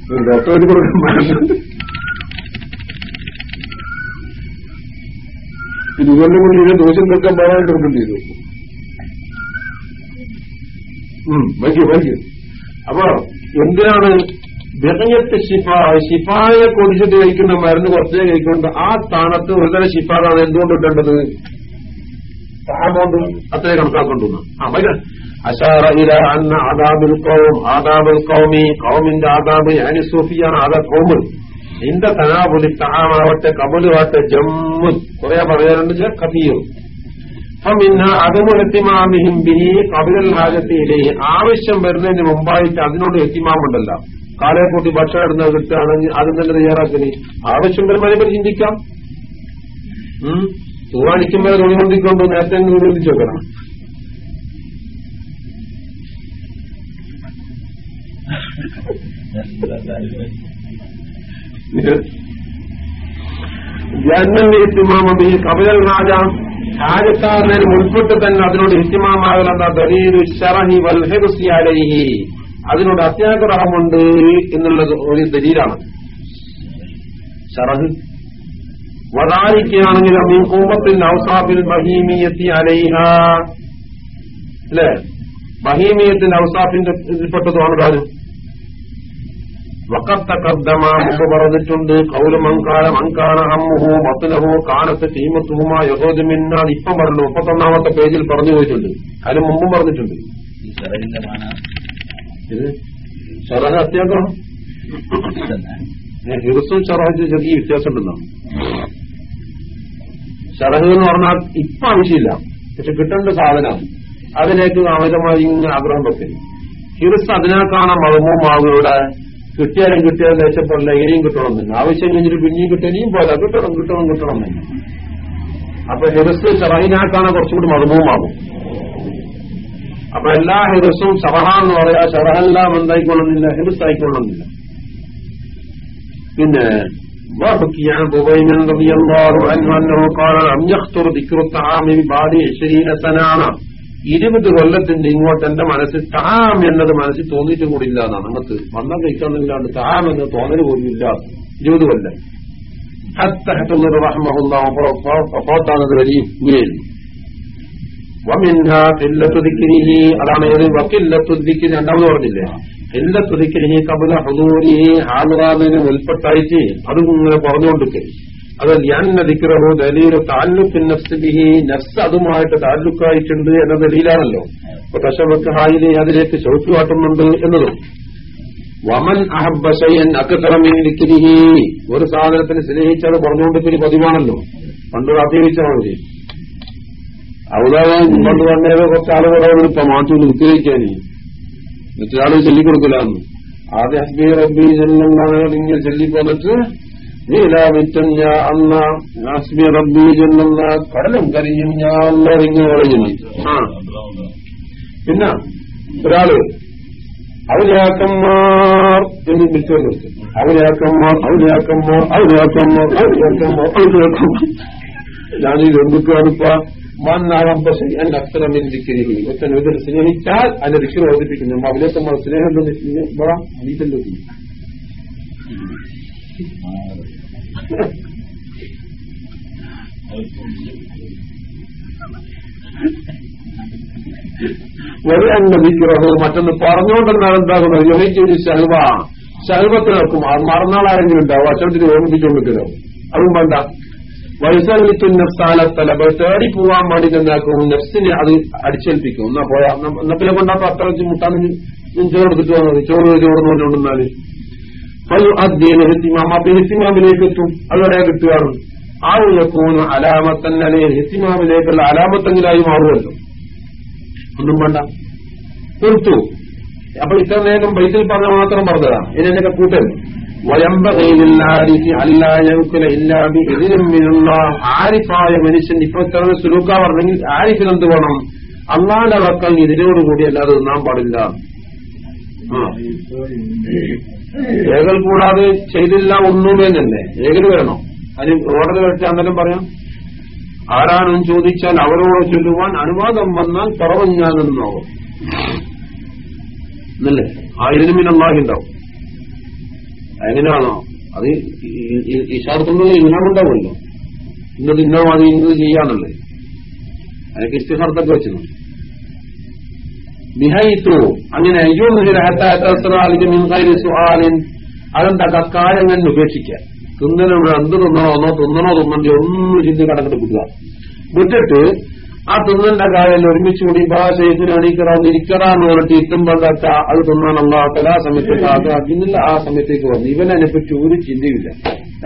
A: കൊടുക്കാൻ ഇതുകൊണ്ടും കൊണ്ട് ഇതിനെ ദോഷം തീർക്കാൻ പാടാൻ കൊടുക്കേണ്ടി വരും വൈകി വൈകി അപ്പൊ എന്തിനാണ് വിറഞ്ഞത്ത് ശിഫ ശിഫായെ കുടിച്ചിട്ട് കഴിക്കുന്ന മരുന്ന് കുറച്ചേ കഴിക്കുന്നുണ്ട്? ആ സ്ഥാനത്ത് ഒരു തരം ശിഫാറാണ് എന്തുകൊണ്ട് ഇട്ടേണ്ടത് അത്രേ കണക്കാക്കൊണ്ടുവന്നു ആ മൈ അഷാറ ഇല അന്ന ആദാബുൽ കൗം ആദാബുൽ കൗമി കൗമിന്റെ ആദാബ് ഞാനി സൂഫിയാണ് ആദാ കൗമ് നിന്റെ തനാബുലി താമാവട്ടെ കബലുവാട്ടെ ജമ്മുൻ കുറെ പറയാറുണ്ട് ഫമിന്ന അതുമുലത്തിമാമിഹിം ബിഹി കബിലൽ ഹാജത്തിയിലെ ആവശ്യം വരുന്നതിന് മുമ്പായിട്ട് അതിനോട് എത്തിമാമുണ്ടല്ലോ. കാലയെ കൂട്ടി ഭക്ഷണം ഇടുന്നത് കിട്ടുകയാണെങ്കിൽ അതും തന്നെ തയ്യാറാക്കൽ. ആവശ്യം വരുമ്പോൾ ചിന്തിക്കാം. തൂവാണിക്കുമ്പോൾ തുണികൊണ്ടിക്കൊണ്ടു നേരത്തെ നിർബന്ധിച്ചു വെക്കണം. ജന്മന്റെ ഇത്തിമാമി കപിലൽ രാജ. രാജക്കാരനെ മുൻപിട്ട് തന്നെ അതിനോട് ഹിത്തിമാമാകലെന്ന ദലീലു ഷറഹി വൽഹി അലൈഹി. അതിനോട് അത്യാഗ്രഹമുണ്ട് എന്നുള്ളത് ഒരു ദലീലാണ്. ഷറഹ് വദാലിക്കാണെങ്കിൽ അമീൻ കൂമ്പത്തിൽ ഔസാഫിൽ ബഹീമിയത്തി അലൈഹ. അല്ലേ? ബഹീമിയത്തിന്റെ ഔസാഫിന്റെ ഇതിൽപ്പെട്ടതുമാണ് കാര്യം വക്കത്തക്കദ്ദമ മുമ്പ് പറഞ്ഞിട്ടുണ്ട്. കൗൽ മങ്കാല മങ്കാന അമ്മുഹു മത്തുലഹു കാലത്ത് തീമത്തുഹുമ യഹോദമിന്ന ഇപ്പം പറഞ്ഞു. മുപ്പത്തൊന്നാമത്തെ പേജിൽ പറഞ്ഞു പോയിട്ടുണ്ട്. അതിന് മുമ്പും പറഞ്ഞിട്ടുണ്ട്. ഇത് ഷറഹ് അത്യാഗ്രഹം. ഹിറുസും ഷറഹും ചെറിയ വ്യത്യാസമുണ്ടെന്നാണ് ഷറഹ് എന്ന് പറഞ്ഞാൽ ഇപ്പൊ ആവശ്യമില്ല. പക്ഷെ കിട്ടേണ്ട സാധനം അതിലേക്ക് അമിതമായി ആഗ്രഹം വെക്കരുത് ഹിറുസ് അതിനേക്കാണ് മതമുമാവുകളുടെ കിട്ടിയാലും കിട്ടിയാലും ദേശപ്പെടില്ല ഇനിയും കിട്ടണം തന്നെ ആവശ്യം കഴിഞ്ഞിട്ട് പിന്നെയും കിട്ടും ഇനിയും പോലെ കിട്ടണം കിട്ടണം കിട്ടണം. എന്നില്ല അപ്പൊ ഹിറസ് ഷറഹിനാക്കാണ് കുറച്ചുകൂടി മതമുമാകും അപ്പൊ എല്ലാ ഹിറസും ഷറഹ എന്ന് പറയാ ഷറഹെല്ലാം എന്തായിക്കൊള്ളുന്നില്ല ഹിറസ് ആയിക്കൊള്ളുന്നില്ല പിന്നെ وحكي عن بغيم رضي الله عنه أنه قال لم يخطر ذكر الطعام بعد عشرين سنة ഇരുപത് കൊല്ലത്തിന്റെ ഇങ്ങോട്ട് എന്റെ മനസ്സിൽ താം എന്നത് മനസ്സിൽ തോന്നിയിട്ടും കൂടി ഇല്ല എന്നാണ് അങ്ങത്ത് വന്നാൽ കഴിക്കാന്നില്ലാണ്ട് താം എന്ന് തോന്നല് പോലും ഇല്ല ഇരുപത് കൊല്ലം ഹത്തഹത്തുള്ള റഹ്മഹുല്ലാത്താണത് വലിയ ഇങ്ങനെയായിരുന്നു വമിൻഹ കില്ലത്തു ദിക്രിഹി അതാണ് ഏത് വക്കില്ലത്തു ദിക്രി രണ്ടാമത് പറഞ്ഞില്ലേ കില്ലത്തു ദിക്രിഹി കബല ഹുദൂരിഹി ഹാമറാമിന് മുൽപ്പെട്ടായിട്ട് അതും ഇങ്ങനെ പറഞ്ഞുകൊണ്ടിരിക്കെ. അത് ഞാൻ ദിക്റഹു ദലീൽ താല്ലുക്കിൻ നഫ്സ് ബിഹി നഫ്സ് അതുമായിട്ട് താല്ലുക്കായിട്ടുണ്ട് എന്ന ദലീലാണല്ലോ. അപ്പൊ തശവക്ക് ഹായിലെ അതിലേക്ക് ചവിട്ടു കാട്ടുന്നുണ്ട് എന്നതും. വമൻ അഹബ്ബ ഷൈഅൻ അക്തറ മിൻ ദിക്രിഹി. ഒരു സാധനത്തിന് സ്നേഹിച്ചത് പറഞ്ഞുകൊണ്ടിരിക്കൽ പതിവാണല്ലോ. പണ്ട് അധികരിച്ച മതി പണ്ട് തന്നെ കുറച്ചാളുകളോട് ഇപ്പൊ മാറ്റി നിൽക്കുകയാണ് മറ്റൊരാൾ ചൊല്ലിക്കൊടുക്കലാന്ന്. ആദ്യ ഹസ്ബി റബ്ബി ചെല്ലുന്നാണ് ഇങ്ങനെ ചൊല്ലിപ്പോന്നിട്ട് നീലാവിറ്റം ഞാൻ അന്ന ഹസ്ബി റബ്ബി ചെല്ലുന്ന കടലും കരിയും ഞാൻ ഇങ്ങനെ കളഞ്ഞു ആ. പിന്നെ ഒരാൾ അവരാക്കന്മാർ എന്ന് വിളിച്ചു അവരാക്കന്മാർ അവരാക്കന്മാർ അവരാക്കന്മാർ അവരാക്കന്മാർ അവരാക്കന്മാർ ഔലിയാക്കന്മാർ. ഞാനീ എന്തൊക്കെയാണിപ്പ മണ്ണാകാം പക്ഷെ എന്റെ അക്ഷരം ചിരിക്കുന്നത് ഒറ്റ ഇതിൽ സ്നേഹിച്ചാൽ അതിന്റെ ദിക്കർ ഓദിപ്പിക്കുന്നു നമ്മൾ സ്നേഹം നീറ്റല്ലോ ഒരു എന്ന ദിക്കറഹു മറ്റൊന്ന് പറഞ്ഞുകൊണ്ടെന്നാണ് എന്താകുന്നത് യോഹിച്ചൊരു ശൽവ ശഹവത്തിന് മറന്നാൾ ആരെങ്കിലും ഉണ്ടാവും? അച്ഛനത്തിന് ഓർമ്മിപ്പിച്ചുകൊണ്ടിരിക്കലോ അതും വേണ്ട. നഫ്സാലത്തലബ് തേടി പോവാൻ വേണ്ടി നന്നാക്കും നെഫ്സിനെ അത് അടിച്ചേൽപ്പിക്കും. എന്നാ പോയാ? എന്നപ്പിലെ കൊണ്ടാപ്പോ അത്ര വെച്ച് മുട്ടാൻ ചോറ് എടുത്തിട്ട് വന്നത്? ചോറ് ചോറ് പറഞ്ഞുകൊണ്ടെന്നാൽ ഫയു അദ്ദീന ഹിത്തിമാം. അപ്പൊ ഹിത്തിമാമിലേക്ക് എത്തും. അതോടെ കിട്ടുകയാണ്. ആ യക്കൂന് അലാമത്തൻ അല്ലെങ്കിൽ ഹിത്തിമാമിലേക്കുള്ള അലാമത്തെങ്കിലായി മാറുമല്ലോ. ഒന്നും വേണ്ട. തീർത്തു അപ്പൊ ഇത്ര നേരം ബൈസിൽ പറഞ്ഞ മാത്രം പറഞ്ഞതാ ഇനി എന്നൊക്കെ കൂട്ടൽ ആരിഫായ മനുഷ്യൻ ഇപ്പൊ ഇത്ര സുലൂക്ക പറഞ്ഞെങ്കിൽ ആരിഫിന് എന്ത് വേണം? അള്ളാന്റെ വക്കൽ ഇതിനോടുകൂടി അല്ലാതെ തിന്നാൻ പാടില്ല. ഏകൽ കൂടാതെ ചെയ്തില്ല ഒന്നുമേ തന്നെ ഏകൽ വേണോ? അതിന് ഓർഡർ വെച്ചാൽ അന്നേരം പറയാം. ആരാണെന്ന് ചോദിച്ചാൽ അവരോട് ചൊല്ലുവാൻ അനുവാദം വന്നാൽ കുറവഞ്ഞാണെന്നാവും എന്നല്ലേ ആയിരം മിനല്ലാഹി ഉണ്ടാവും. എങ്ങനെയാണോ? അത് ഇഷാർത്തുള്ള ഇന്നാമുണ്ടാവുമല്ലോ ഇന്നത് ഇന്നോ മതി ഇന്നത് ചെയ്യാന്നുള്ളത് അതിനൊക്കെ ഇഷ്ടഹാർത്തൊക്കെ വെച്ചു ബിഹൈത്തു അങ്ങനെ സുഹാലിൻ. അതെന്താ? കക്കാലം തന്നെ ഉപേക്ഷിക്കുക. തിന്നനോട് എന്ത് തിന്നണോ ഒന്നോ തിന്നണോ തിന്നണ്ടോ ഒന്നും ചിന്തി കടക്കിട്ട് കിട്ടുക വിട്ടിട്ട് ആ തിന്നന്റെ കാര്യം ഒരുമിച്ച് കൂടി ഇരിക്കറാന്ന് പറഞ്ഞിട്ട് ഇത്തുമ്പോൾ എന്താ അത് തിന്നാനുള്ള ആ സമയത്തേക്ക് അത് അതിനുള്ള ആ സമയത്തേക്ക് വന്നു. ഇവനെ പറ്റി ഒരു ചിന്തയില്ല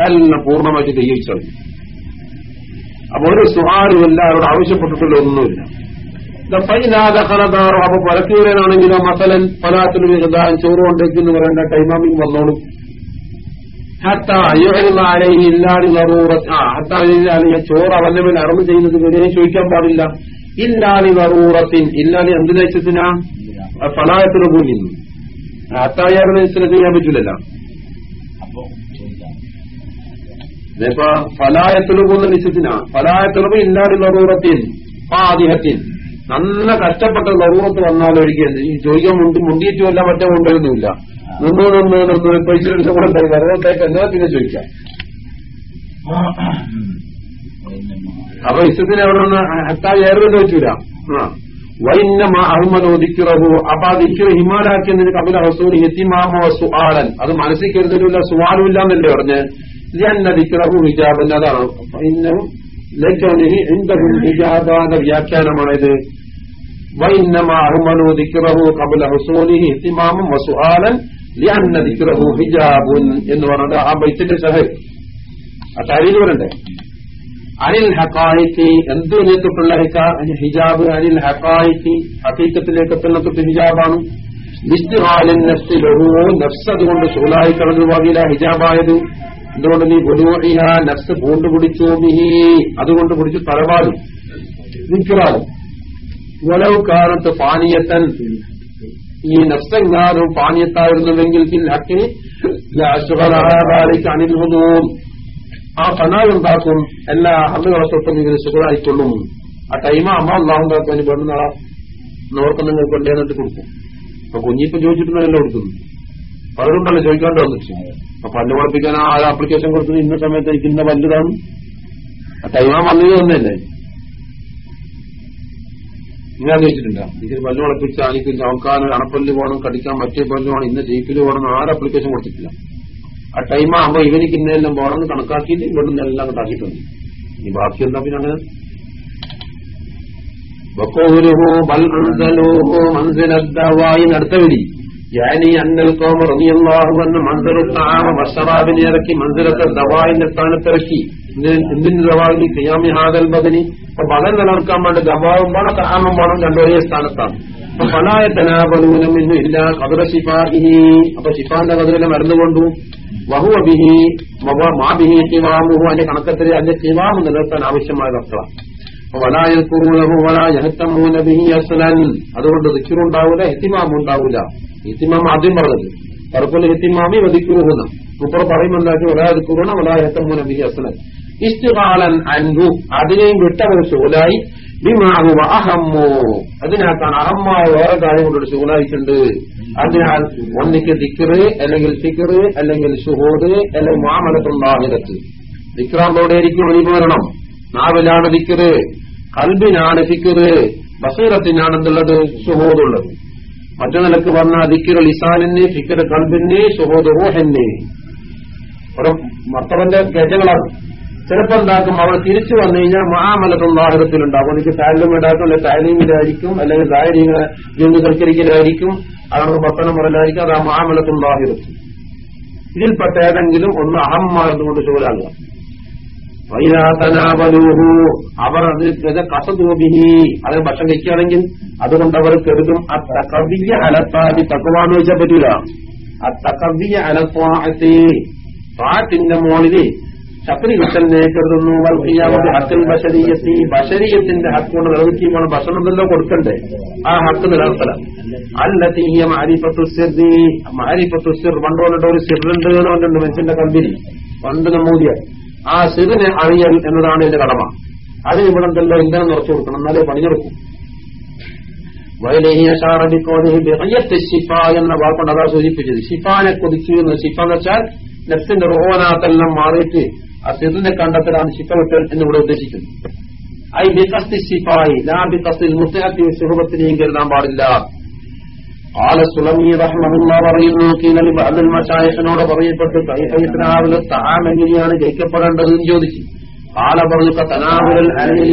A: എല്ലാം പൂർണമായിട്ട് തെയ്യിച്ചു അപ്പൊ ഒരു സുഹാരും ഇല്ല അവരോട് ആവശ്യപ്പെട്ടിട്ടുള്ള ഒന്നുമില്ല. അപ്പൊ പരക്കൂരനാണെങ്കിലോ മസലൻ പലാത്തിൽ ചോറ് കൊണ്ടേക്കെന്ന് പറയേണ്ട ടൈമാമിങ് വന്നോളും. ചോറ് അവന്റെ അറിവ് ചെയ്യുന്നത് ഇതിനെ ചോദിക്കാൻ പാടില്ല. ഇല്ലാലി നറൂറത്തിൻ ഇല്ലാലി എന്ത് ലക്ഷ്യത്തിനാ ഫലായത്തിന് പോലും ഹത്തായാറിന് ഇത്ര ചെയ്യാൻ പറ്റില്ലല്ലോ ഫലായത്തുലുപൂന്ന നിശ്ചത്തിനാ ഫലായത്തുലുപ് ഇല്ലാടി വറൂറത്തിൻ പാതിഹത്തിൻ നല്ല കഷ്ടപ്പെട്ട ലറൂറത്ത് വന്നാലൊരിക്കൽ ഈ ചോദിക്കാൻ മുണ്ടി മുണ്ടിയിട്ടുമല്ല മറ്റേ കൊണ്ടുവരുന്നില്ല നിന്ന് നിന്ന് നിന്ന് പൈസ കൊണ്ടായി വെറുതെ എന്നാ പിന്നെ ചോദിക്കാം. അപ്പൊ ഇഷ്ടത്തിന് അവിടെ നിന്ന് ഹത്താ ഏറുമെന്ന് വെച്ചൂല ആ. വൈന്നമ അഹമ്മദ് ഒതിക്കുറവു അപ്പൊ ആ ദിക്കിറ ഹിമാലാക്കിയതിന് കപില ഹസൂരി എത്തിമാമോ സുആലൻ അത് മനസ്സിൽ കരുതലുമില്ല സുവാലുമില്ല എന്നല്ലേ പറഞ്ഞ്. ഇതെന്നെ ദിക്കിറവും ഹിജാബൻ. അതാണ്. ഇന്നും ലക്കൗലിഹി ഇൻദഹുൽ ഇജാബ വ്യാഖ്യാനമായത്. വൈന്നമാ അഹ്മലു ദിക്റഹു ഖബല ഹുസൂലിഹി ഇഹ്തിമാമൻ വസുആലൻ ലിഅന്ന ഹിജാബുൻ എന്ന് പറഞ്ഞത് ആ ബൈത്തിന്റെ സഹ. ആ അനിൽ ഹക്കായിക്ക് എന്തിനെ തൊട്ടുള്ള ഹിജാബ് അനിൽ ഹക്കായിക്ക് ഹക്കീക്കത്തിലേക്ക് തന്നെ ഹിജാബാണ്. വിസ്തുഹാലൻ നഫ്സിലോ നഫ്സ് അതുകൊണ്ട് സൂലായി കടന്നു പോകില്ല ഹിജാബായത്. എന്തുകൊണ്ട് നീ ബുലൂഹിഹ നഫ്സ് പൂണ്ടു പിടിച്ചു മിഹി അതുകൊണ്ട് പിടിച്ചു തലവാലും നിൽക്കറാലും വലവ് കാലത്ത് പാനീയത്തൻ. ഈ നഫ്സെങ്ങാനും പാനീയത്തായിരുന്നുവെങ്കിൽ പിൻ ഹക്കിന് അനിൽവതു ആ ഫനാൾ ഉണ്ടാക്കും എല്ലാ അന്നുകളെ തൊട്ടും ഇതിന് സുഖമായിക്കൊള്ളും ആ ടൈമ അമ്മ അള്ളാഹുണ്ടാക്കാൻ വേണ്ട നാളെ നോർക്കം നിങ്ങൾ കൊണ്ടേന്നിട്ട് കൊടുക്കും. അപ്പൊ കുഞ്ഞിപ്പം ചോദിച്ചിട്ടുണ്ടല്ലോ കൊടുക്കുന്നു പലരുണ്ടല്ലോ ചോദിക്കാണ്ട് വന്നിട്ട് അപ്പൊ പല്ല് കുഴപ്പിക്കാൻ ആ ആപ്ലിക്കേഷൻ കൊടുത്തത് ഇന്ന സമയത്ത് എനിക്ക് ഇന്ന വലുതാണ് ആ ടൈമാ വന്നത് തന്നെയല്ലേ? ഇങ്ങനെ അന്വേഷിച്ചിട്ടില്ല എനിക്ക് പല്ല് പഠിപ്പിച്ച എനിക്ക് ചവക്കാൻ അണപ്പല്ല് പോകണം കടിക്കാൻ മറ്റേ പല്ല് പോകണം ഇന്ന് ജയിപ്പിൽ പോകണം ആരും അപ്ലിക്കേഷൻ കൊടുത്തിട്ടില്ല. ആ ടൈമാകുമ്പോ ഇവനിക്ക് ഇന്നെല്ലാം പോകണം കണക്കാക്കിയിട്ട് ഇവിടുന്ന് എല്ലാം കണക്കാക്കിയിട്ടുണ്ട് ഇനി ബാക്കി എന്താ പിന്നെ അങ്ങനെ? ബക്കോരുഹോ ബൽ അൻസലൂഹോ മൻസിലദ്ദവായി നടത്തവിടി. ജാനി അന്നൽ കോമർ റബിയല്ലാഹു എന്ന മന്ദറുത്താവ വസറാബിനെ ഇറക്കി മന്ദിരത്തെ ദവായിന്റെ സ്ഥാനത്തിറക്കി എന്തിന് ദവാവിന് കിയാമി ഹാദൽ ബദനി. അപ്പൊ ബദൽ നിലനിർക്കാൻ വേണ്ടി ദവാവും വേണം താമം വേണം രണ്ടൊരേ സ്ഥാനത്താണ്. അപ്പൊ പലായ തനാപലൂനം ഇന്നും ഇല്ല കതിര ശിഫാഹി അപ്പൊ ശിഫാന്റെ കതിരനെ മരുന്ന് കൊണ്ടു വഹുവ ബിഹി മാബിഹി കിവാമുഹു അതിന്റെ കണക്കത്തിൽ അതിന്റെ കിവാമ് നിലനിർത്താൻ ആവശ്യമായ വസ്തുവാണ്. അതുകൊണ്ട് ദിക്കുറുണ്ടാവൂല എത്തിമാമ ഉണ്ടാവൂല എത്തിമാമ ആദ്യം പറഞ്ഞത്. പറപ്പുള്ള എത്തിമാമി വധിക്കുറുന്ന മുപ്പർ പറയുമെന്നാക്കി ഒരാദിക്കുറണ ഒലായത്തമ്മൂന ബിഹി അസ്ലൻ ഇസ്തുകാലൻ അൻഹു അതിനെയും വിട്ടവർ ശൂലായി ബിമാഹു അഹമ്മോ. അതിനകത്താണ് അഹമ്മായ വേറെ കാര്യം കൊണ്ടൊരു ശൂലായിട്ടുണ്ട് അതിനാൽ ഒന്നിക്ക് ദിക്കറ് അല്ലെങ്കിൽ സിക്കറ് അല്ലെങ്കിൽ സുഹോദ് അല്ലെങ്കിൽ മാമലത്തുണ്ടാഹിരത്ത് ദിക്റാന്തോടെയായിരിക്കും വഴിമാറണം നാവിലാണ് ദിക്കറ് കൽബിനാണ് ഫിക്കറ് ബസീറത്തിനാണെന്നുള്ളത് സുഹോദുള്ളത്. മറ്റു നിലയ്ക്ക് പറഞ്ഞ ദിക്കറ് ലിസാനിന് ഫിക്കറ് കൽബിന് സുഹോദ് റൂഹന് ഒരു മർത്തവന്റെ ഗജങ്ങളാണ് ചിലപ്പോ എന്താക്കും അവൾ തിരിച്ചു വന്നു കഴിഞ്ഞാൽ മഹാമലത്തും മഹാമലത്തുള്ളാഹിരത്തിലുണ്ടാകും എനിക്ക് താലും ഉണ്ടാക്കും അല്ലെങ്കിൽ താലീമിലായിരിക്കും അല്ലെങ്കിൽ താരീങ്ങനെ ജന്മ സൽക്കരിക്കലായിരിക്കും അതാണ് പത്തനം പറയലായിരിക്കും അത് ആ മഹാമലത്തും ദാഹരത്തും ഇതിൽപ്പെട്ട ഏതെങ്കിലും ഒന്ന് അഹമ്മാർന്നുകൊണ്ട് ചൂലാകുക വൈരാതനാവലൂഹു അവർ അതിൽ കസതൂബിഹി അതിന് ഭക്ഷണം കഴിക്കുകയാണെങ്കിൽ അതുകൊണ്ട് അവർ കരുതും ആ തകവിയ അലത്താതി തക്കുവാന്ന് വെച്ചാൽ പറ്റൂല അത്തകവിയ അലത്താത്തി പാട്ടിന്റെ മോളിൽ ശത്രി കിട്ടലിനെ കരുതുന്നു. ഹക്കിൽ ബഷരീയത്തി ബഷരീയത്തിന്റെ ഹക്ക് കൊണ്ട് നിലനിർത്തിയാണ് ഭക്ഷണം എന്തല്ലോ കൊടുക്കണ്ടേ? ആ ഹക്ക് നിലനിർത്തല അല്ല മാരിഫത്തു സിർദി. മാരിപ്പത്തു സിർ പണ്ട് പറഞ്ഞിട്ട് ഒരു സിറുണ്ട് എന്ന് പറഞ്ഞിട്ടുണ്ട് മനുഷ്യന്റെ കമ്പനി പണ്ട് നമ്മൂതിയ. ആ സിറിനെ അറിയൽ എന്നതാണ് എന്റെ കടമ. അതിന് ഇവിടെ എന്തല്ലോ ഇന്ധനം നിറച്ചു കൊടുക്കണം. എന്നാലേ പണിഞ്ഞെടുക്കും വയലേഹിയ ഷാറബിക്കോദി ശിഫ എന്ന വാക്കുകൊണ്ട് അതാ സൂചിപ്പിച്ചത്. ഷിഫാനെ കൊതിച്ചു എന്ന് ഷിഫ എന്ന് വെച്ചാൽ നെഫ്സിന്റെ റോഹനാത്തെല്ലാം മാറിയിട്ട് ആ സിറിനെ കണ്ടെത്തലാണ് ശിഫ വിട്ടൽ എന്നിവിടെ ഉദ്ദേശിക്കുന്നത്. ഐ ബിക്കസ്തി ശിഫായി. ലാ ബിക്കസ്തിൽ മുസ്ലിഹത്തി സുഹൃത്തിനെയും കരുതാൻ പാടില്ല. قال സുലമി റഹ്മഹുല്ല പറയുന്നു കീലലി ബഅദുൽ മശായിഖിനോട് പറയപ്പെട്ടു കൈഫയത്തിനാവുന്ന താം എങ്ങനെയാണ് ജയിക്കപ്പെടേണ്ടത് എന്ന് ചോദിച്ചു قال പറഞ്ഞു തനാവുൽ അലയിൽ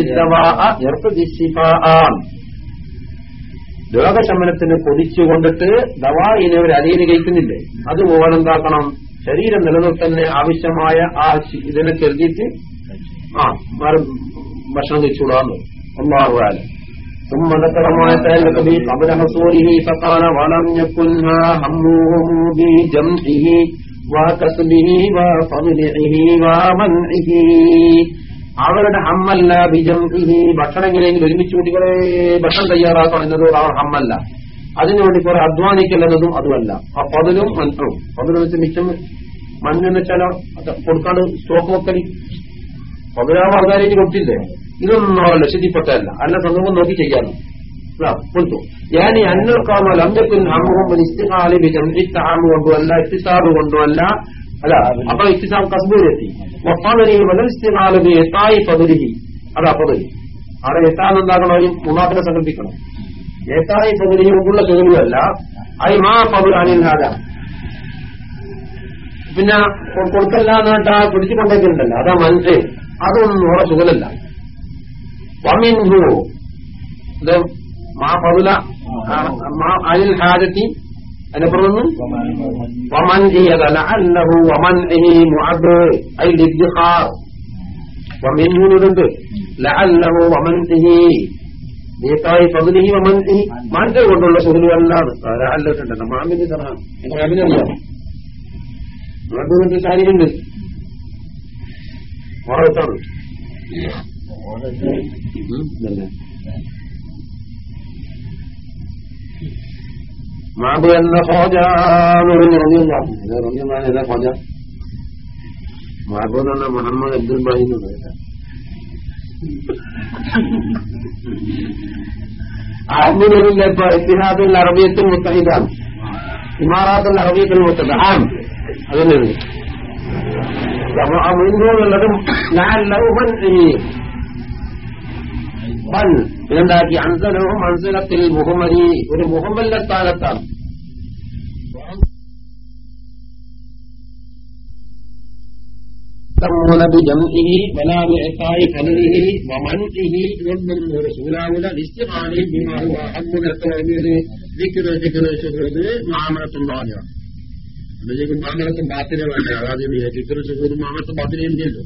A: രോഗശമനത്തിന് കൊതിച്ചുകൊണ്ടിട്ട് ദവായിനെ ഒരു അരിയിന് കഴിക്കുന്നില്ലേ അതുപോലെ എന്താക്കണം ശരീരം നിലനിർത്തന്നെ ആവശ്യമായ ആ ശി- ഇതിനെ കരുതിയിട്ട് ആ വേറെ ഭക്ഷണം കഴിച്ചുകൂടാന്ന് ഒന്നാറുകാലം ثم ذكر ما يتعلق به قبل حصوله فقال ولم يكنها همهم بجمعه وكسبه وفضلعه ومنعه അവരുടെ ഹമ്മല്ല ബിജംഇഹി ഭക്ഷണം എങ്ങനെയെങ്കിലും ഒരുമിച്ച് കൂട്ടികളെ ഭക്ഷണം തയ്യാറാക്കണം എന്നത് അവർ ഹമ്മല്ല അതിനുവേണ്ടി കുറെ അധ്വാനിക്കലെന്നതും അതുമല്ല ആ പതിലും മന്ത്രവും പതിലും വെച്ച് മിച്ചം മണ്ണെന്ന് വെച്ചാൽ അത് കൊടുക്കാണ്ട് സ്റ്റോക്ക് വെക്കലി പതിനാറ് ആൾക്കാരേക്ക് കൊടുത്തില്ലേ ഇതൊന്നും അവരുടെ അന്ന സന്ദർഭം നോക്കി ചെയ്യാമോ കാമ അമ്മുഹമ്മൻ ഇസ്തിഹാലി വിജം ഇത്താമ് കൊണ്ടുമല്ല ഇത്തിസാബ് കൊണ്ടുമല്ല അല്ല അപ്പൊ ഇത്തിസാബ് കസ്ബൂരെത്തി വഫാദരി വലൽ ഇസ്തിഹാലി എത്തായി പതിരിഹി അതാ പതിരി അവിടെ എത്താന്ന് എന്താകണം? ഒരു മുനാഫിനെ സങ്കല്പിക്കണം എത്തായി പതിരി കൊണ്ടുള്ള ചോദ്യമല്ല ഐ മാ പതിർ അനിൽഹാദ പിന്നെ കൊ- കൊടുക്കല്ല എന്നിട്ട് പിടിച്ചു കൊണ്ടേക്കുന്നുണ്ടല്ലോ അതാ മനസ്സിൽ അതൊന്നും ഓടെ സുഖലല്ല വമിൻഹു. ഇത് മാ പതുല മാ അനിൽ ഹാജത്തി അതിനപ്പുറമൊന്നും വമൻ ലഅല്ലഹു വമൻ മുഅബ് ഐ ലിദ്ഖാർ. വമിൻഹു ഇതുണ്ട് ലഅല്ലഹു വമൻ നീക്കായി പതിനഹി വമൻ മാന്റെ കൊണ്ടുള്ള സുഖലു അല്ലാതെ ലഅല്ലുണ്ട് മാമിന് തറാം മാമിനറിയാം മാമിന്റെ ശാരീരമുണ്ട് ഓർത്താണ് മാബു എന്ന ഹോജ എന്ന് പറഞ്ഞ് റബിയുള്ള ഏതാ ഹോജ മാബു എന്ന് പറഞ്ഞാൽ മുഹമ്മദ് അബ്ദുൽ ബായി എന്ന് പറയാം ആത്മീയമില്ല ഇപ്പൊ ഇത്തിഹാദുൽ അറബിയത്തിൽ മുത്തഹിദാണ് ഇമാറാത്തുൽ അറബിയത്തിൽ മുത്തഹ ആം അതിനുണ്ട് മുൻകൂറുള്ളതും ഞാൻ ലൗഹൻ ബൽ ഇതെന്താക്കി? അൻസലവും അൻസലത്തിൽ മുഹമ്മദി ഒരു മുഹമ്മദിന്റെ സ്ഥാനത്താണ്. മാമലത്തും ബാത്തിനെ വേണ്ട? അതാദ്യം മാമലത്തും ബാത്തിനെ എന്ത് ചെയ്തു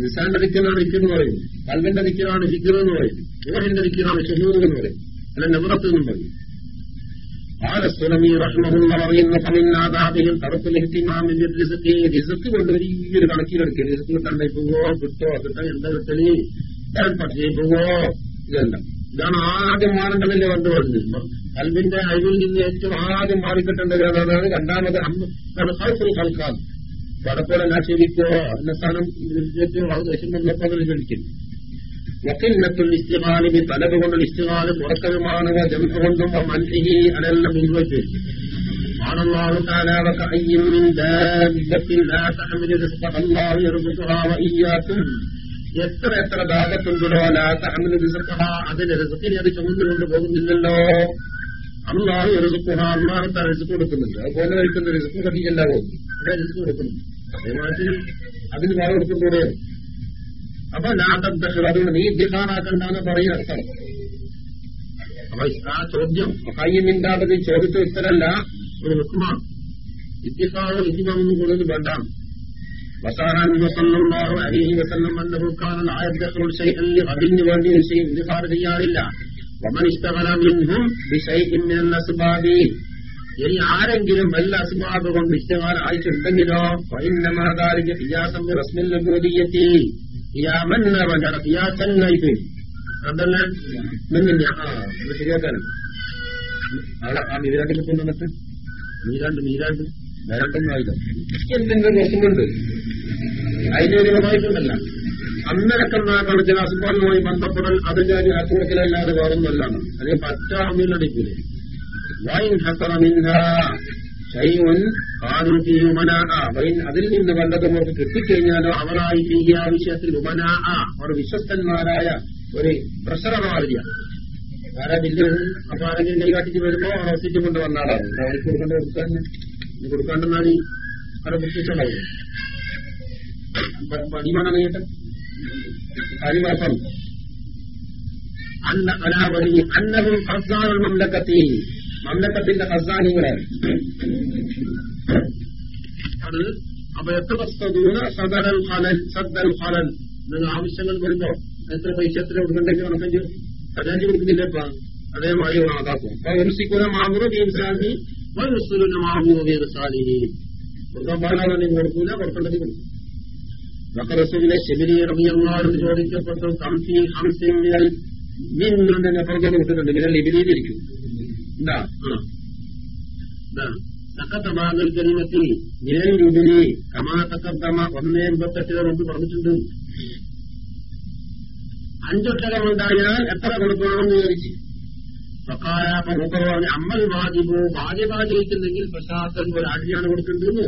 A: നിസാന്റെ ദിക്കനാണ് ഇക്കെന്ന് പറയും. കല്ലന്റെ ദിക്കനാണ് ഹിക്കറെന്ന് പറയും. ഓഹിന്റെ ദിക്കനാണ് ഷഹൂറെന്ന് പറയും. അല്ല നെബറത്ത് എന്നും പറയും. പറയുന്ന തടസ്സത്ത് കൊണ്ടുവരി ഈ ഒരു കണക്കിലെടുക്കുക റിസക്ക് കിട്ടണ്ട പോവോ കിട്ടോ കിട്ടാൻ എന്താ കിട്ടലി പക്ഷേ പോവോ ഇതല്ല. ഇതാണ് ആദ്യം മാറേണ്ടതിന്റെ കണ്ടു പറഞ്ഞിരുന്നു കൽവിന്റെ അഴിവിൽ നിന്ന് ഏറ്റവും ആദ്യം മാറിക്കിട്ടേണ്ടത് അതാണ്. രണ്ടാമത് കൽക്കാൻ പടത്തോടെ ആക്ഷേപിക്കോ എന്ന സ്ഥാനം ഏറ്റവും വിഷമം കഴിക്കും വക്കില്ലത്തുൽ ഇസ്തിഹാല് ബി തലബ് കൊണ്ട് ഇസ്തിഹാല് മുറക്കലുമാണ് ജംഹ കൊണ്ടും മൻസിഹി അതെല്ലാം മുൻവച്ച് قال الله تعالى وكأي من دابة لا تحمل رزقها الله يرزقها وإياكم എത്ര എത്ര ഭാഗത്തുണ്ടോ ലാ തഹമിൽ റിസഖഹ അതിന് റിസക്കിനെ അത് ചുമന്നുകൊണ്ട് പോകുന്നില്ലല്ലോ അള്ളാഹു റിസഖഹ അള്ളാഹു താൻ റിസക്ക് കൊടുക്കുന്നുണ്ട് അതുപോലെ കഴിക്കുന്ന റിസക്ക് കട്ടിയല്ല പോകുന്നു അവിടെ റിസക്ക് കൊടുക്കുന്നു അതേമാതിരി അതിന് വേറെ കൊടുക്കുന്നൂടെ അപ്പൊ ലാത്തർ അതുകൊണ്ട് നീ ദിഹാറാക്കണ്ടെന്ന് പറയുന്ന അർത്ഥം അപ്പൊ ആ ചോദ്യം കയ്യുമിണ്ടാകുന്ന ചോദ്യത്തെ ഉത്തരല്ല ഒരു ഹുക്മാണ് ഇത്തിഹാറ് ഇതിമൊന്നും കൂടുതൽ വേണ്ട وسأل صلى الله عليه وسلم أنه كان لا يدخل شيئا لغد ودين شيء ادخار ديار ومن اشتغل منهم بشيء من الأسباب ഇനി ആരെങ്കിലും വല്ല അസ്മാത് കൊണ്ട് ഇഷ്ടമാരായിട്ടുണ്ടെങ്കിലോ ആയിട്ടുണ്ടെങ്കിലോ പിയാസം മീരാണ്ട് മീരാണ്ട്. വേറെട്ടൊന്നും ആയില്ല. കളിച്ച അസുഖങ്ങളുമായി ബന്ധപ്പെടൽ അതിന്റെ ഒരു അസുഖത്തിലല്ലാതെ വേറൊന്നുമല്ലാണ് അല്ലെങ്കിൽ പറ്റാമില്ലടിക്കൂലേ വൈൻ ഹസറമില്ല ശൈവൻ വൈൻ അതിൽ നിന്ന് വല്ലതും അവർക്ക് കിട്ടിക്കഴിഞ്ഞാലോ അവരായി ഈ ആ വിഷയത്തിൽ ഉമന അവർ വിശ്വസ്തന്മാരായ ഒരു പ്രഷറ മാതിരിയാണ് ആരാ ബില്ല് അപ്പൊ ആരെങ്കിലും കൈകാട്ടിച്ച് വരുമ്പോ അവർ ഒത്തിട്ട് കൊണ്ട് വന്നാലാണ് അവർക്ക് കൊടുക്കേണ്ട കൊടുക്കാൻ കൊടുക്കാണ്ടെന്നാണ് ഈ അവരെ ബുദ്ധിച്ചുണ്ടാവും പണിമാണ് നീട്ടം അരിവാസം അന്ന അലാവരി അന്നവും ഹസാനുൽ മംലക്കത്തി. മംലക്കത്തിന്റെ ഹസാനികളാണ് അത് അപ്പൊ എത്ര വസ്തുന സദരൽ ഖലൽ സദ്ദൽ ഖലൽ നിങ്ങൾ ആവശ്യങ്ങൾ വരുമ്പോ എത്ര പൈസ എത്ര കൊടുക്കണ്ടെങ്കിൽ കണക്കഞ്ച് പതിനഞ്ച് കൊടുക്കുന്നില്ല ഇപ്പൊ? അതേമാതിരി ആകാക്കും അപ്പൊ മാവുറ ഇൻസാനി വയുസുലുന്ന മാവൂർ സാലിഹി കൊടുക്കാൻ പാടാതെ കൊടുക്കൂല കൊടുക്കേണ്ടത് കൊടുക്കും. റസൂലിനെ ശബരി റബിയങ്ങാറും ചോദിക്കപ്പെട്ടു കംസി ഹംസിൻ മിനൽ മിന്നും തന്നെ പുറത്തു കൊടുത്തിട്ടുണ്ട് മിനൽ ലിബിലിയിരിക്കും എന്താ സക്കത്തമാകൽ കരിമത്തിൽ മിനൽ കമാസക്കത്തമ കമാ തക്കത്തമ ഒന്നേ എൺപത്തെട്ടിന് മുമ്പ് പറഞ്ഞിട്ടുണ്ട്. അഞ്ചൊട്ടകമുണ്ടായാൽ എത്ര കൊടുക്കണമെന്ന് ചോദിച്ചു. സക്കാരാപ്പ മൂപ്പറവാണ് അമ്മൽ വാജിബോ ഭാഗ്യവാചിക്കുന്നെങ്കിൽ പ്രശാസൻ ഒരു അടിയാണ് കൊടുക്കേണ്ടത്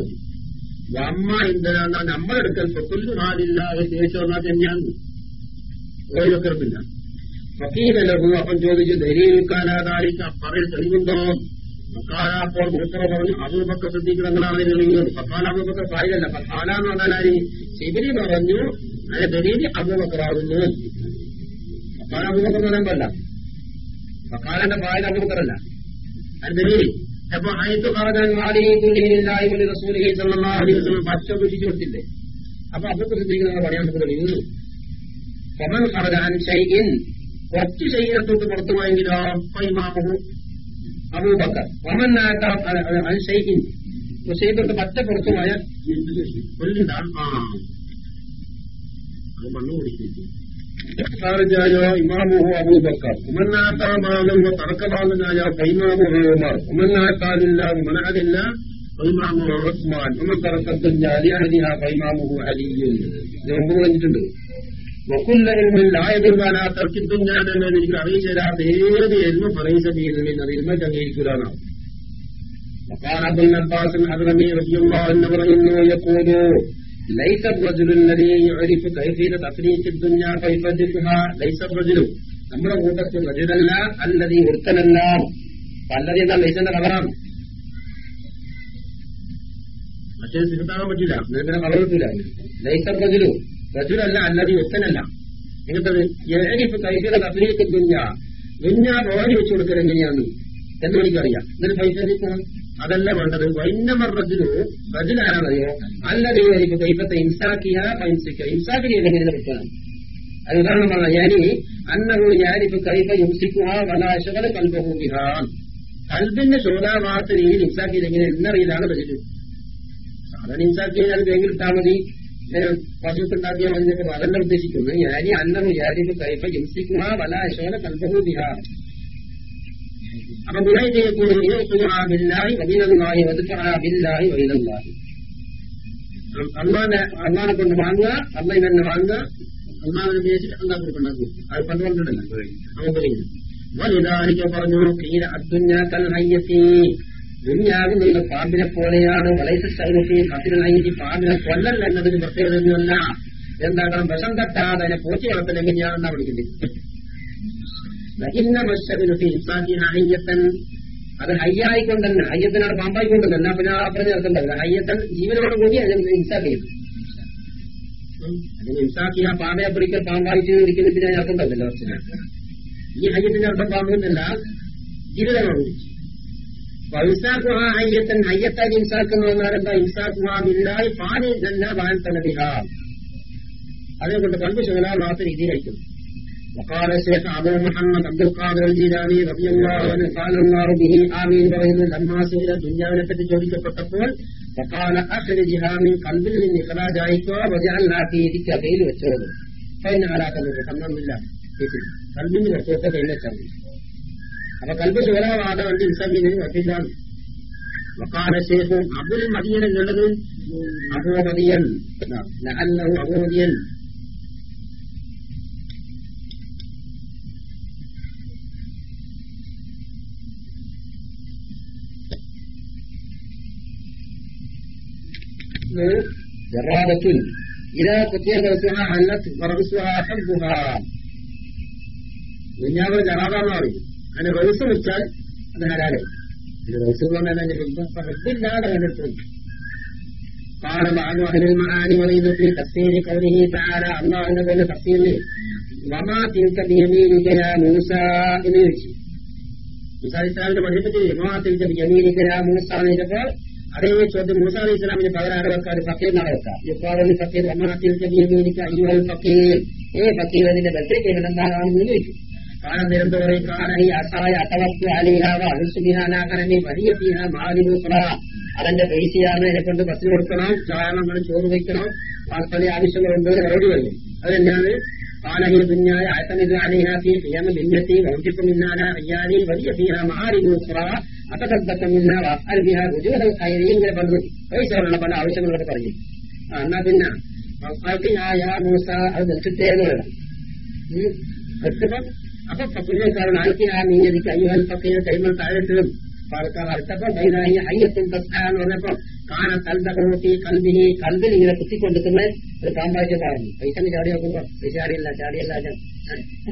A: അമ്മ എന്തിനാണ് നമ്മളെടുക്കൽ ഒരു ശേഷം എന്നാൽ തന്നെയാണ്. ഓരോരുത്തർക്കില്ല ഫക്കീലു അപ്പം ചോദിച്ചു ധൈര്യക്കാനാധാരിച്ച പറയിൽ തെളിവുണ്ടോ? അപ്പോൾ മൂത്തറ പറഞ്ഞു അബൂബക്ക ശ്രദ്ധിക്കണമെന്നാണ് തെളിയുന്നത് ഫായിലല്ല ഫക്കാല എന്ന് പറഞ്ഞാൽ ആര്? ശിബിരി പറഞ്ഞു അതിന്റെ ദലീൽ അബൂബക്കറാകുന്നു ഫക്കാല അബൂബക്കർ പറ്റില്ല ഫക്കാലന്റെ പായൽ അബൂബക്കറല്ല അതിന്റെ ദലീൽ? അപ്പൊ അയത്ത് പറഞ്ഞാൽ മാലിഹില്ലായി റസൂലി സല്ലാഹുലിവസം പച്ച പിടിച്ചു കൊടുത്തില്ലേ? അപ്പൊ അബൂബക്കർ ശ്രദ്ധിക്കുന്ന പറയാൻ തെളിയുന്നു കൊമൻ പറഞ്ഞാൻ ഷൈഇൻ കുറച്ച് ശരീരത്തോട്ട് പുറത്തു പോയെങ്കിലോ പൈമാമു അബൂബക്കർ. അൻ ഷൈഇൻ ശരീരത്തോട്ട് പച്ച പുറത്തു പോയ കൊല്ലിടാൻ ആ. അത് മണ്ണ് കുടിക്കുന്നു ായോ ഇമാമുഹു അബൂബക്കർ. ഉമന്നാത്താമാകുമ്പോ തർക്കഭാഗനായ കൈമാമുഹു ഉമർ. ഉമന്നാത്താലില്ല ഉമനതില്ല കൈമാമുഹു ഉസ്മാൻ. ഉമർ തറക്കത്തും അലിഹദിഹ കൈമാമുഹു അലിയും. ഇത് മുമ്പ് പറഞ്ഞിട്ടുണ്ട്. തന്നെ എനിക്ക് അറിയിച്ചു തരാത്ത ഏത് എൽമ പറയിച്ച ചെയ്യുന്നതിൽ അത് ഇരുമ ചങ്ങയിരിക്കൂലാണ് وقال ابن عباس الحضرمي رضي الله عنه പറയുന്നു يقول ليس الرجل الذي يعرف كيفية تفريق الدنيا فيفددها ليس الرجل നമ്മുടെ കൂട്ടത്തിൽ റജുലല്ല അല്ലതി ഒരുത്തനല്ല പല്ലതി എന്നാൽ ലൈസന്റെ കളറാണ് മറ്റേ സിഫത്താകാൻ പറ്റില്ല നിനക്കിനെ കളർ കിട്ടില്ല ലൈസർ റജുലു റജുലല്ല അല്ലതി കൈഫിയുടെ തഫരീക്ക് ദുഞ്ഞ ദുഞ്ഞ ഓടി വെച്ചു കൊടുക്കൽ എങ്ങനെയാണ് എന്ന് എനിക്കറിയാം എന്നിട്ട് ഫൈസലിക്കണം അതല്ല വേണ്ടത് വൈന്നമർ റജുലു റജുലാണെന്നറിയോ അല്ലതേ ദൈവത്തെ ഇൻസാക്കിയ പൈൻസിക്ക ഇൻസാക്ക് ചെയ്തെങ്ങനെ കിട്ടണം അത് ഉദാഹരണം പറഞ്ഞ ഞാനി അന്നഹു ഞാനിപ്പോ കൈഫ ഹിംസിക്കുക വലാശകല കൽബഹൂബിഹാൻ കൽബിന്റെ ശോധാവാത്ത രീതിയിൽ ഇൻസാക്ക് ചെയ്തെങ്ങനെ എന്നറിയില്ലാണ് റജുലു സാധാരണ ഇൻസാക്ക് ചെയ്താൽ ബാങ്കിൽ ഇട്ടാൽ മതി പശുക്ക് ഉണ്ടാക്കിയാൽ മതി എന്നൊക്കെ അതല്ല ഉദ്ദേശിക്കുന്നത് ഞാനി അന്നഹു ഞാനിപ്പോ കൈഫ യുംസിക്കുക വലാശകല കൽബഹൂബിഹാൻ അപ്പൊ ഗുണ ചെയ്യപ്പെടുന്നത് ബില്ലാഹി വബീനല്ലാഹി അമ്മാനെ അമ്മാനെ കൊണ്ട് വാങ്ങുക. അമ്മയിൽ തന്നെ വാങ്ങുക. അള്ളാഹിനെ ഉപയോഗിച്ചിട്ട് അള്ളാഹ് കൊടുക്കണ്ടാക്കും അത് പണ്ടുകൊണ്ടിട്ടല്ല നമുക്ക് വലുതാരിക പറഞ്ഞു തീരെ കൽ ഹയ്യത്തി ദുന്യാവിൽ നിന്ന് പാമ്പിനെ പോലെയാണ് വലൈസ സൈനത്തെയും കത്തിനായി പാമ്പിനെ കൊല്ലല്ല എന്നതിന് പ്രത്യേകതയൊന്നുമല്ല എന്താകണം? വിഷം തട്ടാതെ അതിനെ പോറ്റി വളർത്തൽ എങ്ങനെയാണെന്നാ വിളിക്കുന്നത് ഇന്ന വശത്തിനൊക്കെ ഇസാക്കിയ ഹയ്യത്തൻ. അത് ഹയ്യായിക്കൊണ്ടല്ല ഹയ്യത്തിനാണ് പാമ്പായിക്കൊണ്ടല്ല എന്നാ പിന്നെ പറഞ്ഞു നിർത്തണ്ടല്ല ഹയ്യത്തൻ ജീവനോട് കൂടി അതിന് ചെയ്തു അതിന് ഇൻസാക്കി ആ പാമ്പയെ പിടിക്കൽ പാമ്പായിട്ട് ഇരിക്കുന്ന പിന്നെ അർത്ഥത്തിന് ഈ ഹയ്യത്തിന്റെ അർത്ഥം പാമ്പെന്നല്ല ജീവിതമാണ് അയ്യത്തൻ അയ്യത്താൻ ഇൻസാക്കുന്നു എന്നാൽ എന്താ ഇൻസാക്കുവാതില്ലായി പാൽ നല്ല വാൻതനബിഹ പണ്ട് ശകലാ മാത്രം രീതിയിലായിരിക്കും وقال الشيخ പറ്റി ചോദിക്കപ്പെട്ടപ്പോൾ فقال നിന്ന് ഇഖ്റാജായിക്കോ وجعلها കയ്യിൽ വെച്ചോളൂ فإن على قلبك الحمد لله അപ്പൊ കൽബ് ശുഗലാവാതെ വണ്ടി ഇൻസാബിന് ഒറ്റയ്ക്കാണ് وقال الشيخ أبو المدين എന്നുള്ളത് أبو مدين لعله أبو مدين جرادة إذا قتل رأسها حلت ورأسها حبها ദുഞ്ഞാവ് ജറാബാന്ന് പറയും അതിന് റൗസ് വെച്ചാൽ അത് ഹലാലായി ഇത് റൗസ് ഹെബില്ലാതെ കണ്ടെത്തും قال بعض أهل المعاني وليد في تفسير قوله تعالى الله أن قول تفسير وما تلك بيمينك يا موسى എന്ന് ചോദിച്ചു മൂസ അലി ഇസ്ലാമിന്റെ പഠിപ്പത്തിൽ വമാ തിൽക ബിയമീനിക യാ മൂസ എന്ന് ചോദിച്ചപ്പോൾ അതേ ചോദ്യം മൂസ അലി ഇസ്ലാമിന് പകരം വെക്കാൻ ഫക്കീർ നാളെ വെക്കാം യുക്കാറലി ഫക്കീർ വമാ തിൽക ബിയമീനിക അയ്യുഹൽ ഫക്കീർ ഏ ഫക്കീർ അതിന്റെ ബലത്തിൽ എന്താണെന്ന് ചോദിച്ചു قال നിരന്തരം قال هي عصاي اتوكل عليها واهش بها على غنمي وهي فيها معالم اخرى അതെന്റെ പൈസയാണ് എന്നെ കൊണ്ട് ബസ്സിൽ കൊടുക്കണം ചായങ്ങൾ ചോറ് വയ്ക്കണം പല ആവശ്യങ്ങളുണ്ട് മറുപടി പറയും അതെന്നാണ് قال هي الدنيا اعتمد عليها في قيام بنتي وانفق منها على عيالي وهي فيها معارض اخرى അത്തക്കത്തക്ക മിന്ന വഅൽ ബിഹാ വുജൂഹൽ ഖൈരി ഇങ്ങനെ പറഞ്ഞു പൈസയുള്ള പല ആവശ്യങ്ങളൊക്കെ പറഞ്ഞു ആ, എന്നാ പിന്നെ വഖാത്തിയായ മൂസ അത് നിൽക്കട്ടെ എന്ന് വേണം ഉം. എത്തുമ്പം അപ്പൊ ഫക്കീരേക്കാരൻ ആൾക്കിനാ നീയതിക്ക് അയ്യുഹൽ ഫക്കീർ കൈമൽ താഴെട്ടും പാലക്കാർ അടുത്തപ്പോ ബൈനായി അയ്യത്തും തസ്ഹാന്ന് പറഞ്ഞപ്പോ കാന തൽദഹൂട്ടി കൽബിനി കൽബിൽ ഇങ്ങനെ കുത്തിക്കൊണ്ടിരിക്കുന്ന ഒരു പറഞ്ഞു പൈസന് ചാടി നോക്കുമ്പോ പൈസ ചാടിയില്ല ചാടിയല്ല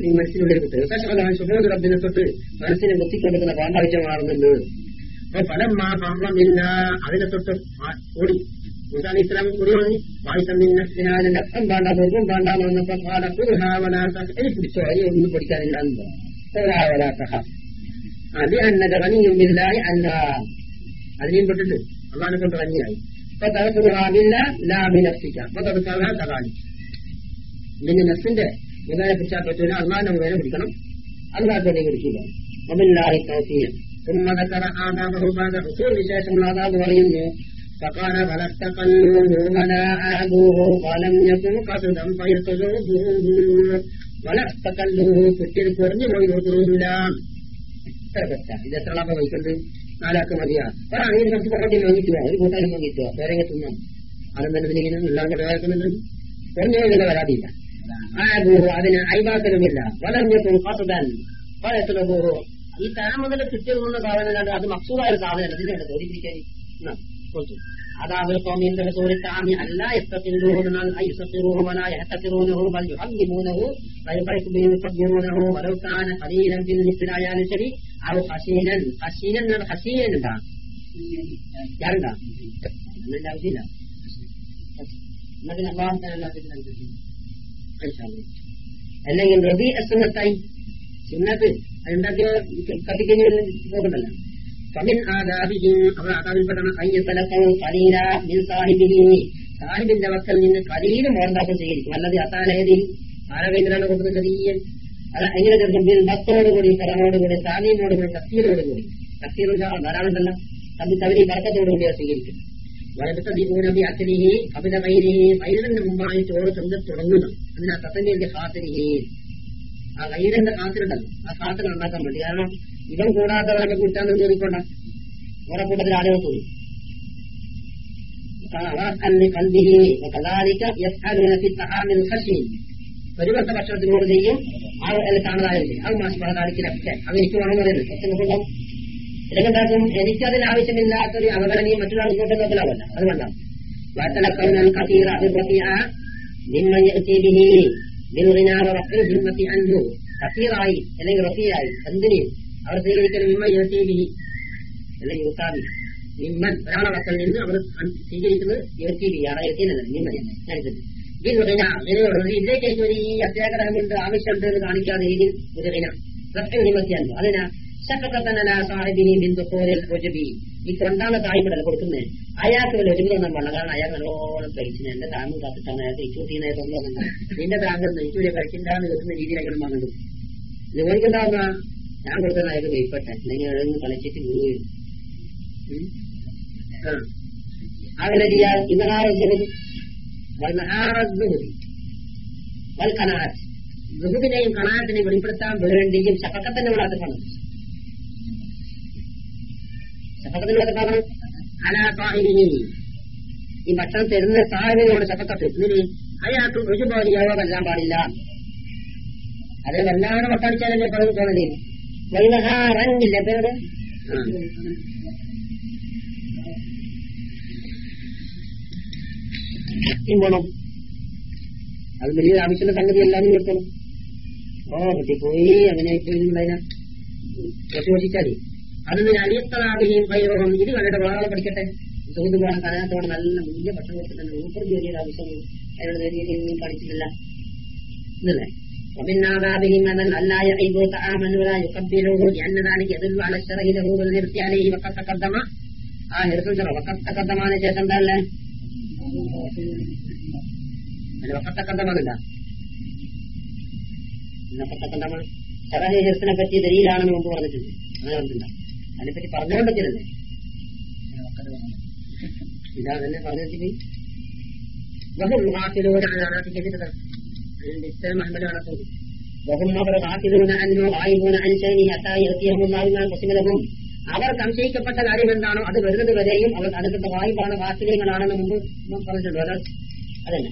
A: ഈ മനസ്സിനുള്ളിൽ കുത്തി. വിശേഷമല്ല സുബോധ റബ്ബിനെ തൊട്ട് മനസ്സിനെ കുത്തിക്കൊണ്ടിരിക്കുന്ന കാമ്പാഴ്ച മാറുന്നുണ്ട് അപ്പൊ ഫലം മാ പാമ്പമില്ല അതിനെ തൊട്ട് ഓടി. മൂസാ അലി ഇസ്ലാം കൂടി വാങ്ങി വായിസമ്മിന്റെ രക്തം വേണ്ട മുഖം വേണ്ട എന്ന് വന്നപ്പോ കാല കുൽഹാവലാത്ത എനിക്ക് പിടിച്ചോ അയ്യോ ഒന്നും പഠിക്കാനില്ല കുൽഹാവലാത്ത അത് അന്നത് കനിയുമില്ലായി അല്ല അതിനെയും തൊട്ടിട്ട് അള്ളാനെ കൊണ്ട് കഞ്ഞിയായി അപ്പൊ തകർക്കുഹാവില്ല ലാഭിനർത്തിക്കാം അപ്പൊ തകർക്കാതെ തകാലി ഇതിന്റെ നെസ്സിന്റെ മുതലെ പിടിച്ചാൽ പറ്റൂല അള്ളാന്റെ മുതലെ പിടിക്കണം അള്ളാഹ് പിടിക്കില്ല ഒമില്ലാഹി തൗഫീഖ് ثم ذكر آدابه بعد حصول ശേഷം ആദാബ് പറയുന്നു فقال فلا استقلوه ولا أهدوه ولم يكن قصدا فيرتجوه ولا استقلوه കുറ്റിൽ കുറഞ്ഞു പോയി നോക്കുന്നില്ല ഇത്ര തെറ്റാ ഇത് എത്ര ലാഭം വഹിക്കുന്നത് നാലാക്ക് മതിയാ ഒരാണെങ്കിൽ കുറച്ച് കുറഞ്ഞു വാങ്ങിക്കുക ഒരു കൂട്ടാനും വാങ്ങിക്കുക വേറെ തിന്നാം അതും തന്നെ ഇതിലിങ്ങനെ എല്ലാം കൂടെ വായിക്കുന്നുണ്ട് കുറഞ്ഞു പോയി വരാതില്ല ആബൂഹു അതിന് അയവാക്കലുമില്ല വളർഞ്ഞപ്പോൾ കസുദൻ പറയത്തിലോ ഈ തരം മുതൽ കിട്ടിയതൊന്നും സാധനം അത് മക്സൂറായ ഒരു സാധനം ഇതിനാണ് ധരിപ്പിക്കാൻ അതാത് قومين رسول الطعام ألا يستقلوه من أن يستقروه ولا يحتقرونه بل يعلمونه فيفرق به يصبرونه ولو كان قليلا في الابتلاء الشريك أو خشينا خشينا من خشينا يرضى من الأوزيلة مثل الله تعالى في إن شاء الله അല്ലെങ്കിൽ റബി അസുന്നത്തായി സുന്നത്ത് അതുണ്ടാക്കിയ കത്തിക്കഴിഞ്ഞ് പോകണ്ടല്ലോ فمن آدابهم അവർ ആദാബിൽപ്പെടണം അയ്യത്തലക്കവും കലീല മിൻ സാഹിബിഹി സാഹിബിന്റെ വക്കൽ നിന്ന് കലീലും മോർദാസം സ്വീകരിക്കും അല്ലാതെ അത്താലയതിൽ ആരവേന്ദ്രാണ് കൊടുത്തത് ചെറിയ അത് എങ്ങനെ ചെറുപ്പം ഭക്തോടുകൂടി കടമോടുകൂടി താലീമോടുകൂടി തസ്തീരോടുകൂടി തസ്തീർ ധാരാളമല്ല അത് തവരി വർക്കത്തോടുകൂടി സ്വീകരിക്കും വലത്തീനബി അച്ഛനിഹി കപില വൈരിഹി വൈരന്റെ മുമ്പായി ചോറ് ചെന്ന് തുടങ്ങുക അതിനാ തത്തന്റെ ഖാത്തിരിഹി ആ വൈരന്റെ കാത്തിരുണ്ടല്ലോ ആ കാത്തിര ഉണ്ടാക്കാൻ വേണ്ടി കാരണം ഇവൻ കൂടാത്തവരൊക്കെ കുറ്റാന്ന് ചോദിക്കൊണ്ട ഓരോ കൂട്ടത്തിൽ ആളുകൾ കൂടി കൽബിഹി കദാലിക യഫ്അലുന ഫി തആമിൽ ഖശീൻ പരിവർത്ത ഭക്ഷണത്തിനോട് ചെയ്യും ആ എന്നെ കാണാതായില്ലേ അത് മാഷ് പറഞ്ഞാലിക്കിലൊക്കെ അത് എനിക്ക് വേണമെന്നറിയില്ല സത്യം കൊണ്ടും ഇതൊക്കെന്താക്കും എനിക്കതിന് ആവശ്യമില്ലാത്തൊരു അവഗണനയും മറ്റൊരാൾ ഇങ്ങോട്ട് നോക്കലാവല്ല അത് വേണ്ട وأتلقون الكثير بالرفيع ممن يأتي به بالغنى ورفع الهمة عنه കസീറായി അല്ലെങ്കിൽ റഫിയായി എന്തിന് അവർ സ്വീകരിക്കുന്ന മിമ്മ യസീബി അല്ലെങ്കിൽ ഉസാബി മിമ്മൻ ഒരാളെ വക്കൽ നിന്ന് അവർ സ്വീകരിക്കുന്നത് യോസീബി ആളെ യോസീനല്ല മിമ്മൻ ഇതിലേക്ക് ഒരു ഈ അത്യാഗ്രഹമുണ്ട് ആവശ്യമുണ്ട് എന്ന് കാണിക്കാതെ ഇതിൽ ഇന റഫ്യ നിമത്തിയാണ് അതിനാ
C: ഈ കൊണ്ടാണ് തായ്മടൽ കൊടുക്കുന്നത്. അയാൾക്ക് വല്ല ഒജബി ഒന്നും വേണം കാരണം അയാൾ നല്ലോണം കഴിച്ചിന് എന്റെ താങ്ങും കാത്തിട്ടാണ് അയാൾക്ക് ഇച്ചൂട്ടീനെ തൊന്നുണ്ട് നിന്റെ താങ്കൾ ഇച്ചൂരെ കഴിക്കണ്ടെന്ന് വെക്കുന്ന രീതിയിലേക്കാണ് വാങ്ങുന്നത് ജോലിക്കുണ്ടാവുന്ന ഞാൻ അയാൾക്ക് വെയിപ്പട്ടെ അല്ലെങ്കിൽ നിന്ന് കളിച്ചിട്ട് വീഴുകയും അവലരിയ ഇവരാറ് വൽ കനാറ്റ് ഗുഹുവിനെയും കണാത്തിനെയും വെളിപ്പെടുത്താൻ വേണ്ടിയും ശപക്കത്തിന്റെ വിളാത്തമാണ് ശപക്കത്തിന്റെ വിളാത്തമാണ് അലാസാഹിബിനി ഈ ഭക്ഷണം തരുന്ന സാഹിബിനോട് ശപക്കത്ത് ഇതിന് അയാൾക്ക് ഒരു ബോധിയോ കൊല്ലാൻ പാടില്ല. അത് വല്ലാതെ വട്ടടിച്ചാലല്ലേ പറഞ്ഞു വൈനഹാറന്നില്ല പേര്? പോണം. അത് വലിയ ആവശ്യമുള്ള സംഗതി എല്ലാവരും നിർത്തണം ഓ കുട്ടി പോയി അങ്ങനെ പ്രശോഷിച്ചാലേ അതിന് അടിയത്തനാകുകയും പൈറവും ഇത് കണ്ടിട്ട് വളരെ പഠിക്കട്ടെ. പോകണം കനകത്തോടെ നല്ല വലിയ ഭക്ഷണം കൊടുത്തിട്ടുണ്ട് ഊപ്പർ ജോലിയുടെ ആവശ്യം അയാളുടെ രീതിയിൽ കാണിച്ചിട്ടില്ല ഇതല്ലേ ومن آدابهم أن لا يعيبوا طعاما ولا يقبلوه لأن ذلك يدل على الشرع له والنرس عليه وقد تقدم آه نرس وقد تقدم ആണ് ശേഷം എന്താ അല്ലേ وقد تقدم അല്ല وقد تقدم ശറഹ ഹിർസിനെ പറ്റി ദലീലാണെന്ന് മുമ്പ് പറഞ്ഞിട്ടുണ്ട് അങ്ങനെ പറഞ്ഞിട്ടില്ല അതിനെപ്പറ്റി പറഞ്ഞുകൊണ്ടിരിക്കുന്നത് ഇതാ തന്നെ പറഞ്ഞിട്ട് وهم غافلون على ما تجدد الإسلام أحمد على طول وهم അവർ غافلون عنه غائبون عن شيء حتى يأتيهم الله ما قسم لهم അവർ സംശയിക്കപ്പെട്ട കാര്യം എന്താണോ അത് വരുന്നത് വരെയും അവർ അടുത്ത വായ്പാണ് വാസ്തവങ്ങളാണെന്ന് മുമ്പ് പറഞ്ഞിട്ടുണ്ട് അത് അതന്നെ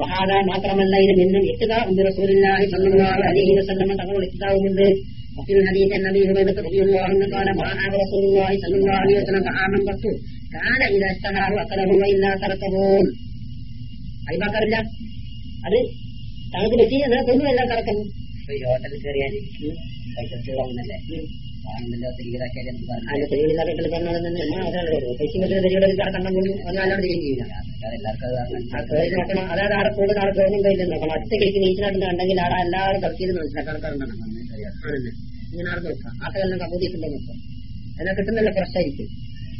C: വഹാദ മാത്രമല്ല ഇത് നിന്നും ഇട്ടുക ഉണ്ട് റസൂലില്ലാഹി സല്ലല്ലാഹു അലൈഹി വസല്ലം തങ്ങൾ ഇട്ടുകാവുമുണ്ട് وفي الحديث النبي هريرة رضي الله عنه قال ما أعاب رسول الله صلى الله عليه وسلم طعاما قط كان إذا اشتهاه أكله وإلا تركه അയൽവാക്കാറില്ല അത് തങ്ങൾക്ക് പറ്റി എന്നാൽ തൊന്നുമെല്ലാം കറക്കുന്നു ഈ ഹോട്ടലിൽ കയറിയാൽ പൈസ പറഞ്ഞാൽ ഒന്നാലോട് ചെയ്യില്ല എല്ലാവർക്കും അതായത് ആടെ കൂടുതൽ നാളെ ഗവൺമെന്റ് ഇല്ലെന്ന് നോക്കണം. ഒറ്റ നീച്ചിനായിട്ട് കണ്ടെങ്കിൽ അവിടെ എല്ലാവരും കളിച്ചത് മനസ്സിലാക്കാറുണ്ടാണ് ഇങ്ങനെ ആടെ നോക്കാം. ആട്ടകളെല്ലാം കബൂതിയിട്ടുണ്ടോ നോക്കാം. എന്നാൽ ഫ്രഷ് ഫ്രഷായിരിക്കും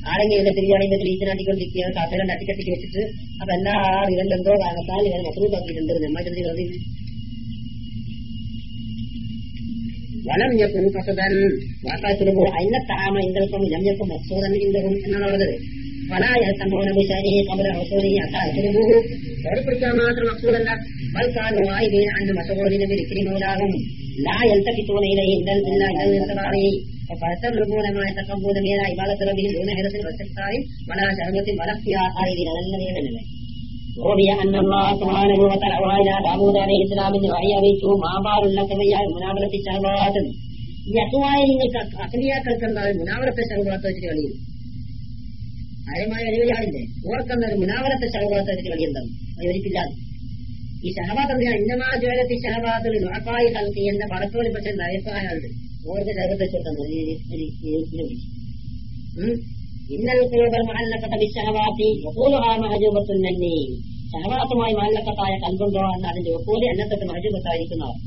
C: ആരെങ്കിലും ശരിയാണ് ഇന്ന് ക്ലീച്ചനാട്ടിക്കൊണ്ടിരിക്കുകയാണ് കാത്തകൾ അട്ടിക്കട്ടിക്ക് വെച്ചിട്ട് അപ്പൊ എല്ലാ ആ ഇവരിലെന്തോ കാരണത്താൽ ഇവരെ മസൂദാക്കിയിട്ടുണ്ട് നമ്മൾ ചെന്ന് കരുതി വലം ഞെക്കും കസതൻ വാക്കാത്തിരുമ്പോൾ അന്ന താമ ഇന്ദ്രപ്പം ലം ഞെക്കും മസൂദൻ ഇന്ദ്രകും എന്നാണ് പറഞ്ഞത് വലായ സംഭവന വിശാരിയെ കമല മസൂദി അക്കാത്തിരുമ്പൂ ഓടിപ്പിടിക്കാൻ മാത്രം മസൂദല്ല ബൽക്കാനും ആയി മസൂദിനെ വിളിക്കരി മൂലാകും ലാ എൽത്തപ്പിത്തോണയിലെ ഇന്ദ്രൻ ഇല്ല ഇന്ദ്രൻ ഫലസംഭൂലമായ തക്കംബൂലം ഏതായി വളപ്പിറവിയിൽ ഊനഹരത്തിൽ വസത്തായി ഈ അസുവായ നിങ്ങൾക്ക് അസലിയാക്കൾ ഈ ശഹബാദ് ഇന്നമാ ജ്വലത്തി ശഹബാദിൽ ഉറപ്പായി കൽക്കി എന്ന പടത്തോളിൽ പക്ഷേ നയപ്പാനുണ്ട് ഓർക്ക് ശഹബത്തെ ഇന്നൽ കുളുകൾ മഹല്ലക്കട്ട വിശഹബാത്തി വക്കൂലുഹാ മഹജൂബത്തുൻ നന്നി ഷഹബാത്തുമായി മഹല്ലക്കത്തായ കൽബുണ്ടോ എന്ന അതിന്റെ വക്കൂല് എണ്ണത്തൊട്ട് മഹജൂബത്തായിരിക്കുന്നവർ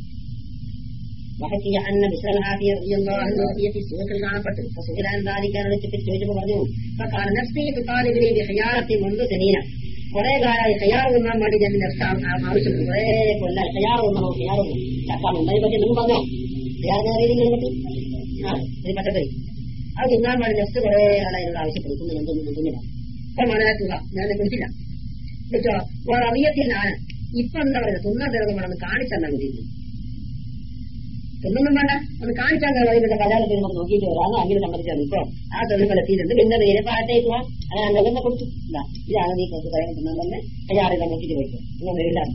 C: وحكي أن بشر العافية رضي الله عنه في سوق الغابة فسئل عن ذلك أنا لتفت جوجب പറഞ്ഞു فقال نفسي تطالبني بخيارة منذ سنين കുറെ കാലമായി ഖയാർ ഉണ്ണാൻ വേണ്ടി ഞാൻ നിർത്താൻ ആവശ്യം കുറെ കൊല്ലായി ഖയാർ ഉണ്ണണോ ഖയാർ ചക്കാൻ ഉണ്ടതിനെ പറ്റി നിങ്ങൾ പറഞ്ഞോ ഖയാറിനെ അറിയില്ല നിങ്ങൾക്ക് ആ ഇത് പറ്റത്തേ അത് തിന്നാൻ വേണ്ടി നെക്സ്റ്റ് കുറെ കാലമായിട്ട് ആവശ്യപ്പെടുന്നു എന്തൊന്നും ഒന്നുമില്ല ഇപ്പൊ മനസ്സിലാക്കുക ഞാൻ കുടിച്ചില്ല വെച്ചോ വേറെ അറിയത്തില്ലാണ് ഇപ്പൊ എന്താ പറയുക തിന്നാൻ തരുന്നത് വേണം കാണിച്ചാൽ മതി തിന്നൊന്നും വേണ്ട ഒന്ന് കാണിച്ചാൽ കഴിയുന്നില്ല കല്യാണത്തിന് നമുക്ക് നോക്കിയിട്ട് വരാം അങ്ങനെ സംബന്ധിച്ചാൽ ഇപ്പൊ ആ തൊഴിൽ ഫലത്തിയിട്ടുണ്ട് പിന്നെ നേരെ പാട്ടേക്കുക അങ്ങനെ അങ്ങനെ കൊടുത്തു ഇതാ ഇതാണ് നീ കുറച്ച് പറയാൻ തിന്നാൻ തന്നെ അയാളെ നോക്കിയിട്ട് വയ്ക്കും നിങ്ങൾ നേരിടാണ്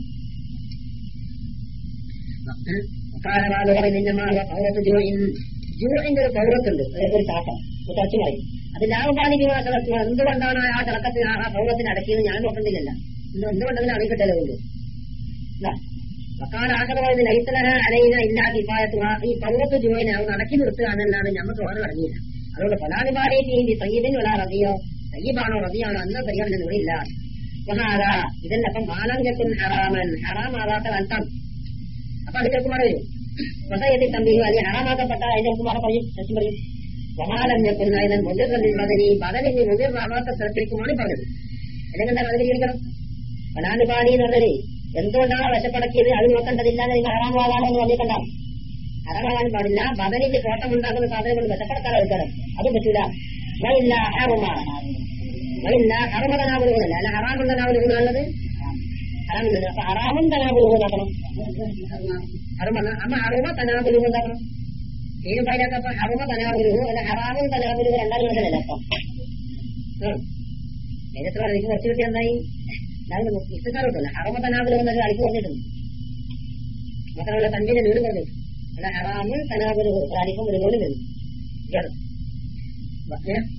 C: ജൂറിന്റെ ഒരു പൗരത്തുണ്ട് ചാട്ടം ഒരു തച്ചുമായി അത് ലാഭപാലികമായ കിടക്കുക എന്തുകൊണ്ടാണ് ആ കിടക്കത്തിന് ആ പൗരത്തിന് അടക്കിയത്? ഞാൻ നോക്കണ്ടില്ലല്ല എന്തുകൊണ്ടെങ്കിലും അറിയിക്കട്ടല്ലോ ഉള്ളൂ. വക്കാല ആഗ്രഹം ലൈത്തലഹ അലൈന ഇല്ലാ കിഫായത്തുക ഈ പൗരത്ത് ജോയിനെ അവൻ അടക്കി നിർത്തുകയെന്നല്ലാതെ നമുക്ക് ഓർമ്മ അറിഞ്ഞില്ല അതുകൊണ്ട് ഫലാനുപാലേക്ക് ഈ റബിയോ? വല റബിയാണോ? അന്ന് പരിഗണന ഇതിന്റെ അപ്പം മാലങ്കത്തും ഹറാമൻ. ഹറാമാകാത്ത അർത്ഥം അപ്പൊ അടുത്തേക്ക് പറയൂ വസയത്തിൽ തമ്പിയും അത് ഹറാമാക്കപ്പെട്ട അതിന്റെ മുമ്പ് പറയും ശശി പറയും വമാലം ഞെക്കുന്നതിന് മുതിർന്നതിൽ ബദനി ബദലിന് മുതിർന്നാവാത്ത സ്ഥലത്തേക്കുമാണ് പറഞ്ഞത് എന്താണ് അതിൽ ജീവിക്കണം വനാനുപാണി എന്ന് പറഞ്ഞത് എന്തുകൊണ്ടാണ് വിശപ്പടക്കിയത്? അത് നോക്കേണ്ടതില്ല നിങ്ങൾ ഹറാമാകാണോ എന്ന് പറഞ്ഞിട്ടുണ്ട ഹറാമാകാൻ പാടില്ല. ബദലിന്റെ കോട്ടം ഉണ്ടാക്കുന്ന സാധനം കൊണ്ട് വിശപ്പടക്കാൻ എടുക്കണം അത് പറ്റൂല. വൈല്ല ഹറുമാ. വൈല്ല ഹറുമ തനാവുലുകളല്ല അല്ല ഹറാമും അപ്പൊ ഹറാമും തനാവുലുകൾ ഉണ്ടാക്കണം ഹറുമ അമ്മ ഹറുമ തനാവുലുകൾ ഉണ്ടാക്കണം ഏത് പാടിയാക്കപ്പോ ഹറുമ തനാവുലുഹു അല്ല ഹറാമും തനാവുലുകൾ രണ്ടാം മനസ്സിലല്ല അപ്പം? ഏതൊക്കെ എനിക്ക് കുറച്ച് കിട്ടി എന്തായി ഇഷ്ടക്കാരോട്ടല്ല ഹറമ തനാവുലുകൾ എന്നൊരു അടിക്ക് പറഞ്ഞിട്ടുണ്ട്. മാത്രമല്ല തന്റെ വീട് പറഞ്ഞു അല്ല ഹറാമും തനാപുലുഹു അടിപ്പം ഒരു വീട് വരുന്നു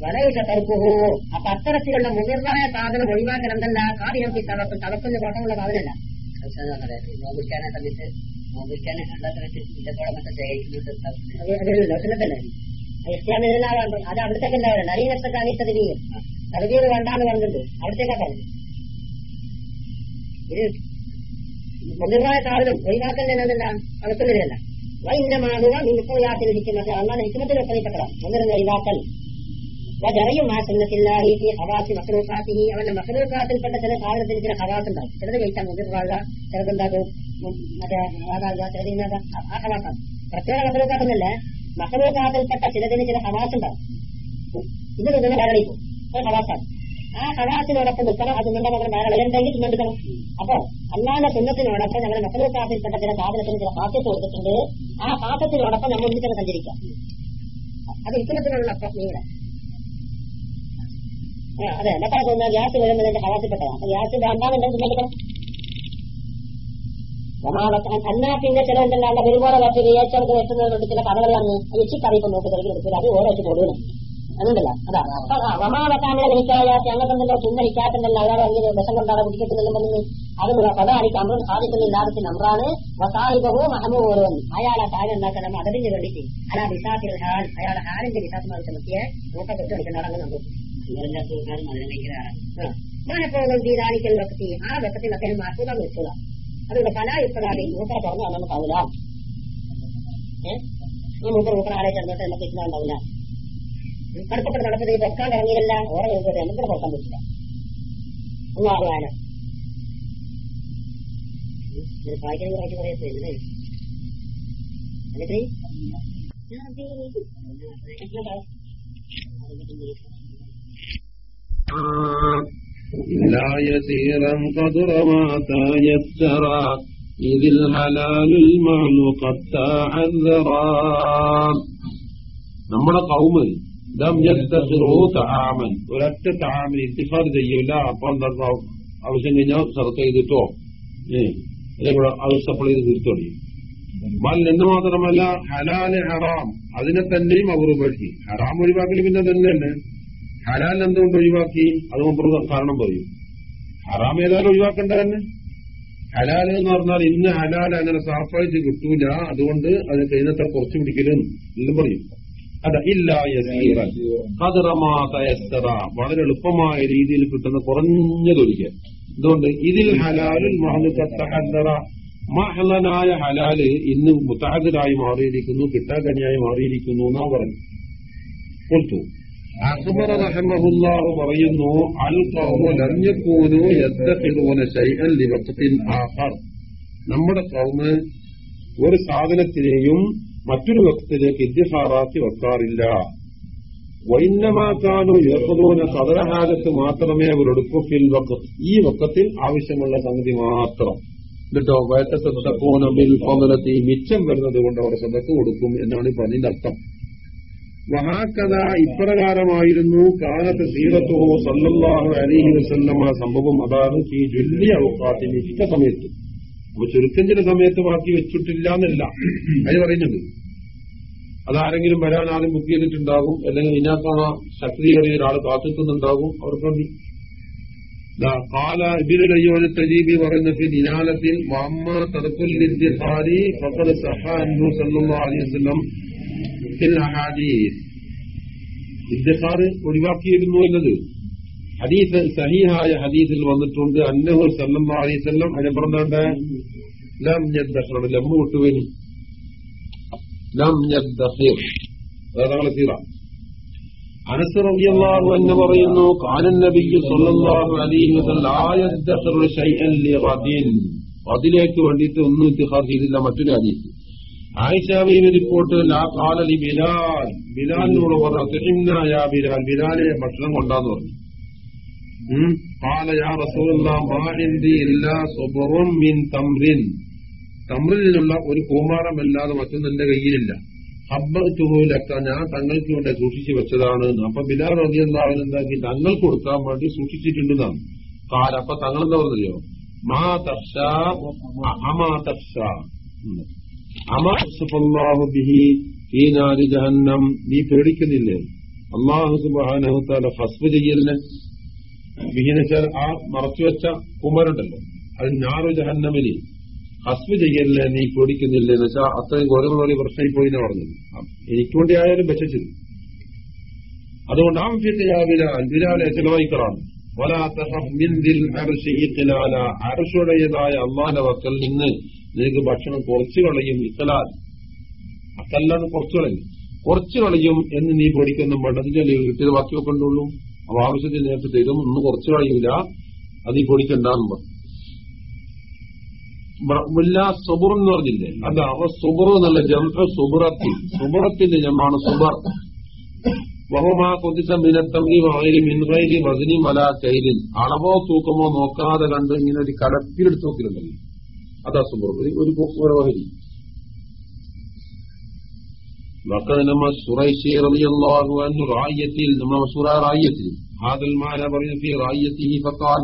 C: വലയിട്ട തർക്കുഹോ അപ്പൊ അത്തരത്തിലുള്ള മുതിർന്നതായ സാധനം ഒഴിവാക്കാൻ എന്തല്ല കാറിയർക്ക് തവപ്പ് തവപ്പിന്റെ കോട്ടമുള്ള സാധനമല്ല നോബിക്കാനെ സമയത്ത് നോബിക്കാനെ കണ്ടാത്ത വെച്ച് ഇതോടെ മറ്റേ ശേഖരിക്കുന്നുണ്ട് അത് അവിടുത്തെ എല്ലാവരും അരീനത്തൊക്കെ അനീത്തത് നീ തലവീർ വേണ്ടാന്ന് പറഞ്ഞിട്ടുണ്ട്. അവിടത്തേക്കാ പറഞ്ഞു ഇത് മുതിർന്നതായ സാധനം ഒഴിവാക്കലിനെന്നല്ല അകത്തുള്ളതല്ല വൈന്നമാകുക യാത്ര ഇരിക്കുന്നത് അന്നാണ് ഹിക്മത്തിൽ ഒപ്പണിപ്പെട്ടതാണ് മുതിർന്ന ഒഴിവാക്കൽ. വജറയും ആ സുന്നത്തില്ലാഹി ഈ ഹവാസി മക്രൂക്കാത്തി അവന്റെ മക്രൂക്കാത്തിൽപ്പെട്ട ചില സാധനത്തിന് ചില ഹവാസ് ഉണ്ടാവും ചിലത് കഴിച്ചാൽ മുതിർവാകുക ചിലതുണ്ടാകും മറ്റേ ആകാകുക ചിലത് ആ ഹവാസാണ് പ്രത്യേക മക്രൂക്കാത്തൊന്നല്ല മക്രൂക്കാത്തിൽപ്പെട്ട ചിലതിന് ചില ഉണ്ടാവും ഇത് നിങ്ങൾ ധാരണയിക്കും അത് ഹവാസാണ് ആ ഹവാസിനോടൊപ്പം നിൽക്കണം. അത് നിങ്ങളുടെ മകൻ വേറെ വരണ്ടെങ്കിൽ നിന്നെടുക്കണം അപ്പോ അല്ലാതെ സുന്നത്തിനോടൊപ്പം ഞങ്ങൾ മക്രൂക്കാത്തിൽപ്പെട്ട ചില സാധനത്തിന് ചില ഹാസ്യത്ത് കൊടുത്തിട്ടുണ്ട്. ആ ഹാസ്യത്തിനോടൊപ്പം നമ്മൾ ഒന്നിച്ചാണ് സഞ്ചരിക്കാം. അത് ഇത്തരത്തിലുള്ള നീടെ അതെ എന്നെ പറഞ്ഞ ഗ്യാസ് വരുന്നതിന്റെ ഹവാസിപ്പെട്ടതാണ് അപ്പൊ ഗ്യാസ് വേണ്ടാന്നുണ്ടെങ്കിൽ തിന്നെടുക്കണം എന്നാ പിന്നെ ചിലവുണ്ടല്ലാണ്ട് ഒരുപോലെ പറ്റി റിയേച്ചർക്ക് വെട്ടുന്നത് കൊണ്ട് ചില കഥകളാണ് എച്ചിക്കറിയിപ്പം നോക്കി തെളിഞ്ഞെടുക്കില്ല അത് ഓരോ കൊടുക്കണം അതുണ്ടല്ല അതാ അപ്പൊ വമാവക്കാനുള്ള ഗ്രഹിക്കാത്ത അങ്ങനത്തെ ചുമ്മരിക്കാത്തുണ്ടല്ലോ അയാൾ അങ്ങനെ വിഷം കൊണ്ടാണ് കുടിക്കത്തില്ലെന്നും പറഞ്ഞ് അത് പതാരിക്ക് അമൃത് സാധിക്കുന്ന ലാഭത്തിൽ നമ്രാണ് വസാഹിബഹോ മഹമൂറോൻ അയാളെ താഴെ ഉണ്ടാക്കണം അതിന് വേണ്ടിയിട്ട് അയാൾ വിശ്വാസികൾ ഹാൽ അയാളെ ഹാലിന്റെ വിശ്വാസമായി ചമത്തിയെ നോക്ക തൊട്ട് കളിക്കുന്ന അങ്ങനെ നമുക്ക് മനഃപൂർവം തീരാനിക്കൽ വ്യക്തി ആ വ്യക്തത്തിൽ അദ്ദേഹം മാറ്റുക വെക്കുക അതുകൊണ്ട് പല ഇപ്പഴാണ് മൂത്ര തുറന്നാൽ നമുക്കാവില്ല ഏഹ് ഈ മൂത്ര മൂത്രാളെ ചെന്നിട്ട് നമുക്ക് ഇഷ്ടം ഉണ്ടാവില്ല കടുപ്പത്തിൽ നടക്കുന്നത് ഈ വെക്കാൻ ഇറങ്ങിയില്ല ഓരോ നോക്കിയിട്ട് നമുക്ക് പുറത്താൻ പറ്റില്ല ഒന്നും അറിയാനോ വായിക്കാൻ വായിച്ചു പറയത്തില്ലേ എന്നിട്ട്
A: لا يسيرا قدر ما تيسرا إذ الحلال المعلو قد تعذرا നമ്മുടെ കൗമ് ലം യസ്തഖിറു തആമൻ ഒരൊറ്റ തആമിന് ഇത്തിഫാർ ചെയ്യില്ല അപ്പൊ എന്താ ആവശ്യം കഴിഞ്ഞാൽ സർക്ക ചെയ്തിട്ടോ ഏഹ് അതേപോലെ ആവശ്യപ്പോൾ ചെയ്ത് തീർത്തോടി ബൽ എന്ന് മാത്രമല്ല ഹലാല് ഹറാം അതിനെ തന്നെയും അവർ ഒഴിവാക്കി ഹറാം ഒഴിവാക്കൽ പിന്നെ തന്നെയല്ലേ ഹലാൽ എന്തുകൊണ്ട് ഒഴിവാക്കി? അത് മുമ്പ് കാരണം പറയും. ഹറാം ഏതായാലും ഒഴിവാക്കേണ്ട തന്നെ. ഹലാൽ എന്ന് പറഞ്ഞാൽ ഇന്ന് ഹലാൽ അങ്ങനെ സാഫായിട്ട് കിട്ടൂല. അതുകൊണ്ട് അത് കഴിഞ്ഞത്ര കുറച്ച് പിടിക്കലും എന്നും പറയും. അത ഇല്ല വളരെ എളുപ്പമായ രീതിയിൽ കിട്ടുന്ന കുറഞ്ഞതൊഴിക്കുക അതുകൊണ്ട് ഇതിൽ ഹലാലുൽ മഹലുക്കത്തഹദറ മഹലനായ ഹലാൽ ഇന്ന് മുത്താഹിദായി മാറിയിരിക്കുന്നു കിട്ടാക്കനിയായി മാറിയിരിക്കുന്നു എന്നാ പറഞ്ഞു കൊടുത്തു അക്ബർ പറയുന്നു അൽ കൗമു ലഞ്ഞക്കൂനു യദ്ദഖിലൂന ശൈഅൻ ലിവഖത്തിൻ ആഖർ. നമ്മുടെ കൗമ് ഒരു സാധനത്തിനെയും മറ്റൊരു വക്തത്തിലേക്ക് ഇത്തിഹാറാക്കി വെക്കാറില്ല. വൈന്നമാക്കാനും ഏർപ്പെടുന്ന കഥഹാരത്ത് മാത്രമേ അവരെടുക്കൂ ഫിൽ വക്കത്ത് ഈ വക്കത്തിൽ ആവശ്യമുള്ള സംഗതി മാത്രം. എന്നിട്ടോ വയറ്റത്തെ മിച്ചം വരുന്നത് കൊണ്ട് അവർ സദക്ക് കൊടുക്കും എന്നാണ് ഈ പറഞ്ഞതിന്റെ അർത്ഥം. മഹാകഥ ഇപ്രകാരമായിരുന്നു. കാലത്ത് സീറത്തോ സല്ലല്ലാഹു അലൈഹി ആ സംഭവം അതാണ്. ഈ ജുല്ലിയ അവക്കാത്തിന് ഇഷ്ട സമയത്ത്. അപ്പൊ ചുരുക്കം ചില സമയത്ത് ബാക്കി വെച്ചിട്ടില്ല എന്നല്ല. അത് പറയുന്നത് അതാരെങ്കിലും വരാൻ ആദ്യം ബുക്ക് ചെയ്തിട്ടുണ്ടാകും. അല്ലെങ്കിൽ ഇതിനകത്താണ് ശക്തിയേറിയ ഒരാൾ കാത്തിക്കുന്നുണ്ടാകും അവർക്ക് വേണ്ടി. കാല അലൈഹി വസല്ലം ഫിൽ അഹാദീസ് ഇദ്ഹാർ ഒഴിവാക്കിയിരുന്നു എന്നത്. ഹദീസ് സഹീഹായ ഹദീസിൽ വന്നിട്ടുണ്ട്. അന്നഹു സല്ലല്ലാഹു അലൈഹി വസല്ലം. അതിനെ പറഞ്ഞാണ്ട് ലം യദ്ഖറ ലമ്മ വിട്ടുവനി ലം യദ്ദഖിർ. അതാണ് സീറ അനസ് റളിയല്ലാഹു അൻഹു പറയുന്നു കാനൻ നബിയ്യു സല്ലല്ലാഹു അലൈഹി വസല്ലം ലാ യദ്ദഖിറു ഷൈഅൻ ലിഗദിൻ അതിലേക്ക് വേണ്ടിയിട്ട് ഒന്നും ഇത്തിഹാർ ചെയ്തില്ല. മറ്റൊരു ഹദീസ്. ആയിഷാബിന്റെ റിപ്പോർട്ട് കാലലി ബിലാൽ. ബിലാലിനോട് പറഞ്ഞു ബിലാൽ ബിലാലെ ഭക്ഷണം കൊണ്ടാന്ന് പറഞ്ഞു. കാലയാ തമ്രിനുള്ള ഒരു കൂമാരമല്ലാതെ മറ്റൊന്നും എന്റെ കയ്യിലില്ല. ഹബ്ബുലക്ക ഞാൻ തങ്ങൾക്ക് വേണ്ടി സൂക്ഷിച്ചു വെച്ചതാണ് അപ്പൊ ബിലാൽ റബിയല്ലാവിന് എന്താക്കി? തങ്ങൾ കൊടുക്കാൻ വേണ്ടി സൂക്ഷിച്ചിട്ടുണ്ടെന്നാണ് കാല അപ്പൊ തങ്ങൾ എന്താ പറഞ്ഞോ മാ തർഷ അഹമാ തർഷ. ഉം. അമാ ബിഹി ഈ ജഹന്നം നീ പേടിക്കുന്നില്ലേ? അള്ളാഹു സുബാനഹുത്താല ഫസ്ബ് ചെയ്യലിന്. ബിഹിനെച്ചാൽ ആ മറച്ചുവെച്ച കുമരുണ്ടല്ലോ. അത് ഞാറു ജഹന്നമിന്. ഹസ്ബ് ചെയ്യലിനെ നീ പേടിക്കുന്നില്ലേ എന്ന് വെച്ചാൽ അത്രയും ഗൗരവമായ പ്രശ്നമായി പോയി എന്ന് പറഞ്ഞത് എനിക്ക് വേണ്ടി ആയാലും വെച്ചു അതുകൊണ്ട് ആ വിഷയത്തെ ബിലാലെ ചെലവഴിക്കറാണ് അർഷുടേതായ അള്ളാന്റെ വക്കൽ നിന്ന് നിനക്ക് ഭക്ഷണം കുറച്ചു കളയും ഇത്തലാൽ. അത്തല്ലാതെ കുറച്ചു കളയും. കുറച്ചു കളയും എന്ന് നീ പേടിക്കൊന്നും വേണ്ട അതിന്റെ കിട്ടിയത് ബാക്കി വെക്കണ്ടുള്ളൂ അപ്പൊ ആവശ്യത്തിന് നേരത്തെ തരും ഒന്ന് കുറച്ചു കളയില്ല അത് നീ പേടിക്കണ്ടെന്ന് പറഞ്ഞു. സുബർ എന്ന് പറഞ്ഞില്ലേ? അതാ സുബർ എന്നുള്ള ജംഹ സുബുറത്തി. സുബുറത്തിന്റെ ജമാണ് സുബർ. വഹുമാ മിൻവൈലി വസനി മല കൈലിൻ അളവോ തൂക്കമോ നോക്കാതെ കണ്ട് ഇങ്ങനെ ഒരു കടത്തിലെടുത്ത് നോക്കിയിട്ടുണ്ടല്ലോ അതാ സുബർ ഒരു ഒരു ഓഹരി وقد نما السريشي رضي الله عنه رايتي نما مسورة رايتي هذا المعنى برين في رايته فقال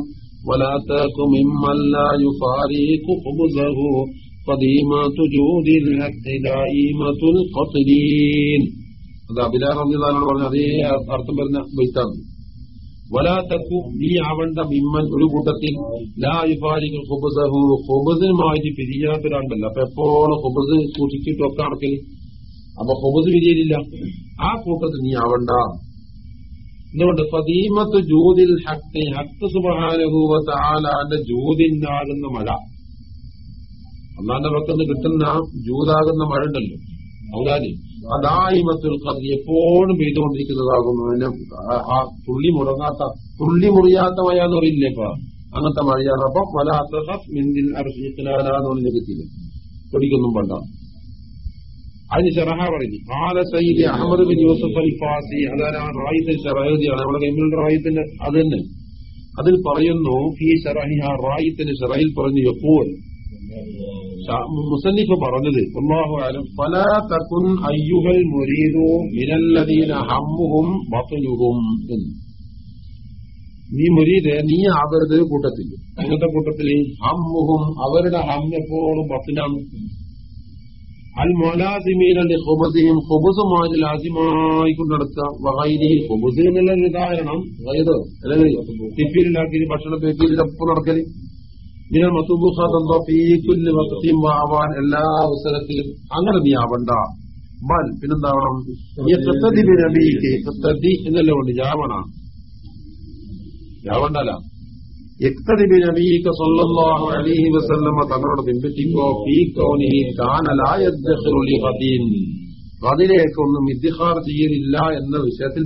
A: ولا تاك ممن لا يفارق خبزه قديمة جود الحق دائمة القتلين അത് അബിലാർ റബിദാനോട് പറഞ്ഞ അതേ അർത്ഥം വരുന്ന ബൈത്താണ് വലാത്തക്കു നീ ആവണ്ട മിമ്മൻ ഒരു കൂട്ടത്തിൽ. ലാ യുഫാരികൾ ഹുബസഹു ഹുബസിനുമായിട്ട് പിരിയാത്തൊരാണ്ടല്ലോ അപ്പൊ എപ്പോഴും ഹുബസ് സൂക്ഷിച്ചിട്ടൊക്കെ നടക്കൽ. അപ്പൊ ഹുബസ് പിരിയലില്ല. ആ കൂട്ടത്തിൽ നീ ആവണ്ട. എന്തുകൊണ്ട് ഫതീമത്ത് ജൂതിൽ ഹക്തി ഹക്ക് സുബഹാനുഭൂവത്ത് ആലാന്റെ ജൂതിനാകുന്ന മഴ. അള്ളാന്റെ പക്കത്ത് കിട്ടുന്ന ജൂതാകുന്ന മഴ ഉണ്ടല്ലോ ഔലാദി. അദായിമത്തുൽ കറി എപ്പോഴും പെയ്തുകൊണ്ടിരിക്കുന്നതാകുന്നു ആ തുള്ളി മുടങ്ങാത്ത തുള്ളി മുറിയാത്ത മഴ എന്ന് പറയില്ലേ ഇപ്പൊ? അങ്ങനത്തെ മഴയാണ്. അപ്പൊ വല അത്രയും ലഭിക്കില്ല പൊടിക്കൊന്നും പണ്ട. അതിന് ഷെറഹ പറഞ്ഞു ആല Sayyid Ahmad bin Yusuf al Fasi അതാണ് ആ റായിത്തിന്റെ ഷറഹദിയാണ് നമ്മുടെ കൈമിലുള്ള റായിത്തിന്റെ അത് തന്നെ. അതിൽ പറയുന്നു ഈ ഷറഹി ആ റായിത്തിന്റെ ഷെറഹിൽ പറഞ്ഞു എപ്പോൾ? മുസന്നിഫ് പറഞ്ഞത് അള്ളാഹു അയ്യുഹൽ മുരീദു മിനല്ലദീന ഹമ്മുഹും ബത്തുലുഹും എന്ന്. നീ മുരീദ് നീ ആവരുത് കൂട്ടത്തിൽ. അങ്ങനത്തെ കൂട്ടത്തിൽ ഹമ്മുഹും അവരുടെ ഹം എപ്പോഴും ബത്തിനാണ് അൽ മൊലാസിമീനന്റെ ഹുബസിയും ഹുബസുമായി ലാസിമായി കൊണ്ടെടുത്ത വഹൈരി ഹുബസ് ഉദാഹരണം അതായത് അല്ലെങ്കിൽ തിപ്പീരിലാക്കി ഭക്ഷണ പേപ്പീരിലൊപ്പം നടക്കൽ. നിങ്ങൾ ഈ പീക്കുല്ല് വക്കത്തിയും ആവാൻ എല്ലാ അവസരത്തിലും അങ്ങനെ നീ ആവണ്ട. ബൽ പിന്നെന്താവണം? ഈ കത്തതി നബിക്ക് കത്തതി എന്നല്ല ഉണ്ട് ജാവണ ജാവണ്ടല്ല യക്തദിബി നബീക സല്ലല്ലാഹു അലൈഹി വസല്ലമ തങ്ങളോട് ബിംബിറ്റിക്കോ ഫീ കൗനിഹി കാന ലാ യദ്ഖുറു ലി ഖദീൻ. അതിലേക്കൊന്നും ഇദ്ദിഖാർ ചെയ്യലില്ല എന്ന വിഷയത്തിൽ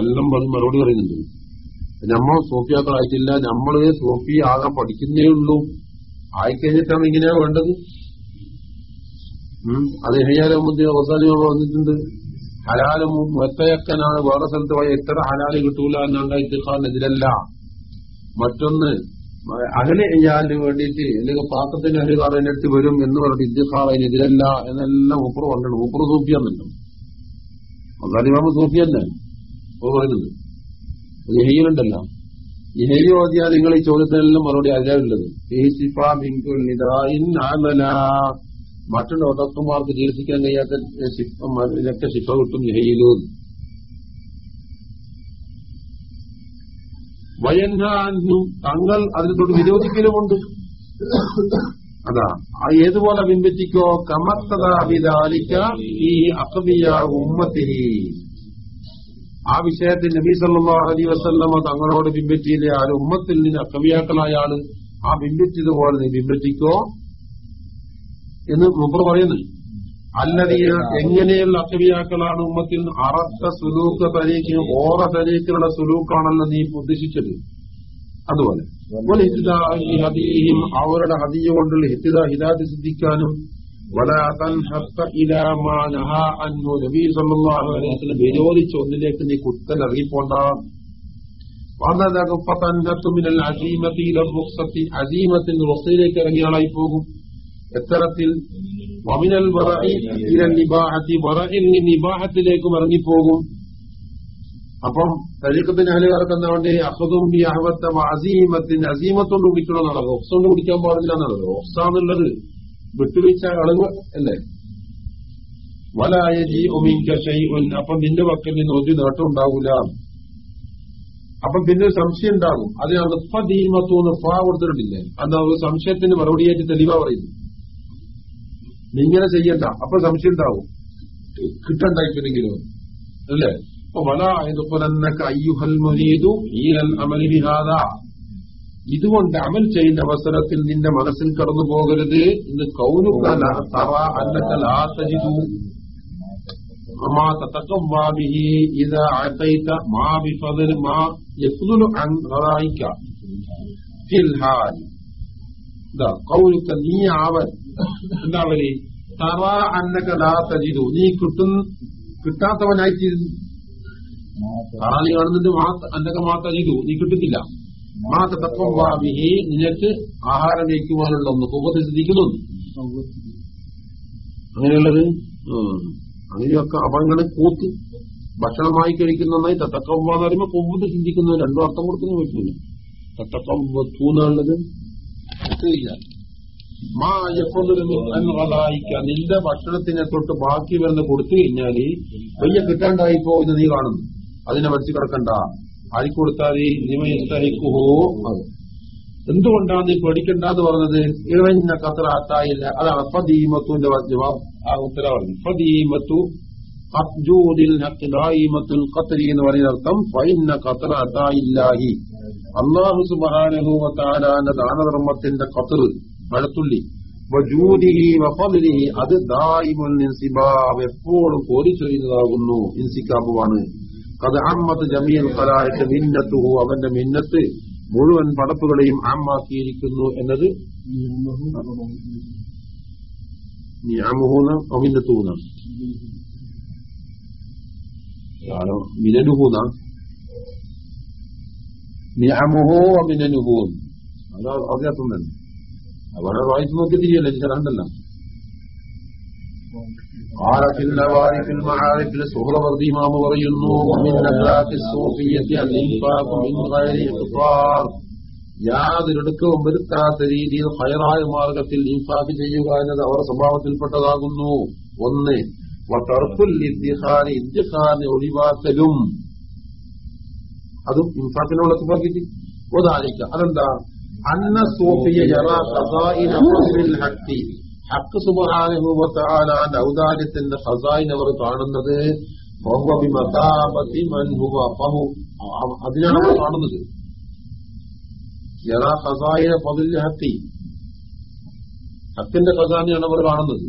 A: എല്ലാം വന്ന് മറുപടി പറയുന്നുണ്ട്. നമ്മൾ സോഫിയാക്കളായിട്ടില്ല നമ്മൾ സോഫി ആകെ പഠിക്കുന്നേ ഉള്ളൂ. ആയിക്കഴിഞ്ഞിട്ടാണ് ഇങ്ങനെയാ വേണ്ടത്. അത് എഹയാലും അവസാനം വന്നിട്ടുണ്ട്. ഹലാലും ഒറ്റയക്കനാണ് വേറെ സ്ഥലത്ത് പോയ എത്ര ഹലാൽ കിട്ടൂല എന്നുള്ള ഇത്തിഹാറിനെതിരല്ല മറ്റൊന്ന് അകലെ ചെയ്യാന് വേണ്ടിയിട്ട് അല്ലെങ്കിൽ പാത്രത്തിന് അധികാരം അടുത്ത് വരും എന്ന് പറഞ്ഞിട്ട് ഇത്തിഹാർ അതിനെതിരല്ല എന്നെല്ലാം ഉപ്പുറ പറഞ്ഞിട്ടുണ്ട്. ഉപ്പുറ സൂഫിയാന്നല്ലോ. അതാലിമാമ സൂഫി തന്നെ ഓ പറയുന്നത്. യഹീലുണ്ടല്ലോ യഹീലി ഓതിയാൽ നിങ്ങൾ ഈ ചോദ്യത്തിനെല്ലാം മറുപടി അതിലുള്ളത് മറ്റുള്ള ഡോക്ടർമാർക്ക് ചികിത്സിക്കാൻ കഴിയാത്ത ഇതൊക്കെ ശിഫ കിട്ടും യഹയിലു വയൻഹാനും തങ്ങൾ അതിനോട് വിരോധിക്കലുമുണ്ട്. അതാ ഏതുപോലെ ബിംബിച്ചിക്കോ കമത്തതാലിക്ക ഈ അസമിയ ഉമ്മത്തിനി ആ വിഷയത്തിൽ നബി അലൈഹി വസല്ലമ തങ്ങളോട് ബിംബറ്റിയിലെ ആ ഉമ്മത്തിൽ നിന്ന് അക്കവിയാക്കളായ ആൾ ആ ബിംബിച്ചതുപോലെ നീ ബിംബറ്റിക്കോ എന്ന് മുമ്പ് പറയുന്നു. അല്ലതീന എങ്ങനെയുള്ള അക്കവിയാക്കളാണ് ഉമ്മത്തിൽ അറത്ത സുലൂക്ക് തരീക്ക് ഓറ തരീക്കുള്ള സുലൂക്കാണല്ലോ നീ ഉദ്ദേശിച്ചത്. അതുപോലെ. അവരുടെ ഹതിയെ കൊണ്ടുള്ള ഹിത്തിദ ഹിതാതി സിദ്ധിക്കാനും വലാ തൻഹത്ത ഇലാ മാ നഹാ നബി സല്ലല്ലാഹു അലൈഹി വസല്ലം വിരോധിച്ച ഒന്നിലേക്ക് നീ കുത്തൽ ഇറങ്ങിപ്പോണ്ട. വന്നതാകും ഫതന്നത്തു മിനൽ അസീമത്തി ഇല റുഖ്സത്തി. അസീമത്തിന്റെ റുഖ്സയിലേക്ക് പോകും. എത്തരത്തിൽ വമിനൽ നിബാഹത്തിലേക്കും ഇറങ്ങിപ്പോകും. അപ്പം തരീക്കത്തിന് അഹൽ വേണ്ടി അഹദും അഹവത്ത അസീമത്തിന് അസീമത്തോണ്ട് കുടിക്കണമെന്നാണ് റൊക്സ കൊണ്ട് കുടിക്കാൻ പാടില്ല എന്നാണ്. റൊക്സ എന്നുള്ളത് വിട്ടുവീഴ്ച കളവ് അല്ലേ? വലായജി ഒമിങ്ക ഷൈഉൻ. അപ്പം നിന്റെ പക്കൽ നിന്ന് ഒരു നേട്ടം ഉണ്ടാവൂല. അപ്പം പിന്നെ സംശയം ഉണ്ടാകും. അതിനാണ് ഫീമത്തൂന്ന് ഫാ കൊടുത്തിട്ടില്ലേ? അന്ന് അവർ സംശയത്തിന് മറുപടിയായിട്ട് തെളിവാ പറയുന്നു. നീ ഇങ്ങനെ ചെയ്യണ്ട. അപ്പൊ സംശയം ഉണ്ടാവും. കിട്ടണ്ടായിപ്പോ അല്ലേ? അപ്പൊ വല എതുപ്പലന്നക്ക അയ്യുഹൽ മുരീദു ഈ അമലി ബിഹാദ. ഇതുകൊണ്ട് അമൽ ചെയ്യുന്ന അവസരത്തിൽ നിന്റെ മനസ്സിൽ കടന്നു പോകരുത് ഇന്ന് കൗനുക്കലു നീ ആവൻ എന്താ പറയും തറ അന്നകലാത്തജിതു നീ കിട്ടുന്ന കിട്ടാത്തവനായി അന്നക നീ കിട്ടുന്നില്ല മാ തത്വംവാബിഹി നിനക്ക് ആഹാരം കഴിക്കുവാനുള്ള ഒന്ന് സിദ്ധിക്കുന്നു അങ്ങനെയുള്ളത്? അങ്ങനെയൊക്കെ അപകടങ്ങളെ കൂത്ത് ഭക്ഷണമായി കഴിക്കുന്നതായി തത്തക്കവ്വ എന്ന് പറയുമ്പോൾ കൊമ്പത് ചിന്തിക്കുന്ന രണ്ടു അർത്ഥം കൊടുക്കുന്ന പറ്റില്ല തത്തക്കവ്വ തൂന്നുള്ളത് നിന്റെ ഭക്ഷണത്തിനെ തൊട്ട് ബാക്കി വരുന്ന കൊടുത്തു കഴിഞ്ഞാൽ വയ്യ കിട്ടാണ്ടായിപ്പോ ഇത് നീ കാണുന്നു. അതിനെ വലിച്ചു കിടക്കണ്ട. ആർക്ക് കൊടുത്താൽ നിമയസ്തഹിക്കുഹോ എന്തുകൊണ്ടാണ് നീ പേടിക്കണ്ടെന്ന് പറഞ്ഞത്? ഇറഞ്ഞ കത്ര അത്തായില്ല. അതാണ് ഫദീമത്തുന്റെ ജവാബ് ആ ഉത്തരവ് പറഞ്ഞു ഫദീമത്തു അബ്ജൂദിൽ ദായിമത്തുൽ ഖത്രി എന്ന് പറയുന്ന അർത്ഥം ഫൈന്ന ഖത്ര അത്തായില്ലാഹി. അള്ളാഹു വതആലാന്റെ ദാനധർമ്മത്തിന്റെ ഖത്ർ മഴത്തുള്ളി വഫദ്ലിഹി അത് ദായിമുൽ നിൻസിബാബ് എപ്പോഴും കോരിച്ചൊരിയുന്നതാകുന്നു. ഇൻസിക്കാബുവാണ് കത് അമ്മത്ത് ജമീൽ കലാഹിന്റെ മിന്നത്തുഹു അവന്റെ മിന്നത്ത് മുഴുവൻ പടപ്പുകളെയും അമ്മാക്കിയിരിക്കുന്നു എന്നത് അത് തന്നെ. അവിടെ വായിച്ചു നോക്കി തിരിയല്ലേ ചേരണ്ടല്ല قال في النوائب المعارف السهروردي പറയുന്നു من نجات الصوفية الإنفاق من غير اقتصار യാതൊരിടക്കവും വരുത്താത്ത രീതിയിൽ ഹയറായ മാർഗത്തിൽ ഇൻഫാക്ക് ചെയ്യുക എന്നത് അവർ സ്വഭാവത്തിൽപ്പെട്ടതാകുന്നു. ഒന്ന് വട്ടർഫുൽ ഇദ്ദിഹാൻ ഇദ്ദിഹാനെ ഒഴിവാക്കലും. അതും ഇൻഫാക്കിനെ ഉളക്കുപാക്കിട്ട് ഉദാഹരിക്കുക അതെന്താ? അന്ന സൂഫിയ ഹക്തി ഹക്ക് സുബാനുഭവത്താലാന്റെ ഔദാര്യത്തിന്റെ ഖസായിൻ അവർ കാണുന്നത്. അതിനാണ് അവർ കാണുന്നത്. യറാ ഹസായ പതിൽ ഹത്തി. ഹത്തിന്റെ ഖസാനിയാണ് അവർ കാണുന്നത്.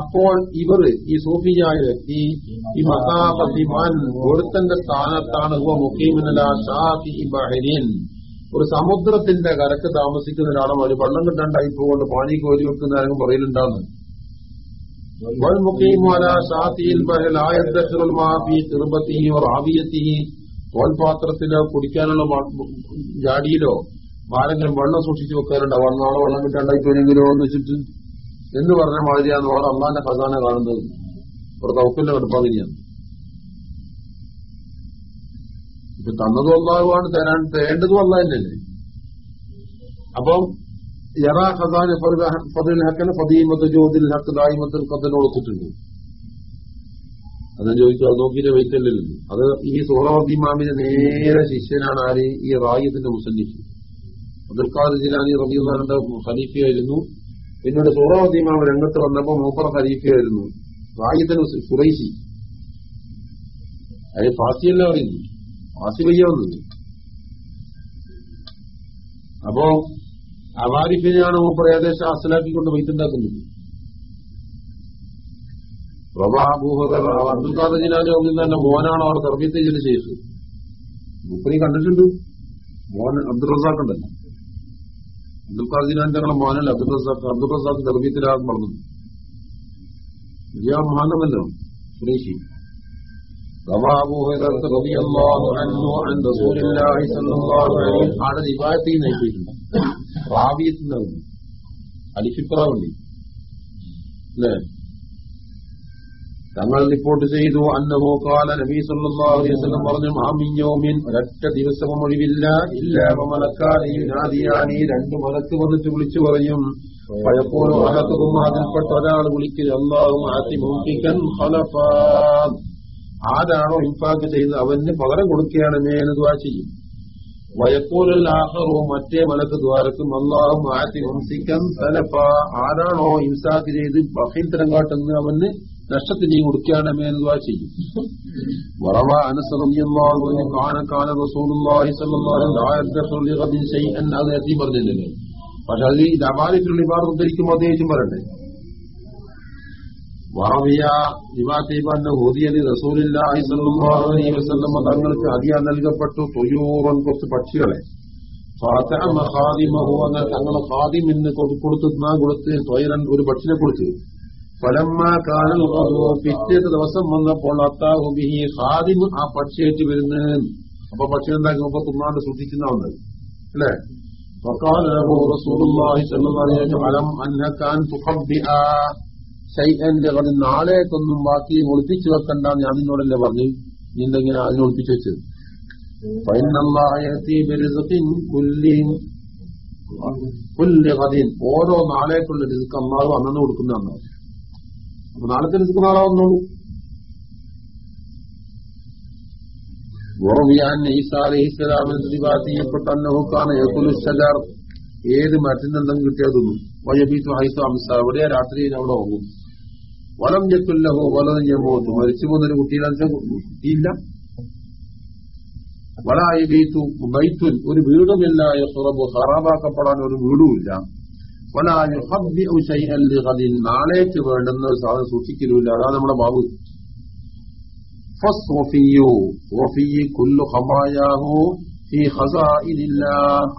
A: അപ്പോൾ ഇവർ ഈ സൂഫിയായ വ്യക്തി ഈ മതാപതിമാൻ ഒഴുത്തന്റെ സ്ഥാനത്താണ്. ഹുവ മുഖീമിനല ഷാഫി ബഹരീൻ ഒരു സമുദ്രത്തിന്റെ കരക്ക് താമസിക്കുന്ന ഒരാളും ഒരു വെള്ളം കിട്ടാണ്ടായി പോകൊണ്ട് പാനി കോരി വെക്കുന്ന ആരെങ്കിലും പറയലുണ്ടാന്ന് തോൽപാത്രത്തിലോ കുടിക്കാനുള്ള ജാടിയിലോ ആരെങ്കിലും വെള്ളം സൂക്ഷിച്ചു വെക്കാറുണ്ടാവും നാളെ വെള്ളം കിട്ടാണ്ടായി പോയെങ്കിലോ എന്ന് വെച്ചിട്ട് എന്ന് പറഞ്ഞ മാതിരിയാണ് അവർ അള്ളാന്റെ ഖസാന കാണുന്നത്. ഒരു തൗക്കിന്റെ കടുപ്പാതിരിയാണ് ഇപ്പൊ തന്നതും അള്ളാഹുവാണ് തരാൻ തേണ്ടതും അള്ളാഹല്ലേ അപ്പം യറാ ഖസാൻ ഫതിൽ ഹക്കന് ഫതീമത്ത് ജ്യോതിൽ ഹക്ക് ദായിമത്തിൽ കത്തിൽ കൊടുത്തിട്ടുണ്ട് അത് ചോദിച്ചു അത് നോക്കിയിട്ട് വെയിറ്റല്ലല്ലോ അത് ഈ സൂറവർദ്ദിമാമിന്റെ നേരെ ശിഷ്യനാണ് ആര്? ഈ റായിത്തിന്റെ മുസന്നിഫ്. അബ്ദുൽ ഖാദർ ജിലാനി റബിയുള്ളാന്റെ ഖലീഫയായിരുന്നു. പിന്നീട് സൂറവർദ്ദിമാമ രംഗത്ത് വന്നപ്പോൾ മൂപ്പറ ഖലീഫയായിരുന്നു. റായിത്തിന്റെ കുറൈശി അത് ഫാസിയല്ല പറയുന്നു ഫാസി വയ്യ വന്നത് അപ്പോ അവാരിഫിനെയാണ് മൂപ്പർ ഏകദേശം അസലാക്കിക്കൊണ്ട് വൈത്തുണ്ടാക്കുന്നത് അബ്ദുൽ ഖാദർ തന്നെ മോനാണ് അവർ സർവീസ് ചെയ്തതിന് ശേഷം. മൂപ്പരി കണ്ടിട്ടുണ്ട്. മോൻ അബ്ദുൾ റസാഖ് ഉണ്ടല്ലോ. അബ്ദുൽ ജിലാനി തങ്ങളെ മോനല്ല അബ്ദുൾ റസാഖ് അബ്ദുൾ റസാഖ് സർവീസിലാകും പറഞ്ഞു വലിയ മഹാനമല്ലോ സുരേഷി. روى أبو هريرة رضي الله عنه عن رسول الله صلى الله عليه وسلم ആണ് റിവായത്തിൽ നയിച്ചിട്ടുണ്ട് റാവിയത്തിൽ നിന്ന് അലിഫിപ്രാവുണ്ട് അല്ലേ തങ്ങൾ റിപ്പോർട്ട് ചെയ്തു അന്നഹോ കാല നബി സല്ലല്ലാഹു അലൈഹി വസല്ലം പറഞ്ഞു മാമിഞ്ഞോമിൻ ഒരൊറ്റ ദിവസവും ഒഴിവില്ല ഇല്ല മലക്കാരി നാദിയാനി രണ്ട് മലക്ക് വന്നിട്ട് വിളിച്ചു പറയും പഴപ്പോഴും അകത്തും അതിൽപ്പെട്ട ഒരാൾ വിളിക്കുക അള്ളാഹു മാറ്റി മുമ്പിക്കൻ ഖലഫാ ആരാണോ ഇൻഫാക്ക് ചെയ്ത് അവന് പകരം കൊടുക്കുകയാണെന്നേ ഞാൻ ദ്വാ ചെയ്യും. വയപ്പോലൽ ആഹറോ മറ്റേ മലക്ക് ദ്വാരക്കും അള്ളാഹും മാറ്റി വംസിക്കൻ തലഫ ആരാണോ ഇൻസാക്ക് ചെയ്ത് ബഹീത്തരം കാട്ടുന്ന അവന് നഷ്ടത്തിന് കൊടുക്കുകയാണ് ദ്വാ ചെയ്യും. വറവ എത്തി പറഞ്ഞില്ലല്ലോ. പക്ഷെ അത് ഈ ദബാലിക്കുള്ള ഇബാർ ഉദ്ധരിക്കുമ്പോൾ അദ്ദേഹം പറയണ്ടേ വറവിയ ഇവാത്തീബാന്റെ ഹോദിയലി റസൂലില്ലാഹി സല്ലല്ലാഹു അലൈഹി വസല്ലം തങ്ങൾക്ക് അധികം നൽകപ്പെട്ടു തൊയ്യൂറൻ കുറച്ച് പക്ഷികളെ ഫാത്തഅമ ഖാദിമഹു എന്ന തങ്ങളെ ഖാദിമിന് കൊടുത്ത് നാ കൊടുത്ത് തൊയരൻ ഒരു പക്ഷിനെ കൊടുത്ത് ഫലമ്മ കാനൽ പിറ്റേത്തെ ദിവസം വന്നപ്പോൾ അത്താഹു ബിഹി ഖാദിം ആ പക്ഷിയേറ്റ് വരുന്നത് അപ്പൊ പക്ഷി എന്താക്കുമ്പോ തിന്നാണ്ട് സൂക്ഷിക്കുന്ന വന്നത് അല്ലേ فقال له رسول الله صلى الله عليه وسلم ألم أنك أن تخبئ ശൈഅന്റെ കളി നാളേക്കൊന്നും ബാക്കി ഒളിപ്പിച്ചു വെക്കണ്ട ഞാൻ നിന്നോടല്ലേ പറഞ്ഞു. നീ അതിനെ ഒളിപ്പിച്ചു വെച്ചത് ഓരോ നാളേക്കുള്ള റിസ്ക് അമ്മാവ് അന്നു കൊടുക്കുന്നതാണ്. അപ്പൊ നാളത്തെ റിസ്ക് നാളെ വന്നോളൂ. ഓർവിയാൻ ഈസാ അലഹിസ്സലാമിന് പ്രതിഭാ ചെയ്യപ്പെട്ട അന്നഹുക്കാണ് ബീച്ച് ഏത് മരുന്നെന്തെങ്കിലും കിട്ടിയതൊന്നും വയബീത്തു ഹൈസു അംസ. അവിടെ രാത്രിയിൽ അവിടെ ഉറങ്ങും? വലം ഞെക്കുല്ലഹോ വലതും ഞമ്മോത്തു മരിച്ചു പോകുന്നൊരു കുട്ടിയിലാണെന്ന് കുട്ടിയില്ല. വലായി ബീത്തു ബൈത്തുൻ. ഒരു വീടുമില്ല സുറബ് ഹറാബാക്കപ്പെടാൻ ഒരു വീടുമില്ല നാളേക്ക് വേണ്ടുന്ന ഒരു സാധനം സൂക്ഷിക്കലുമില്ല. അതാണ് നമ്മുടെ ബാബു.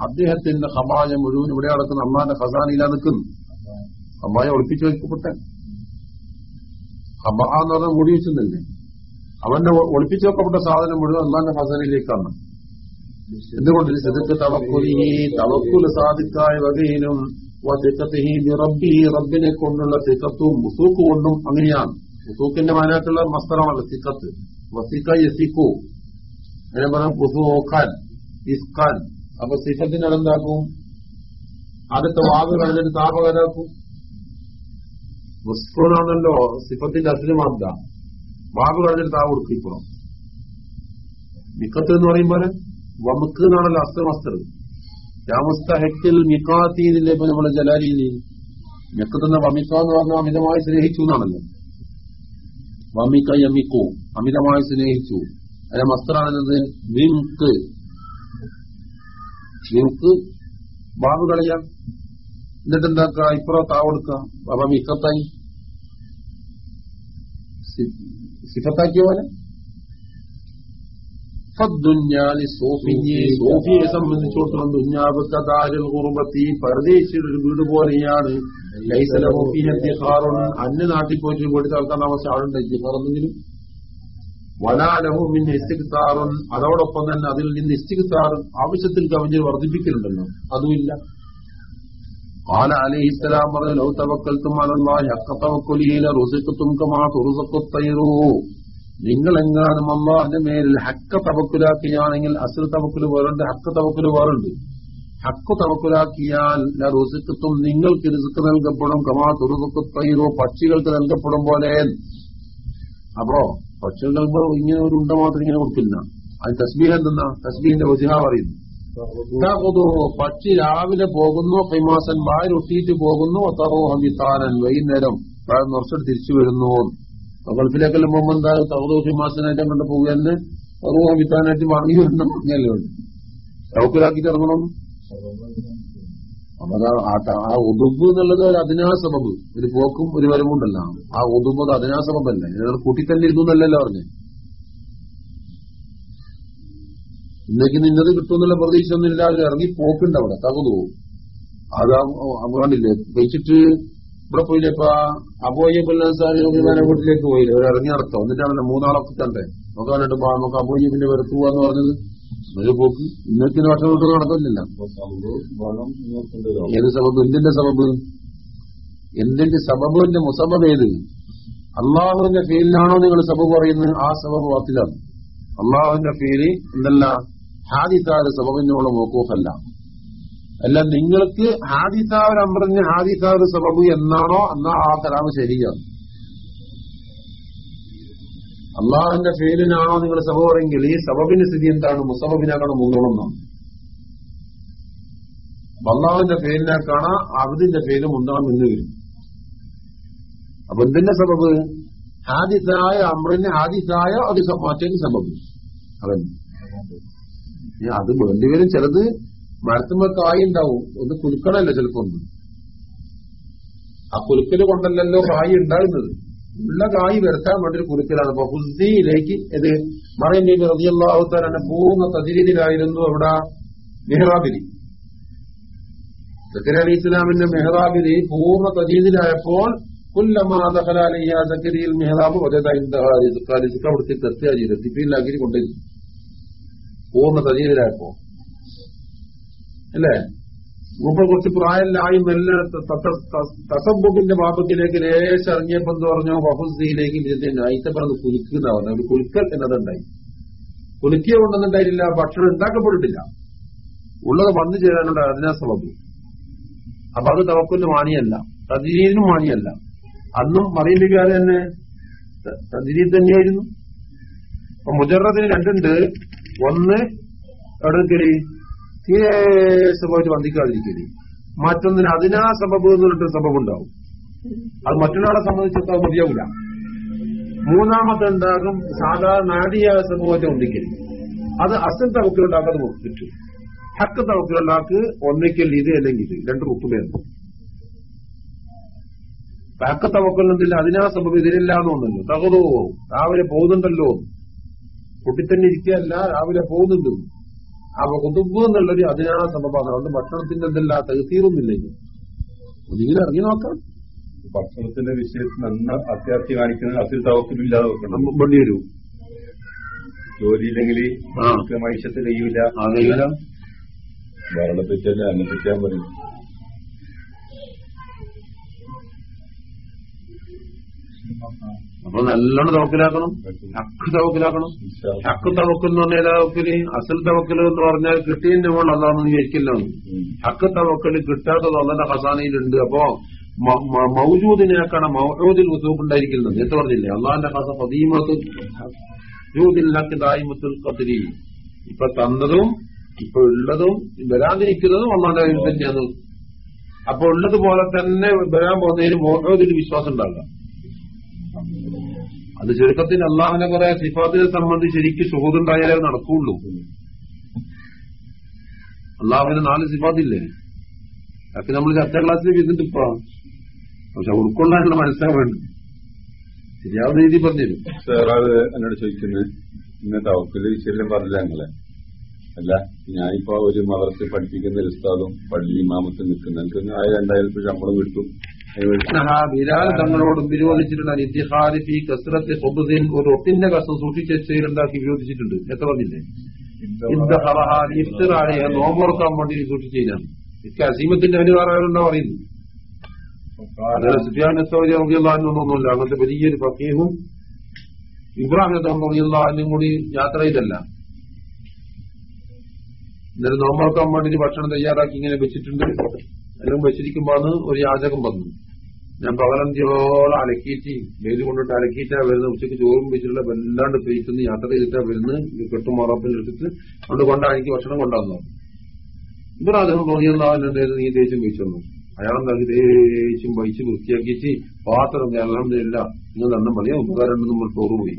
A: അദ്ദേഹത്തിന്റെ ഖബായ മുഴുവൻ ഇവിടെ നടക്കുന്ന അമ്മാന്റെ ഖസാനില നിൽക്കുന്നു. ഹബായ ഒളിപ്പിച്ചു വയ്ക്കപ്പെട്ടെ ഖബ എന്ന് പറഞ്ഞാൽ മുടി അവന്റെ ഒളിപ്പിച്ചു വെക്കപ്പെട്ട സാധനം മുഴുവൻ അള്ളാന്റെ ഹസനിലേക്കാണ് എന്തുകൊണ്ട്? സിദക്ക് തവക്കുലി തവക്കുൽ സാധിക്കായ വകയിലും റബ്ബിനെ കൊണ്ടുള്ള തിക്കത്തും മുസൂക്ക് കൊണ്ടും അങ്ങനെയാണ്. മുസൂക്കിന്റെ മാനായിട്ടുള്ള മസ്തറാണല്ലോ തിക്കത്ത് വസിക്ക അങ്ങനെ പറഞ്ഞാൽ പുസൂഖാൻ ഇസ്ഖാൻ. അപ്പൊ സിഫത്തിന് എന്താക്കും അടുത്ത വാഗ് കഴിഞ്ഞിട്ട് താപകരാക്കും മുസ്ഫോനാണല്ലോ സിഫത്തിന്റെ അസിലുമാന്ത വാക്ക് പറഞ്ഞിട്ട് താ കൊടുക്കും ഇപ്പൊ. മിക്കത്ത് എന്ന് പറയുമ്പോൾ വമുക്ക് എന്നാണല്ലോ അസ്ത്ര മസ്തർ രാമസ്തഹക്കിൽ മിക്കാത്തീനില്ലേ ഇപ്പൊ നമ്മളെ ജലാലിയിൽ മിക്കത്തുന്ന വമിക്ക എന്ന് പറഞ്ഞാൽ അമിതമായി സ്നേഹിച്ചു എന്നാണല്ലോ. വമിക്ക യമിക്കു അമിതമായി സ്നേഹിച്ചു. അതിന്റെ മസ്തറാണെന്നത് വിംക്ക് വിംക്ക് ബാബു കളയാം. എന്നിട്ട് എന്താക്ക ഇപ്പുറം താ കൊടുക്ക? അപ്പൊ മിക്കത്തായി. സിഫത്താക്കിയ പോലെ? സോഫിയെ സംബന്ധിച്ചിടത്തോളം ദുഞ്ഞാബ് കഥാരിൽ കുറുമ്പത്തി പരദേശിയുടെ ഒരു വീട് പോലെയാണ്. അന്യ നാട്ടിൽ പോയിട്ട് വീട് ആൾക്കാർ അവസ്ഥ ആളുണ്ട് ഇത്തിഹാറെന്തെങ്കിലും വലാലഹുമിൻ ഇസ്തിഖ്താറുൻ അതോടൊപ്പം തന്നെ അതിൽ നിന്ന് ഇസ്തിക്താറും ആവശ്യത്തിൽ കവിഞ്ഞ് വർദ്ധിപ്പിക്കലുണ്ടല്ലോ. അതുമില്ല قال عليه السلام പറഞ്ഞു ലൗ തവക്കൽത്തും അലല്ലാഹി ഹഖ തവക്കുലിഹി ലറുസിഖ്തും കമാ തുർസഖു തൈറു നിങ്ങൾ എങ്ങാനും അള്ളാഹിന്റെ മേലിൽ ഹക്ക തവക്കുലാക്കിയാണെങ്കിൽ അസുൽ തവക്കുല് വേറുണ്ട് ഹക്ക തവക്കുല് വേറുണ്ട് ഹക്കു തവക്കുലാക്കിയാൽ റുസിക്കത്തും നിങ്ങൾക്ക് റിസുക്ക് നൽകപ്പെടും കമാ തുറുസഖു തൈറു പക്ഷികൾക്ക് നൽകപ്പെടും പോലെ അപ്പോ പക്ഷികൾക്ക് ഇങ്ങനെ ഒരു ഉണ്ട മാത്രം ഇങ്ങനെ കൊടുക്കില്ല അത് തസ്ബീഹ് എന്തെന്നാ തസ്ബീഹിന്റെ വജിഹ പറയുന്നു പക്ഷി രാവിലെ പോകുന്നു കൈമാസൻ വായൊട്ടിയിട്ട് പോകുന്നു തറോ ഹമിത്താനൻ വൈകുന്നേരം നിറച്ചിട്ട് തിരിച്ചു വരുന്നു. ഗൾഫിലേക്കെല്ലാം പോകുമ്പോൾ എന്താ തറോ ഹിമാസനായിട്ട് കണ്ട് പോകുകയെന്ന് തറോ ഹമിത്താനായിട്ട് മടങ്ങി വരണം അങ്ങനെയല്ലേ ഉണ്ട് ചൗക്കിലാക്കിയിട്ട് ഇറങ്ങണം. അതാ ആ ഒതുമ്പ് എന്നുള്ളത് ഒരു അതിനാ സബബ് ഒരു പോക്കും ഒരു വരവുണ്ടല്ലോ ആ ഒതുമ്പ് അത് അതിനാ സബബല്ല ഞങ്ങൾ കൂട്ടി തന്നെ ഇരുന്നു എന്നല്ലല്ലോ പറഞ്ഞു ഇന്നേക്ക് നിന്നത് കിട്ടുമെന്നുള്ള പ്രതീക്ഷ ഒന്നും ഇല്ലാതെ ഇറങ്ങി പോക്കുണ്ട് അവിടെ തകതു അത് അവണ്ടില്ലേ വെച്ചിട്ട് ഇവിടെ പോയില്ലേ? ഇപ്പൊ അബോയ അഭിമാന വീട്ടിലേക്ക് പോയില്ലേ? അവർ ഇറങ്ങി നടത്തം. എന്നിട്ടാണല്ലോ മൂന്നാളൊക്കെ കണ്ടേ നമുക്ക് കണ്ടിട്ട് നമുക്ക് അബോയ്യപ്പിന്റെ വെറുത്തു പോവാന്ന് പറഞ്ഞത്. ഒരു പോക്ക്. ഇന്നത്തിന് വർഷം തൊട്ട് നടക്കുന്നില്ല. ഏത് സബബ്? എന്തിന്റെ സബബ്? എന്തിന്റെ സബബിന്റെ മുസബബ് ഏത്? അള്ളാഹുവിന്റെ ഫീലിനാണോ നിങ്ങൾ സബബ് പറയുന്നത്? ആ സബബ് വാത്തിലാണ് അള്ളാഹുവിന്റെ ഫീൽ എന്തല്ല? ഹാദിസാര സബബിനുള്ള മോക്കൂഫല്ല അല്ല നിങ്ങൾക്ക് ഹാദിസാവർ അമ്രഞ്ഞ് ഹാദിസാവ് സബബ് എന്നാണോ എന്നാ ആ കലാമ് ശരിയാണ്. അള്ളാഹിന്റെ ഫേലിനാണോ നിങ്ങൾ സബബ് പറയെങ്കിൽ ഈ സബബിന്റെ സ്ഥിതി എന്താണ്? മുസബബിനാണ് മുന്നോണമെന്നാണ് അപ്പൊ അള്ളാഹുവിന്റെ പേരിനേക്കാണ് അബദിന്റെ പേര് മുന്നോളം എന്ന് വരും. അപ്പൊ എന്തിന്റെ സബബ്? ഹാദിസായ അമ്രിന് ഹാദിസായ അത് മറ്റൊരു സബബ്. അവൻ അത് വേണ്ടിവരും. ചിലത് മരത്തുമ്പോ കായ് ഉണ്ടാവും. ഒന്ന് കുലുക്കണല്ലോ ചിലപ്പോ ഒന്ന്. ആ കുലുക്കൽ കൊണ്ടല്ലല്ലോ കായ് ഉണ്ടാകുന്നത്. ഉള്ള കായ് വരുത്താൻ വേണ്ടി ഒരു കുലുക്കലാണ്. അപ്പൊ ഹുദ്ദിയിലേക്ക് ഇത് മറിയന്റെ നബി റതിയല്ലാഹുത്താനെ പൂർണ തതിരീതിയിലായിരുന്നു അവിടെ മെഹ്റാബിലി. സക്കരി അലി ഇസ്ലാമിന്റെ മെഹ്റാബിലി പൂർണ തജീദിലായപ്പോൾ കുല്ലമാതകലാലിയ സക്കരിയിൽ മെഹ്റാബ് അതേതായി അവിടുത്തെ തെത്തിയ ചെയ്ത് തിപ്പിയിലാക്കി കൊണ്ടിരുന്നു പൂർണ സജീവരായപ്പോ അല്ലേ? മൂപ്പർ കുറച്ച് പ്രായമില്ലായും മെല്ലെ തസബുബിന്റെ പാപത്തിലേക്ക് ലേശം ഇറങ്ങിയപ്പോ എന്ന് പറഞ്ഞു? വഫുസിയിലേക്ക് അയിത്തെ പറഞ്ഞ് പറഞ്ഞു ഒരു കുലുക്കൽ എന്നതുണ്ടായി. കുലുക്കിയ കൊണ്ടൊന്നുണ്ടായിട്ടില്ല ഭക്ഷണം ഉണ്ടാക്കപ്പെട്ടിട്ടില്ല. ഉള്ളത് വന്നു ചേരാനുണ്ട് അതിനാ സബബ് അപ്പൊ അത് തവക്കുലിന് മാനിയല്ല തതിരീതിനും മാനിയല്ല അന്നും മറിയിപ്പിക്കാതെ തന്നെ. തദ്രീ തന്നെയായിരുന്നു. അപ്പൊ മുജറത്തിന് രണ്ടുണ്ട്. ഒന്ന് എവിടെക്കൽ തീരെ വന്ദിക്കാതിരിക്കൽ മറ്റൊന്നിന് അതിനാ സബബ് എന്ന് പറഞ്ഞിട്ട് സബബ് ഉണ്ടാവും അത് മറ്റൊരാളെ സംബന്ധിച്ചിടത്തോളം മതിയാവില്ല മൂന്നാമത്തെ ഉണ്ടാകും സാധാരണ നാടിയായ സംഭവത്തെ ഒന്നിക്കൽ അത് അസൽ തവക്കുണ്ടാക്കാതെ പറ്റും. ഹക്ക് തവക്കിലുണ്ടാക്ക് ഒന്നിക്കൽ ഇത് അല്ലെങ്കിൽ ഇത്. രണ്ട് റുക്കുമേന്ന് ഹക്ക് തവക്കലുണ്ടെങ്കിൽ അതിനാ സംഭവം ഇതിലില്ലാന്നുണ്ടല്ലോ തകതോ രാവിലെ പോകുന്നുണ്ടല്ലോ കുട്ടിത്തന്നെ ഇരിക്കുകയല്ല രാവിലെ പോകുന്നുണ്ട്. അപ്പൊ കുതുബ് എന്നുള്ളൊരു അതിനാണ് സംഭവമാണ് അതുകൊണ്ട് ഭക്ഷണത്തിന്റെ എന്തല്ല ഇനി. ഒന്നിങ്ങനെ ഇറങ്ങി നോക്കാം.
B: ഭക്ഷണത്തിന്റെ വിഷയത്തിൽ നന്ന അത്യാർത്ഥി കാണിക്കുന്നത് അതിൽ തവക്കിലില്ലാതെ വെക്കണം.
A: വേണ്ടി വരൂ.
B: ജോലിയില്ലെങ്കിൽ മനുഷ്യത്തിൽ കഴിയൂല
A: ആ
B: വേറെ പറ്റിയല്ല എന്നെ പറ്റിയാൻ പറയും.
A: അപ്പൊ നല്ലോണം തവക്കിലാക്കണം. ഹക്ക് തവക്കിലാക്കണം. ഹക്ക് തവക്കൽ എന്ന് പറഞ്ഞാൽ തവക്കൽ? അസൽ തവക്കൽ എന്ന് പറഞ്ഞാൽ കിട്ടിയതിന്റെ മുകളിൽ അതാണെന്ന് വിചാരിക്കില്ല ഹക്ക് തവക്കൽ കിട്ടാത്തത് അള്ളന്റെ ഖസാനയിലുണ്ട്. അപ്പോ മൗജൂദിനേക്കാണ് മൗജൂദിൽ ഉസൂഖ് ഉണ്ടായിരിക്കുന്നത്. നേരത്തെ പറഞ്ഞില്ലേ? അള്ളാന്റെ ഖസ പതീമത്ത് ജൂദില്ലാക്കി ദായിമത്തുൽ ഇപ്പൊ തന്നതും ഇപ്പൊ ഉള്ളതും വരാതിരിക്കുന്നതും അള്ളാന്റെ കാര്യം തന്നെയാണ്. അപ്പൊ ഉള്ളതുപോലെ തന്നെ വരാൻ പോകുന്നതിന് മൗജൂദിൽ വിശ്വാസം ഉണ്ടാകാം അത് ചുരുക്കത്തിൽ അള്ളാഹുനെ കുറെ സിഫാത്തിനെ സംബന്ധിച്ച് ശരിക്കും സുഹൃത്തുണ്ടായാലേ നടക്കുള്ളൂ. അള്ളാഹുവിന് നാല് സിഫാത്തില്ലേ? അതൊക്കെ നമ്മൾ ചർച്ച ക്ലാസ്സിൽ ഇരുന്നിട്ട് ഇപ്പൊ. പക്ഷെ ഉൾക്കൊള്ളാനുള്ള മനസ്സിലാവേണ്ട ശരിയാവുന്ന രീതി പറഞ്ഞു
B: സാറാത് എന്നോട് ചോദിക്കുന്നത് ഇന്ന് തവക്കൽ ശരിയും പറഞ്ഞില്ല ഞങ്ങളെ. അല്ല ഞാനിപ്പോ ഒരു മദർസ പഠിപ്പിക്കുന്ന ഒരു ഉസ്താദും പള്ളി ഇമാമത്തിൽ നിൽക്കുന്ന. എനിക്ക് ആയ രണ്ടായിരം രൂപ ശമ്പളം കിട്ടും.
A: ബിലാൽ തങ്ങളോട് വിരോധിച്ചിട്ടുണ്ട് നിത്യഹാരി ഫി കസ്രത്തെ ഹുബുദ്ദീൻ ഒരു ഒട്ടിന്റെ കസം സൂക്ഷിച്ച് ചെയ്തുണ്ടാക്കി വിരോധിച്ചിട്ടുണ്ട്. എത്ര പറഞ്ഞില്ലേ? നോമ്പുറക്കാൻ വേണ്ടി സൂക്ഷിച്ചാണ് ഇതൊക്കെ അസീമത്തിന്റെ അനുവാറുണ്ടോ പറയുന്നു ഒന്നുമില്ല അങ്ങനത്തെ വലിയൊരു ഫക്കീഹും ഇബ്രാഹിം തമ്മിലും കൂടി യാത്ര ചെയ്തല്ല. ഇന്നലെ നോമ്പറക്കാൻ വേണ്ടി ഭക്ഷണം തയ്യാറാക്കി ഇങ്ങനെ വെച്ചിട്ടുണ്ട്. എല്ലാം വെച്ചിരിക്കുമ്പോൾ ഒരു യാചകം വന്നു ഞാൻ പകലന്തിയോളം അലക്കിയിട്ട് വെയിൽ കൊണ്ടിട്ട് അലക്കിയിട്ടാ വരുന്നത് ഉച്ചയ്ക്ക് ചോറും വെച്ചിട്ടുള്ള വല്ലാണ്ട് പെയ്ത്തുന്ന യാത്ര ചെയ്തിട്ടാ വരുന്നത് കെട്ടും മറപ്പിൽ എടുത്തിട്ട് അവിടെ കൊണ്ടാ എനിക്ക് ഭക്ഷണം കൊണ്ടാന്നു ഇബ്രാഹിം തോന്നിയെന്നാലും നീ ദേഷ്യം വെച്ചു അയാളെന്താക്കി തേച്ചും വഹിച്ച് വൃത്തിയാക്കിയിട്ട് പാത്രം അലഹമില്ല നിങ്ങൾ തന്നെ മതിയോ ഉപകാരം നമ്മൾ ചോറ് പോയി.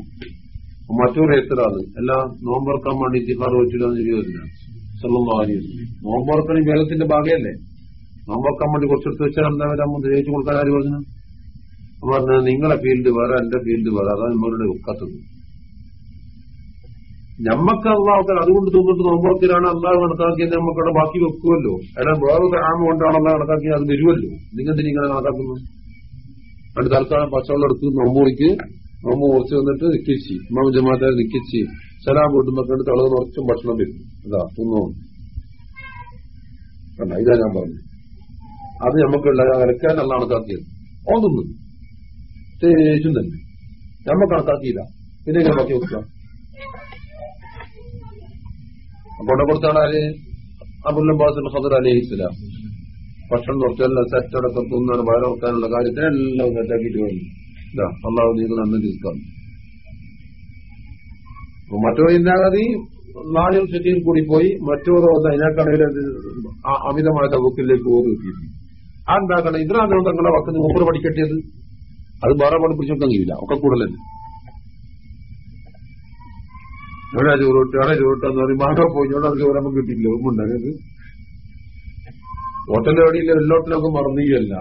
A: അപ്പൊ മറ്റൊരു എത്തരാത്. എല്ലാം നോമ്പറക്കാൻ വേണ്ടി ഇത്തിഹാർ വെച്ചിട്ടാന്ന് എന്ന് ചോദിച്ചില്ല സല്ലാ നോമ്പറക്കണി വേഗത്തിന്റെ ഭാഗമല്ലേ? നോമ്പൊക്കാൻ വേണ്ടി കുറച്ചെടുത്ത് വെച്ചാൽ എന്താ വരാൻ ജയിച്ചു കൊടുക്കാൻ ആര് പറഞ്ഞു? അപ്പൊ പറഞ്ഞ നിങ്ങളെ ഫീൽഡ് വേറെ എന്റെ ഫീൽഡ് വേറെ. അതാണ് നിങ്ങളുടെ ഒക്കത്തത് ഞമ്മക്ക് അള്ളാഹുക്കാൻ അതുകൊണ്ട് തോന്നിട്ട് നോമ്പോക്കിലാണ് അള്ളാഹ് കണക്കാക്കിയത് നമുക്കവിടെ ബാക്കി വെക്കുമല്ലോ അയാൾ വേറെ ആമ കൊണ്ടാണ് അള്ളാഹ് കണക്കാക്കിയത് അത് വരുമല്ലോ നിങ്ങൾ ഇങ്ങനെ കണക്കാക്കുന്നു അത് തൽക്കാലം പച്ചവെള്ളം എടുത്ത് നോമ്പ് മുറിക്ക് നോമ്പ് കുറച്ച് വന്നിട്ട് നിക്കിച്ച്. ഇമാം ജമാഅത്തെ നിക്കിച്ച്. സലാം കൂട്ടുമ്പോ കണ്ട് തളവ് നിറച്ചും ഭക്ഷണം വരും അതാ തിന്നോ ഇതാ ഞാൻ പറഞ്ഞു അത് നമുക്ക് കണക്കാൻ അല്ല കണക്കാക്കിയത് ഓന്നുന്നു തേച്ചും തന്നെ. നമ്മ കണക്കാക്കിയില്ല. പിന്നെ ബാക്കി വെക്കുക? കൊണ്ട കൊടുത്താണ് ആര്? അബുല്ലംബാസിന്റെ ഹദർ അലി ഇസ്ലാം ഭക്ഷണം കുറച്ചെല്ലാം സെറ്റടക്കം തിന്നാണ് വയറ് വെക്കാനുള്ള കാര്യത്തിന് എല്ലാം സെറ്റാക്കിയിട്ട് വന്നു. ഇതാ അള്ളാഹു നീക്ക് നന്ദി തീർക്കാം. മറ്റോ ഇല്ലാതെ നാലും സെറ്റിയിൽ കൂടി പോയി മറ്റോ അതിനേക്കാണെങ്കിൽ അമിതമായ തവക്കിലേക്ക് ഓടി എന്താക്കണം ഇതിനാണ് തങ്ങളെ വക്കുന്ന മൂപ്പർ പഠിക്കട്ടിയത് അത് വേറെ പണി പിടിച്ചോക്കാൻ കഴിയില്ല ഒക്കെ കൂടുതലല്ലേ? എവിടെ ചോറിട്ട്? എവിടെ ചോറിട്ടെന്ന് പറയും മാട്ടോ പോയി ഇവിടെ അത് ചോറ് നമുക്ക് കിട്ടിയില്ല ഓർമ്മ ഹോട്ടൽ എവിടെയില്ല എല്ലാത്തിലൊക്കെ മറന്നില്ല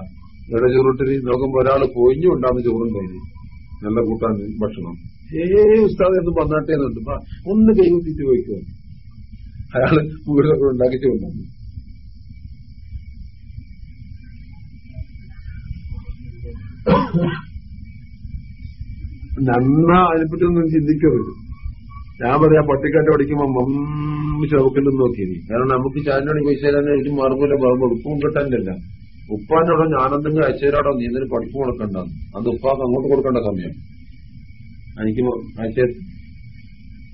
A: എവിടെ ചോറിട്ട് നോക്കുമ്പോ ഒരാൾ പോയിഞ്ഞു ഉണ്ടാകുന്ന ചോറും കഴിഞ്ഞു നല്ല കൂട്ടാൻ ഭക്ഷണം. ഏ ഉസ്താദ് എന്ന് വന്നാട്ടെ ഒന്ന് കൈ കൈകുത്തിട്ട് പോയിക്കോ. അയാൾ ഉണ്ടാക്കി ചോറുണ്ടാകും നന്ന അതിനെപ്പറ്റിയൊന്നും ചിന്തിക്കരുത് ഞാൻ പറയാ പട്ടിക്കാട്ട് പഠിക്കുമ്പോ മമ്മി ചവക്കല്ലെന്ന് നോക്കിയത് കാരണം നമുക്ക് ചാനോട് പൈസ തരാൻ ഇത് മറുപോലെ ഉപ്പും കിട്ടാനില്ല ഉപ്പാനോടോ ഞാനെന്തെങ്കിലും അയച്ചേരാടോ നീ എന്തിനു പഠിപ്പ് കൊടുക്കണ്ടെന്ന് അത് ഉപ്പാക്ക് അങ്ങോട്ട് കൊടുക്കേണ്ട സമയം. എനിക്ക് അയച്ച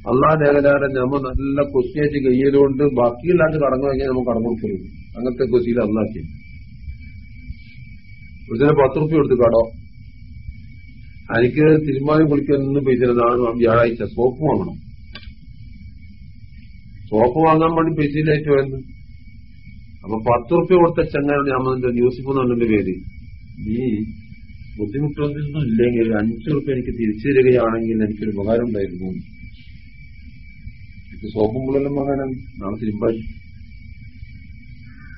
A: അള്ളാ ലേഖനാരൻ നമ്മ നല്ല കൊച്ചിയേറ്റ് കയ്യിലുകൊണ്ട് ബാക്കിയില്ലാണ്ട് കടന്നു കഴിഞ്ഞാൽ നമ്മൾ കടന്നു കൊടുക്കരുത്. അങ്ങനത്തെ കൊസ്റ്റിയിൽ അള്ളാക്കി ഇതിന് പത്ത് റുപ്യ കൊടുത്ത് കടോ എനിക്ക് തിരുമാനം കുളിക്കാൻ പൈസ നാളെ വ്യാഴാഴ്ച. സോപ്പ് വാങ്ങണം. സോപ്പ് വാങ്ങാൻ വേണ്ടി പൈസയിലേക്ക് വരുന്നു അപ്പൊ പത്ത് റുപ്യ കൊടുത്ത ചങ്ങാനാണ് വന്നിട്ട് യൂസിഫ് എന്ന് പറഞ്ഞതിന്റെ പേര്? നീ ബുദ്ധിമുട്ടൊന്നും ഇല്ലെങ്കിൽ അഞ്ചു റുപ്യ എനിക്ക് തിരിച്ചു തരികയാണെങ്കിൽ എനിക്കൊരു ഉപകാരം ഉണ്ടായിരുന്നു. എനിക്ക് സോപ്പും മുള്ളെല്ലാം വാങ്ങാനാണ്. നാളെ തിരുമ്പായി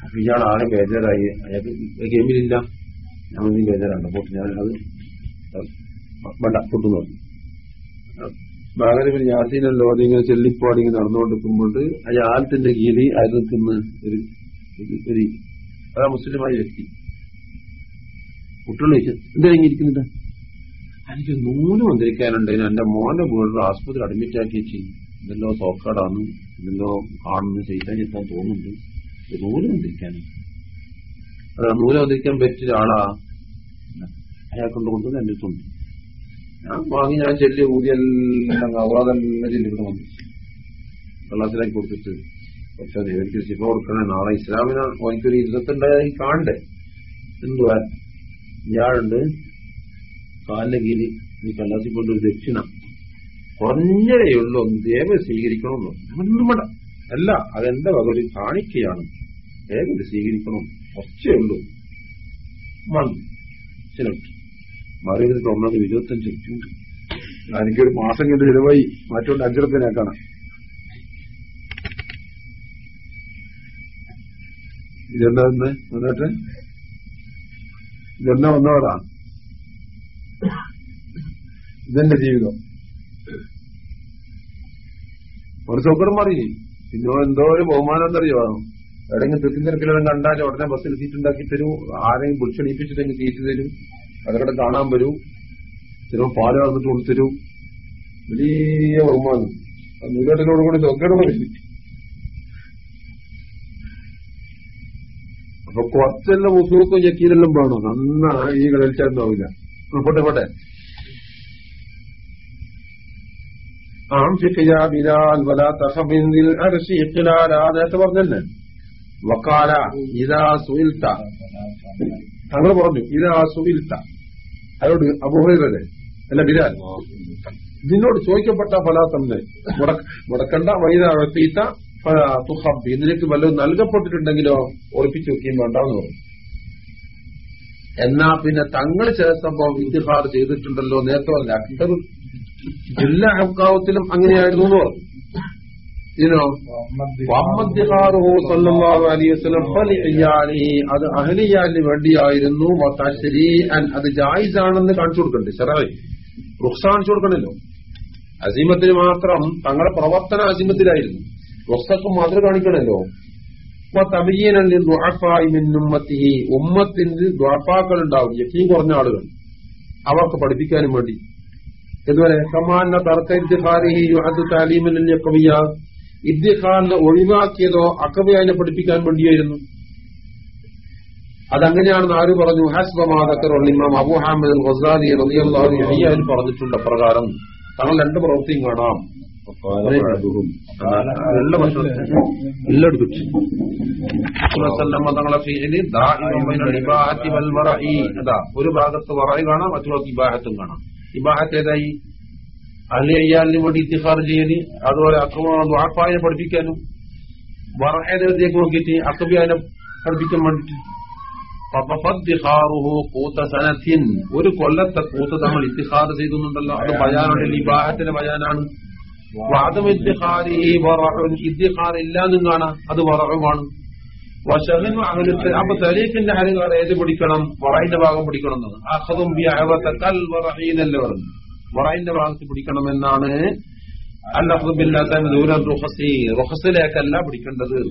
A: അപ്പൊ ഇയാൾ ആകെ ബേജാറായി. അയാൾക്ക് ഗെയിമിലില്ല ഞാൻ നീ ബേജാറാണ് അപ്പോൾ ഞാൻ അത് വേണ്ട പൊട്ടു നോക്കി ബാഗരവൻ യാസീനല്ലോ അതിങ്ങനെ ചെല്ലിപ്പാടി ഇങ്ങനെ നടന്നുകൊണ്ടിരിക്കുമ്പോൾ അയാളത്തിന്റെ കീഴി അതിൽ നിൽക്കുന്ന ഒരു ഒരു- അതാ മുസ്ലിമായ വ്യക്തി. കുട്ടികൾ ചോദിച്ചു എന്താ ഇങ്ങനെ എനിക്ക് നൂൽ വന്നിരിക്കാനുണ്ട് എന്റെ മോന്റെ വീട് ആസ്പത്രി അഡ്മിറ്റ് ആക്കി വെച്ച് ഇതെല്ലോ സോക്കാടാണ്. ഇതെല്ലോ കാണുന്നു. ചെയ്താൽ ചെത്താൻ തോന്നുന്നുണ്ട്. നൂൽ വന്നിരിക്കാനും വന്നിരിക്കാൻ പറ്റിയ ആളാ. അയാൾ കൊണ്ട് കൊണ്ടുവന്ന് എന്റെ അടുത്തുണ്ട് ഞാൻ വാങ്ങി ഞാൻ ചെല്ലി ഊതിയെല്ലാം അവറാതെല്ലാം ചെല്ലി ഇവിടെ വന്നു. വെള്ളത്തിലേക്ക് കൊടുത്തിട്ട് പക്ഷെ എനിക്ക് ശിവ കൊടുക്കണേ നാളെ ഇസ്ലാമിന് എനിക്കൊരു ഇരുപത്തുണ്ടായി കാണണ്ടേ എന്തുവാ? ഇയാളുണ്ട്. കാലിന്റെ കീഴിൽ ഈ കല്ലാത്തി കൊണ്ടൊരു ദക്ഷിണ. കുറഞ്ഞേയുള്ളൂ ദേവ സ്വീകരിക്കണമെന്നു. ഒന്നും വേണ്ട. അല്ല അതെന്റെ വക ഒരു കാണിക്കയാണ് സ്വീകരിക്കണമെന്ന് സ്വീകരിക്കണം. കുറച്ചേ ഉള്ളൂ വന്നു ചില മറിയത് തോന്നുന്നത് ഇരുപത്തഞ്ച് ഉണ്ട്. എനിക്കൊരു മാസം കണ്ട് ചിലവായി മറ്റുകൊണ്ട് അഞ്ചുറപ്പിനാക്കാണ് ഇതെന്താ ഇന്ന്? എന്നിട്ട് ഇതെന്നാ വന്നവരാ? ഇതെന്റെ ജീവിതം. ഒരു സൗകര്യം മാറി പിന്നെ എന്തോ ഒരു ബഹുമാനം എന്നറിയോ എവിടെയെങ്കിലും തിരക്കിലും കണ്ടാൽ ഉടനെ ബസ്സിൽ സീറ്റ് ഉണ്ടാക്കി തരൂ. ആരെയും വിളിച്ചടിപ്പിച്ചിട്ടെങ്കിൽ സീറ്റ് തരും. അതവിടെ കാണാൻ വരൂ. ചിലപ്പോൾ പാൽ വന്നിട്ട് കൊടുത്തരൂ വലിയ ബഹുമാനം. നൂലോട്ടിനോട് കൂടി നോക്കണം അപ്പൊ കുറച്ചെല്ലാം മുസൂക്കും ചെക്കീതെല്ലാം വേണോ? നന്നാ ഈ കളിച്ചാണ്ടാവില്ല പോട്ടെ പോട്ടെ. ആം ഫിഖിയ ബിലാൽ വലാ തഖബിൻ ദിൽ അർശി പറഞ്ഞല്ലേ? വക്കാല ഇതാ സുൽത്ത തങ്ങൾ പറഞ്ഞു ഇതാ സുൽത്ത അതോട് അബുഹൈറല്ലേ അല്ല ബിരാൽ നിന്നോട് ചോദിക്കപ്പെട്ട ഫലാത്തന്നെ മുടക്കണ്ട വൈദീത്ത തുഹബ് ഇതിലേക്ക് വല്ലതും നൽകപ്പെട്ടിട്ടുണ്ടെങ്കിലോ ഒളിപ്പിച്ചു വെക്കുകയും വേണ്ടെന്ന് പറഞ്ഞു. എന്നാ പിന്നെ തങ്ങൾ ചില സംഭവം ഇന്തിഹാർ ചെയ്തിട്ടുണ്ടല്ലോ നേരത്തെ അല്ല ജില്ലാ അബ്കാവത്തിലും അങ്ങനെയായിരുന്നു എന്ന് പറഞ്ഞു. അത് അഹലിയാലിന് വേണ്ടിയായിരുന്നു. അത് ജായിസാണെന്ന് കാണിച്ചു കൊടുക്കണ്ടേ? ചെറായി റുഖ്സ കാണിച്ചു കൊടുക്കണല്ലോ. അസീമത്തിന് മാത്രം തങ്ങളുടെ പ്രവർത്തന അസീമത്തിലായിരുന്നു. റുഖ്സക്ക് മാത്രം കാണിക്കണല്ലോ. ഉമ്മത്തിന്റെ ദ്വാപ്പാക്കൾ ഉണ്ടാവും യക്കീം കുറഞ്ഞ ആളുകൾ. അവർക്ക് പഠിപ്പിക്കാനും വേണ്ടി. ഇതുവരെ സമാന തർക്ക ഇദ്ദിഖാരിഹി യുഅദ്ദു താലീമിൽ യഖവിയ ഇദ്യഖാലിനെ ഒഴിവാക്കിയതോ അക്കബയാനെ പഠിപ്പിക്കാൻ വേണ്ടിയായിരുന്നു. അതങ്ങനെയാണെന്ന് ആര് പറഞ്ഞു? ഹാസ്ബമാദക്കറുള്ളിമാം അബുഹാമദ് ഹാമിദ് ഗസാദി പറഞ്ഞിട്ടുണ്ട് പ്രകാരം തങ്ങൾ രണ്ട് പ്രവൃത്തിയും കാണാം. ഒരു ഭാഗത്ത് വറ കാണാം മറ്റുള്ള ഇബാഹത്തും കാണാം. ഇബാഹത്ത് ഏതായി? അല്ലെ അയ്യാലിന് വേണ്ടി ഇത്തിഹാർ ചെയ്യൽ? അതുപോലെ അക്രമായെ പഠിപ്പിക്കാനും വറഹേതേക്ക് നോക്കിയിട്ട് അക്കബിയാനെ പഠിപ്പിക്കാൻ വേണ്ടിട്ട് ഒരു കൊല്ലത്തെ കൂത്ത് നമ്മൾ ഇത്തിഹാർ ചെയ്തുന്നുണ്ടല്ലോ. അത് ബയാനുണ്ട് ഇബാഹത്തിന്റെ ബയാനാണ്. വാദം ഇല്ലാന്നും കാണാം. അത് വറവുമാണ് അപ്പൊ തലീഫിന്റെ ഹരികാർ ഏത് പിടിക്കണം? വറയിന്റെ ഭാഗം പിടിക്കണം എന്നാണ്. അഹദും വറഹീനല്ലേ പറഞ്ഞു. വറൈന്റെ ഭാഗത്ത് പിടിക്കണമെന്നാണ് അല്ലാത്തല്ല പിടിക്കേണ്ടത്.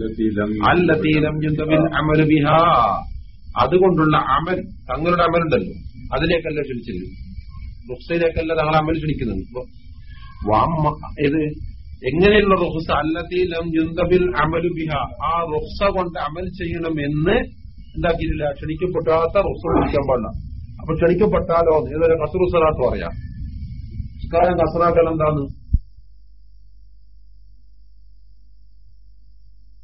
A: അതുകൊണ്ടുള്ള അമൽ തങ്ങളുടെ അമലുണ്ടല്ലോ. അതിലേക്കല്ല ക്ഷണിച്ചത്? റുഹസിലേക്കല്ല തങ്ങൾ അമൽ ക്ഷണിക്കുന്നത്. ഇത് എങ്ങനെയുള്ള റുഹസ്? അല്ലത്തീലം യുന്തബിൽ അമലു ബിഹാ. ആ റുഹസ കൊണ്ട് അമൽ ചെയ്യണം എന്ന് എന്താക്കിയിട്ടില്ല ക്ഷണിക്കപ്പെട്ടാത്ത റുഹസ പിടിക്കാൻ പാടില്ല. അപ്പൊ ക്ഷണിക്കപ്പെട്ടാലോ ഏതൊരു കസുറുസലാത്ത് പറയാം. നിസ്കാരം കസറാക്കൽ എന്താണ്?